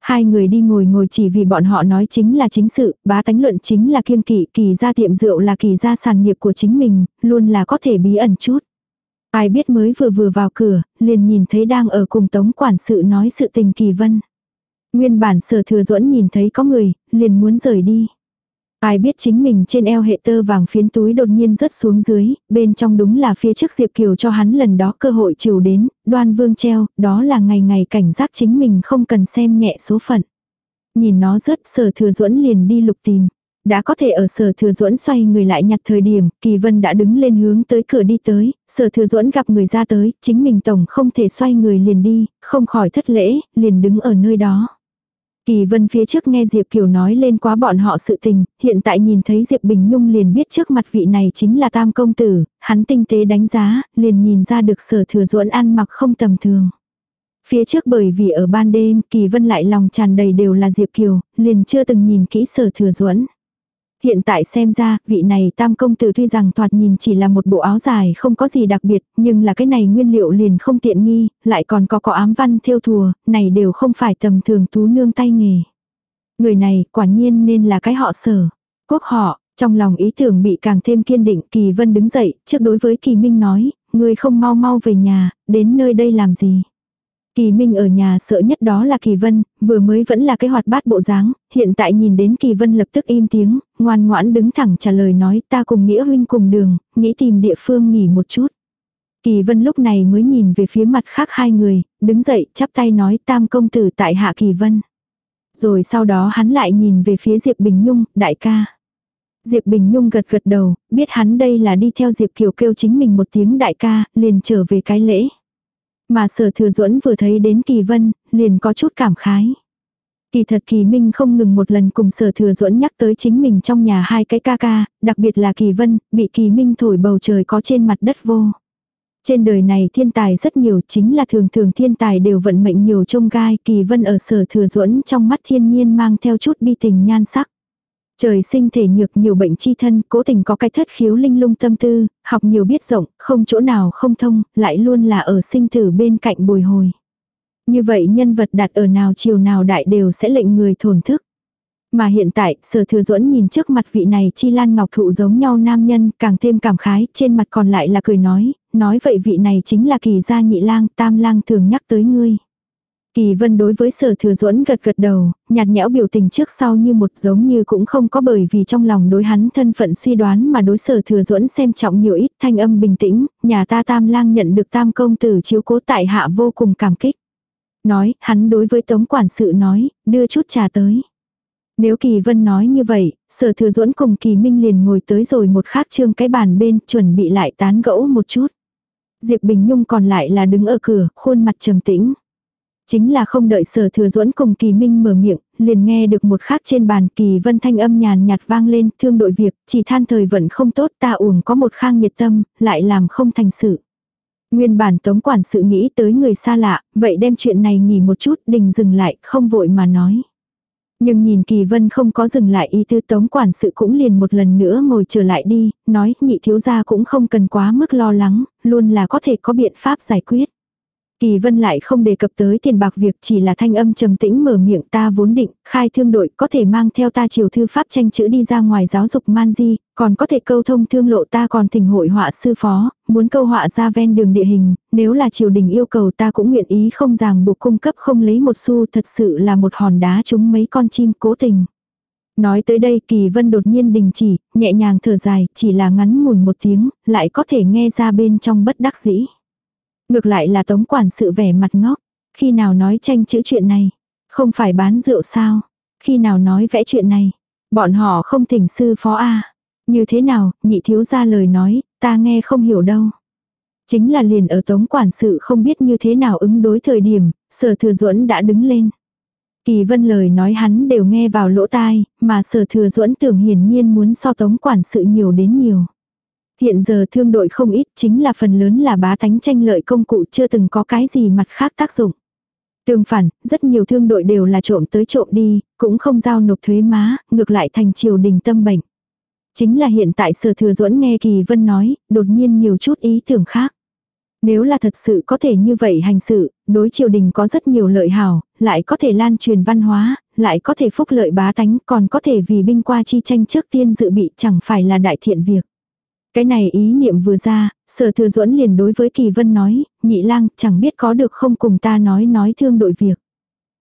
Hai người đi ngồi ngồi chỉ vì bọn họ nói chính là chính sự, bá tánh luận chính là kiêng kỵ, kỳ ra tiệm rượu là kỳ ra sàn nghiệp của chính mình, luôn là có thể bí ẩn chút. Ai biết mới vừa vừa vào cửa, liền nhìn thấy đang ở cùng tống quản sự nói sự tình kỳ vân. Nguyên bản sở thừa duẫn nhìn thấy có người, liền muốn rời đi. Ai biết chính mình trên eo hệ tơ vàng phiến túi đột nhiên rớt xuống dưới, bên trong đúng là phía trước Diệp Kiều cho hắn lần đó cơ hội chiều đến, đoan vương treo, đó là ngày ngày cảnh giác chính mình không cần xem nhẹ số phận. Nhìn nó rớt sở thừa duẫn liền đi lục tìm. Đã có thể ở sở thừa duẫn xoay người lại nhặt thời điểm, kỳ vân đã đứng lên hướng tới cửa đi tới, sở thừa duẫn gặp người ra tới, chính mình tổng không thể xoay người liền đi, không khỏi thất lễ, liền đứng ở nơi đó. Kỳ vân phía trước nghe Diệp Kiều nói lên quá bọn họ sự tình, hiện tại nhìn thấy Diệp Bình Nhung liền biết trước mặt vị này chính là tam công tử, hắn tinh tế đánh giá, liền nhìn ra được sở thừa ruộn ăn mặc không tầm thường. Phía trước bởi vì ở ban đêm, Kỳ vân lại lòng tràn đầy đều là Diệp Kiều, liền chưa từng nhìn kỹ sở thừa ruộn. Hiện tại xem ra, vị này tam công tử tuy rằng thoạt nhìn chỉ là một bộ áo dài không có gì đặc biệt, nhưng là cái này nguyên liệu liền không tiện nghi, lại còn có có ám văn theo thùa, này đều không phải tầm thường tú nương tay nghề. Người này quả nhiên nên là cái họ sở. Quốc họ, trong lòng ý tưởng bị càng thêm kiên định, Kỳ Vân đứng dậy, trước đối với Kỳ Minh nói, người không mau mau về nhà, đến nơi đây làm gì. Kỳ Minh ở nhà sợ nhất đó là Kỳ Vân, vừa mới vẫn là cái hoạt bát bộ dáng, hiện tại nhìn đến Kỳ Vân lập tức im tiếng, ngoan ngoãn đứng thẳng trả lời nói ta cùng Nghĩa huynh cùng đường, nghĩ tìm địa phương nghỉ một chút. Kỳ Vân lúc này mới nhìn về phía mặt khác hai người, đứng dậy chắp tay nói tam công tử tại hạ Kỳ Vân. Rồi sau đó hắn lại nhìn về phía Diệp Bình Nhung, đại ca. Diệp Bình Nhung gật gật đầu, biết hắn đây là đi theo Diệp Kiều kêu chính mình một tiếng đại ca, liền trở về cái lễ. Mà sở thừa duẫn vừa thấy đến kỳ vân, liền có chút cảm khái. Kỳ thật kỳ minh không ngừng một lần cùng sở thừa duẫn nhắc tới chính mình trong nhà hai cái ca ca, đặc biệt là kỳ vân, bị kỳ minh thổi bầu trời có trên mặt đất vô. Trên đời này thiên tài rất nhiều chính là thường thường thiên tài đều vận mệnh nhiều trông gai kỳ vân ở sở thừa duẫn trong mắt thiên nhiên mang theo chút bi tình nhan sắc. Trời sinh thể nhược nhiều bệnh chi thân, cố tình có cái thất khiếu linh lung tâm tư, học nhiều biết rộng, không chỗ nào không thông, lại luôn là ở sinh tử bên cạnh bồi hồi. Như vậy nhân vật đặt ở nào chiều nào đại đều sẽ lệnh người thổn thức. Mà hiện tại, sở thừa duẫn nhìn trước mặt vị này chi lan ngọc thụ giống nhau nam nhân, càng thêm cảm khái, trên mặt còn lại là cười nói, nói vậy vị này chính là kỳ gia nhị lang, tam lang thường nhắc tới ngươi. Kỳ vân đối với sở thừa duẫn gật gật đầu, nhạt nhẽo biểu tình trước sau như một giống như cũng không có bởi vì trong lòng đối hắn thân phận suy đoán mà đối sở thừa duẫn xem trọng nhiều ít thanh âm bình tĩnh, nhà ta tam lang nhận được tam công tử chiếu cố tại hạ vô cùng cảm kích. Nói, hắn đối với tống quản sự nói, đưa chút trà tới. Nếu kỳ vân nói như vậy, sở thừa duẫn cùng kỳ minh liền ngồi tới rồi một khác trương cái bàn bên chuẩn bị lại tán gẫu một chút. Diệp Bình Nhung còn lại là đứng ở cửa, khuôn mặt trầm tĩnh. Chính là không đợi sở thừa duẫn cùng kỳ minh mở miệng, liền nghe được một khác trên bàn kỳ vân thanh âm nhàn nhạt vang lên, thương đội việc, chỉ than thời vận không tốt ta uổng có một khang nhiệt tâm, lại làm không thành sự. Nguyên bản tống quản sự nghĩ tới người xa lạ, vậy đem chuyện này nghỉ một chút, đình dừng lại, không vội mà nói. Nhưng nhìn kỳ vân không có dừng lại ý tư tống quản sự cũng liền một lần nữa ngồi trở lại đi, nói nhị thiếu gia cũng không cần quá mức lo lắng, luôn là có thể có biện pháp giải quyết. Kỳ Vân lại không đề cập tới tiền bạc việc chỉ là thanh âm trầm tĩnh mở miệng ta vốn định, khai thương đội có thể mang theo ta chiều thư pháp tranh chữ đi ra ngoài giáo dục man di, còn có thể câu thông thương lộ ta còn thỉnh hội họa sư phó, muốn câu họa ra ven đường địa hình, nếu là triều đình yêu cầu ta cũng nguyện ý không ràng buộc cung cấp không lấy một xu thật sự là một hòn đá trúng mấy con chim cố tình. Nói tới đây Kỳ Vân đột nhiên đình chỉ, nhẹ nhàng thở dài, chỉ là ngắn ngủn một tiếng, lại có thể nghe ra bên trong bất đắc dĩ. Ngược lại là tống quản sự vẻ mặt ngốc. Khi nào nói tranh chữ chuyện này? Không phải bán rượu sao? Khi nào nói vẽ chuyện này? Bọn họ không thỉnh sư phó A. Như thế nào, nhị thiếu ra lời nói, ta nghe không hiểu đâu. Chính là liền ở tống quản sự không biết như thế nào ứng đối thời điểm, sở thừa duẫn đã đứng lên. Kỳ vân lời nói hắn đều nghe vào lỗ tai, mà sở thừa duẫn tưởng hiển nhiên muốn so tống quản sự nhiều đến nhiều. Hiện giờ thương đội không ít chính là phần lớn là bá tánh tranh lợi công cụ chưa từng có cái gì mặt khác tác dụng. Tương phản, rất nhiều thương đội đều là trộm tới trộm đi, cũng không giao nộp thuế má, ngược lại thành triều đình tâm bệnh. Chính là hiện tại sở thừa duẫn nghe Kỳ Vân nói, đột nhiên nhiều chút ý tưởng khác. Nếu là thật sự có thể như vậy hành sự, đối triều đình có rất nhiều lợi hảo, lại có thể lan truyền văn hóa, lại có thể phúc lợi bá tánh, còn có thể vì binh qua chi tranh trước tiên dự bị chẳng phải là đại thiện việc. Cái này ý niệm vừa ra, sở thừa duẫn liền đối với Kỳ Vân nói, nhị lang chẳng biết có được không cùng ta nói nói thương đội việc.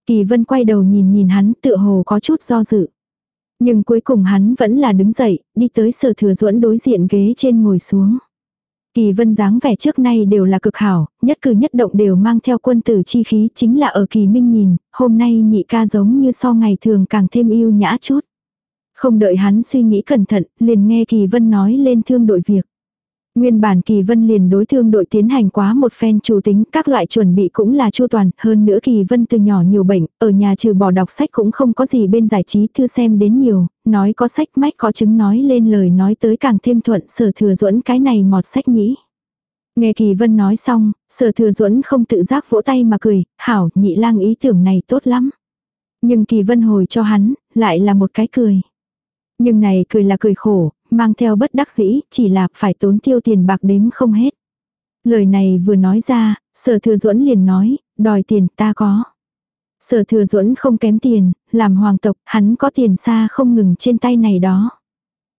Kỳ Vân quay đầu nhìn nhìn hắn tựa hồ có chút do dự. Nhưng cuối cùng hắn vẫn là đứng dậy, đi tới sở thừa duẫn đối diện ghế trên ngồi xuống. Kỳ vân dáng vẻ trước nay đều là cực hảo, nhất cử nhất động đều mang theo quân tử chi khí chính là ở kỳ minh nhìn, hôm nay nhị ca giống như so ngày thường càng thêm yêu nhã chút. Không đợi hắn suy nghĩ cẩn thận, liền nghe Kỳ Vân nói lên thương đội việc. Nguyên bản Kỳ Vân liền đối thương đội tiến hành quá một phen chủ tính, các loại chuẩn bị cũng là chu toàn, hơn nữa Kỳ Vân từ nhỏ nhiều bệnh, ở nhà trừ bỏ đọc sách cũng không có gì bên giải trí thư xem đến nhiều, nói có sách mách có chứng nói lên lời nói tới càng thêm thuận sở thừa duẫn cái này mọt sách nhĩ. Nghe Kỳ Vân nói xong, sở thừa duẫn không tự giác vỗ tay mà cười, hảo nhị lang ý tưởng này tốt lắm. Nhưng Kỳ Vân hồi cho hắn, lại là một cái cười. Nhưng này cười là cười khổ, mang theo bất đắc dĩ, chỉ là phải tốn tiêu tiền bạc đếm không hết. Lời này vừa nói ra, sở thừa duẫn liền nói, đòi tiền ta có. Sở thừa duẫn không kém tiền, làm hoàng tộc, hắn có tiền xa không ngừng trên tay này đó.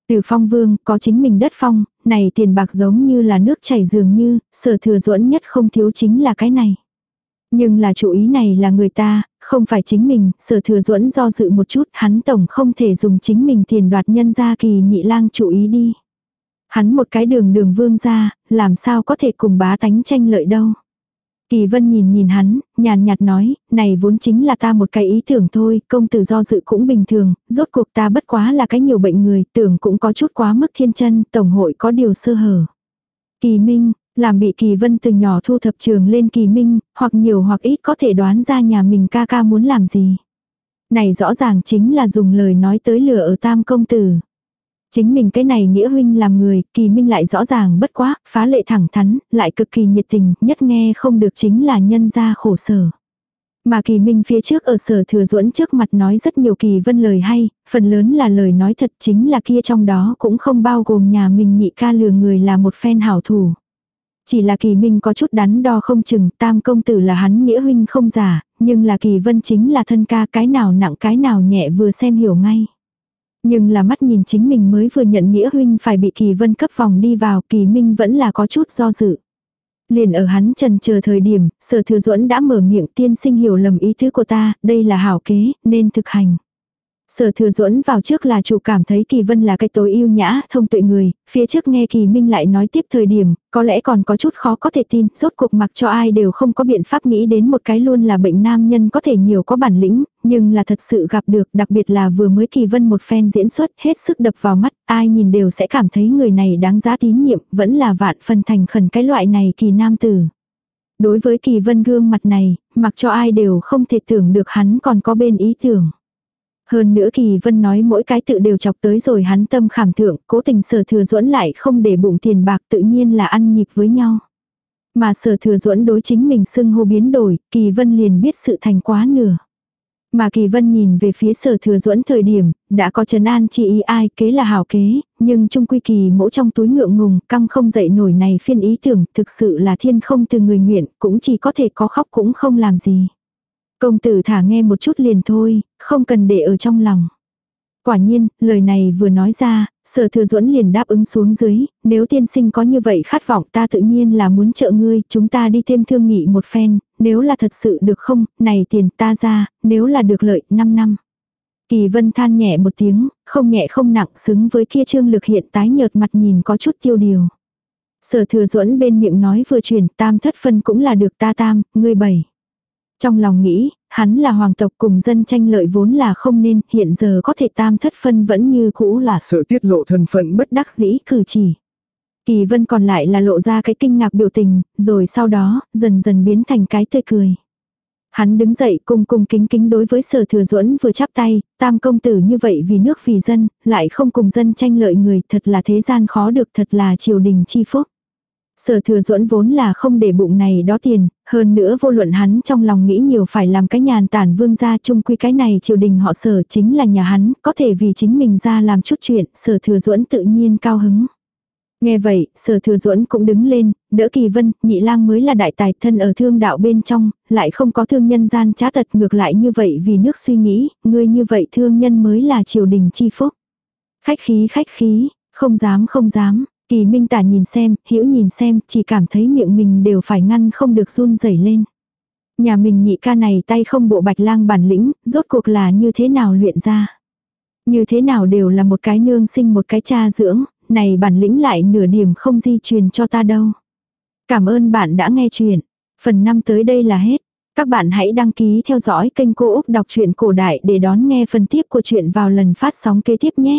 Từ phong vương, có chính mình đất phong, này tiền bạc giống như là nước chảy dường như, sở thừa duẫn nhất không thiếu chính là cái này. Nhưng là chủ ý này là người ta, không phải chính mình, sở thừa duẫn do dự một chút, hắn tổng không thể dùng chính mình tiền đoạt nhân gia kỳ nhị lang chủ ý đi. Hắn một cái đường đường vương ra, làm sao có thể cùng bá tánh tranh lợi đâu. Kỳ vân nhìn nhìn hắn, nhàn nhạt nói, này vốn chính là ta một cái ý tưởng thôi, công tử do dự cũng bình thường, rốt cuộc ta bất quá là cái nhiều bệnh người, tưởng cũng có chút quá mức thiên chân, tổng hội có điều sơ hở. Kỳ minh, làm bị kỳ vân từ nhỏ thu thập trường lên kỳ minh, hoặc nhiều hoặc ít có thể đoán ra nhà mình ca ca muốn làm gì. Này rõ ràng chính là dùng lời nói tới lửa ở tam công tử. Chính mình cái này nghĩa huynh làm người, kỳ minh lại rõ ràng bất quá, phá lệ thẳng thắn, lại cực kỳ nhiệt tình, nhất nghe không được chính là nhân gia khổ sở. Mà kỳ minh phía trước ở sở thừa duẫn trước mặt nói rất nhiều kỳ vân lời hay, phần lớn là lời nói thật chính là kia trong đó cũng không bao gồm nhà mình nhị ca lừa người là một phen hảo thủ. Chỉ là kỳ minh có chút đắn đo không chừng, tam công tử là hắn nghĩa huynh không giả, nhưng là kỳ vân chính là thân ca cái nào nặng cái nào nhẹ vừa xem hiểu ngay. Nhưng là mắt nhìn chính mình mới vừa nhận nghĩa huynh phải bị kỳ vân cấp vòng đi vào, kỳ minh vẫn là có chút do dự. Liền ở hắn trần chờ thời điểm, sở thừa duẫn đã mở miệng tiên sinh hiểu lầm ý thứ của ta, đây là hảo kế, nên thực hành. Sở thừa duẫn vào trước là chủ cảm thấy Kỳ Vân là cái tối yêu nhã, thông tuệ người, phía trước nghe Kỳ Minh lại nói tiếp thời điểm, có lẽ còn có chút khó có thể tin, rốt cuộc mặc cho ai đều không có biện pháp nghĩ đến một cái luôn là bệnh nam nhân có thể nhiều có bản lĩnh, nhưng là thật sự gặp được, đặc biệt là vừa mới Kỳ Vân một phen diễn xuất hết sức đập vào mắt, ai nhìn đều sẽ cảm thấy người này đáng giá tín nhiệm, vẫn là vạn phần thành khẩn cái loại này kỳ nam tử. Đối với Kỳ Vân gương mặt này, mặc cho ai đều không thể tưởng được hắn còn có bên ý tưởng. Hơn nữa Kỳ Vân nói mỗi cái tự đều chọc tới rồi hắn tâm khảm thượng, cố tình sở thừa duẫn lại không để bụng tiền bạc tự nhiên là ăn nhịp với nhau. Mà sở thừa duẫn đối chính mình xưng hô biến đổi, Kỳ Vân liền biết sự thành quá nửa. Mà Kỳ Vân nhìn về phía sở thừa duẫn thời điểm, đã có trấn an chi ý ai kế là hảo kế, nhưng trung quy kỳ mẫu trong túi ngượng ngùng, căng không dậy nổi này phiên ý tưởng, thực sự là thiên không từ người nguyện, cũng chỉ có thể có khóc cũng không làm gì. Công tử thả nghe một chút liền thôi, không cần để ở trong lòng. Quả nhiên, lời này vừa nói ra, sở thừa duẫn liền đáp ứng xuống dưới, nếu tiên sinh có như vậy khát vọng ta tự nhiên là muốn trợ ngươi, chúng ta đi thêm thương nghị một phen, nếu là thật sự được không, này tiền ta ra, nếu là được lợi, 5 năm. Kỳ vân than nhẹ một tiếng, không nhẹ không nặng xứng với kia trương lực hiện tái nhợt mặt nhìn có chút tiêu điều. Sở thừa duẫn bên miệng nói vừa chuyển tam thất phân cũng là được ta tam, ngươi bảy. Trong lòng nghĩ, hắn là hoàng tộc cùng dân tranh lợi vốn là không nên, hiện giờ có thể tam thất phân vẫn như cũ là Sợ tiết lộ thân phận bất đắc dĩ cử chỉ. Kỳ vân còn lại là lộ ra cái kinh ngạc biểu tình, rồi sau đó, dần dần biến thành cái tươi cười. Hắn đứng dậy cung cung kính kính đối với sở thừa duẫn vừa chắp tay, tam công tử như vậy vì nước vì dân, lại không cùng dân tranh lợi người thật là thế gian khó được thật là triều đình chi phúc. Sở thừa duẫn vốn là không để bụng này đó tiền, hơn nữa vô luận hắn trong lòng nghĩ nhiều phải làm cái nhàn tản vương gia chung quy cái này triều đình họ sở chính là nhà hắn, có thể vì chính mình ra làm chút chuyện, sở thừa duẫn tự nhiên cao hứng. Nghe vậy, sở thừa duẫn cũng đứng lên, đỡ kỳ vân, nhị lang mới là đại tài thân ở thương đạo bên trong, lại không có thương nhân gian trá tật ngược lại như vậy vì nước suy nghĩ, ngươi như vậy thương nhân mới là triều đình chi phúc. Khách khí khách khí, không dám không dám, kỳ minh tả nhìn xem, hiểu nhìn xem, chỉ cảm thấy miệng mình đều phải ngăn không được run rẩy lên. Nhà mình nhị ca này tay không bộ bạch lang bản lĩnh, rốt cuộc là như thế nào luyện ra. Như thế nào đều là một cái nương sinh một cái cha dưỡng, này bản lĩnh lại nửa điểm không di truyền cho ta đâu. Cảm ơn bạn đã nghe chuyện. Phần 5 tới đây là hết. Các bạn hãy đăng ký theo dõi kênh Cô Úc Đọc truyện Cổ Đại để đón nghe phần tiếp của chuyện vào lần phát sóng kế tiếp nhé.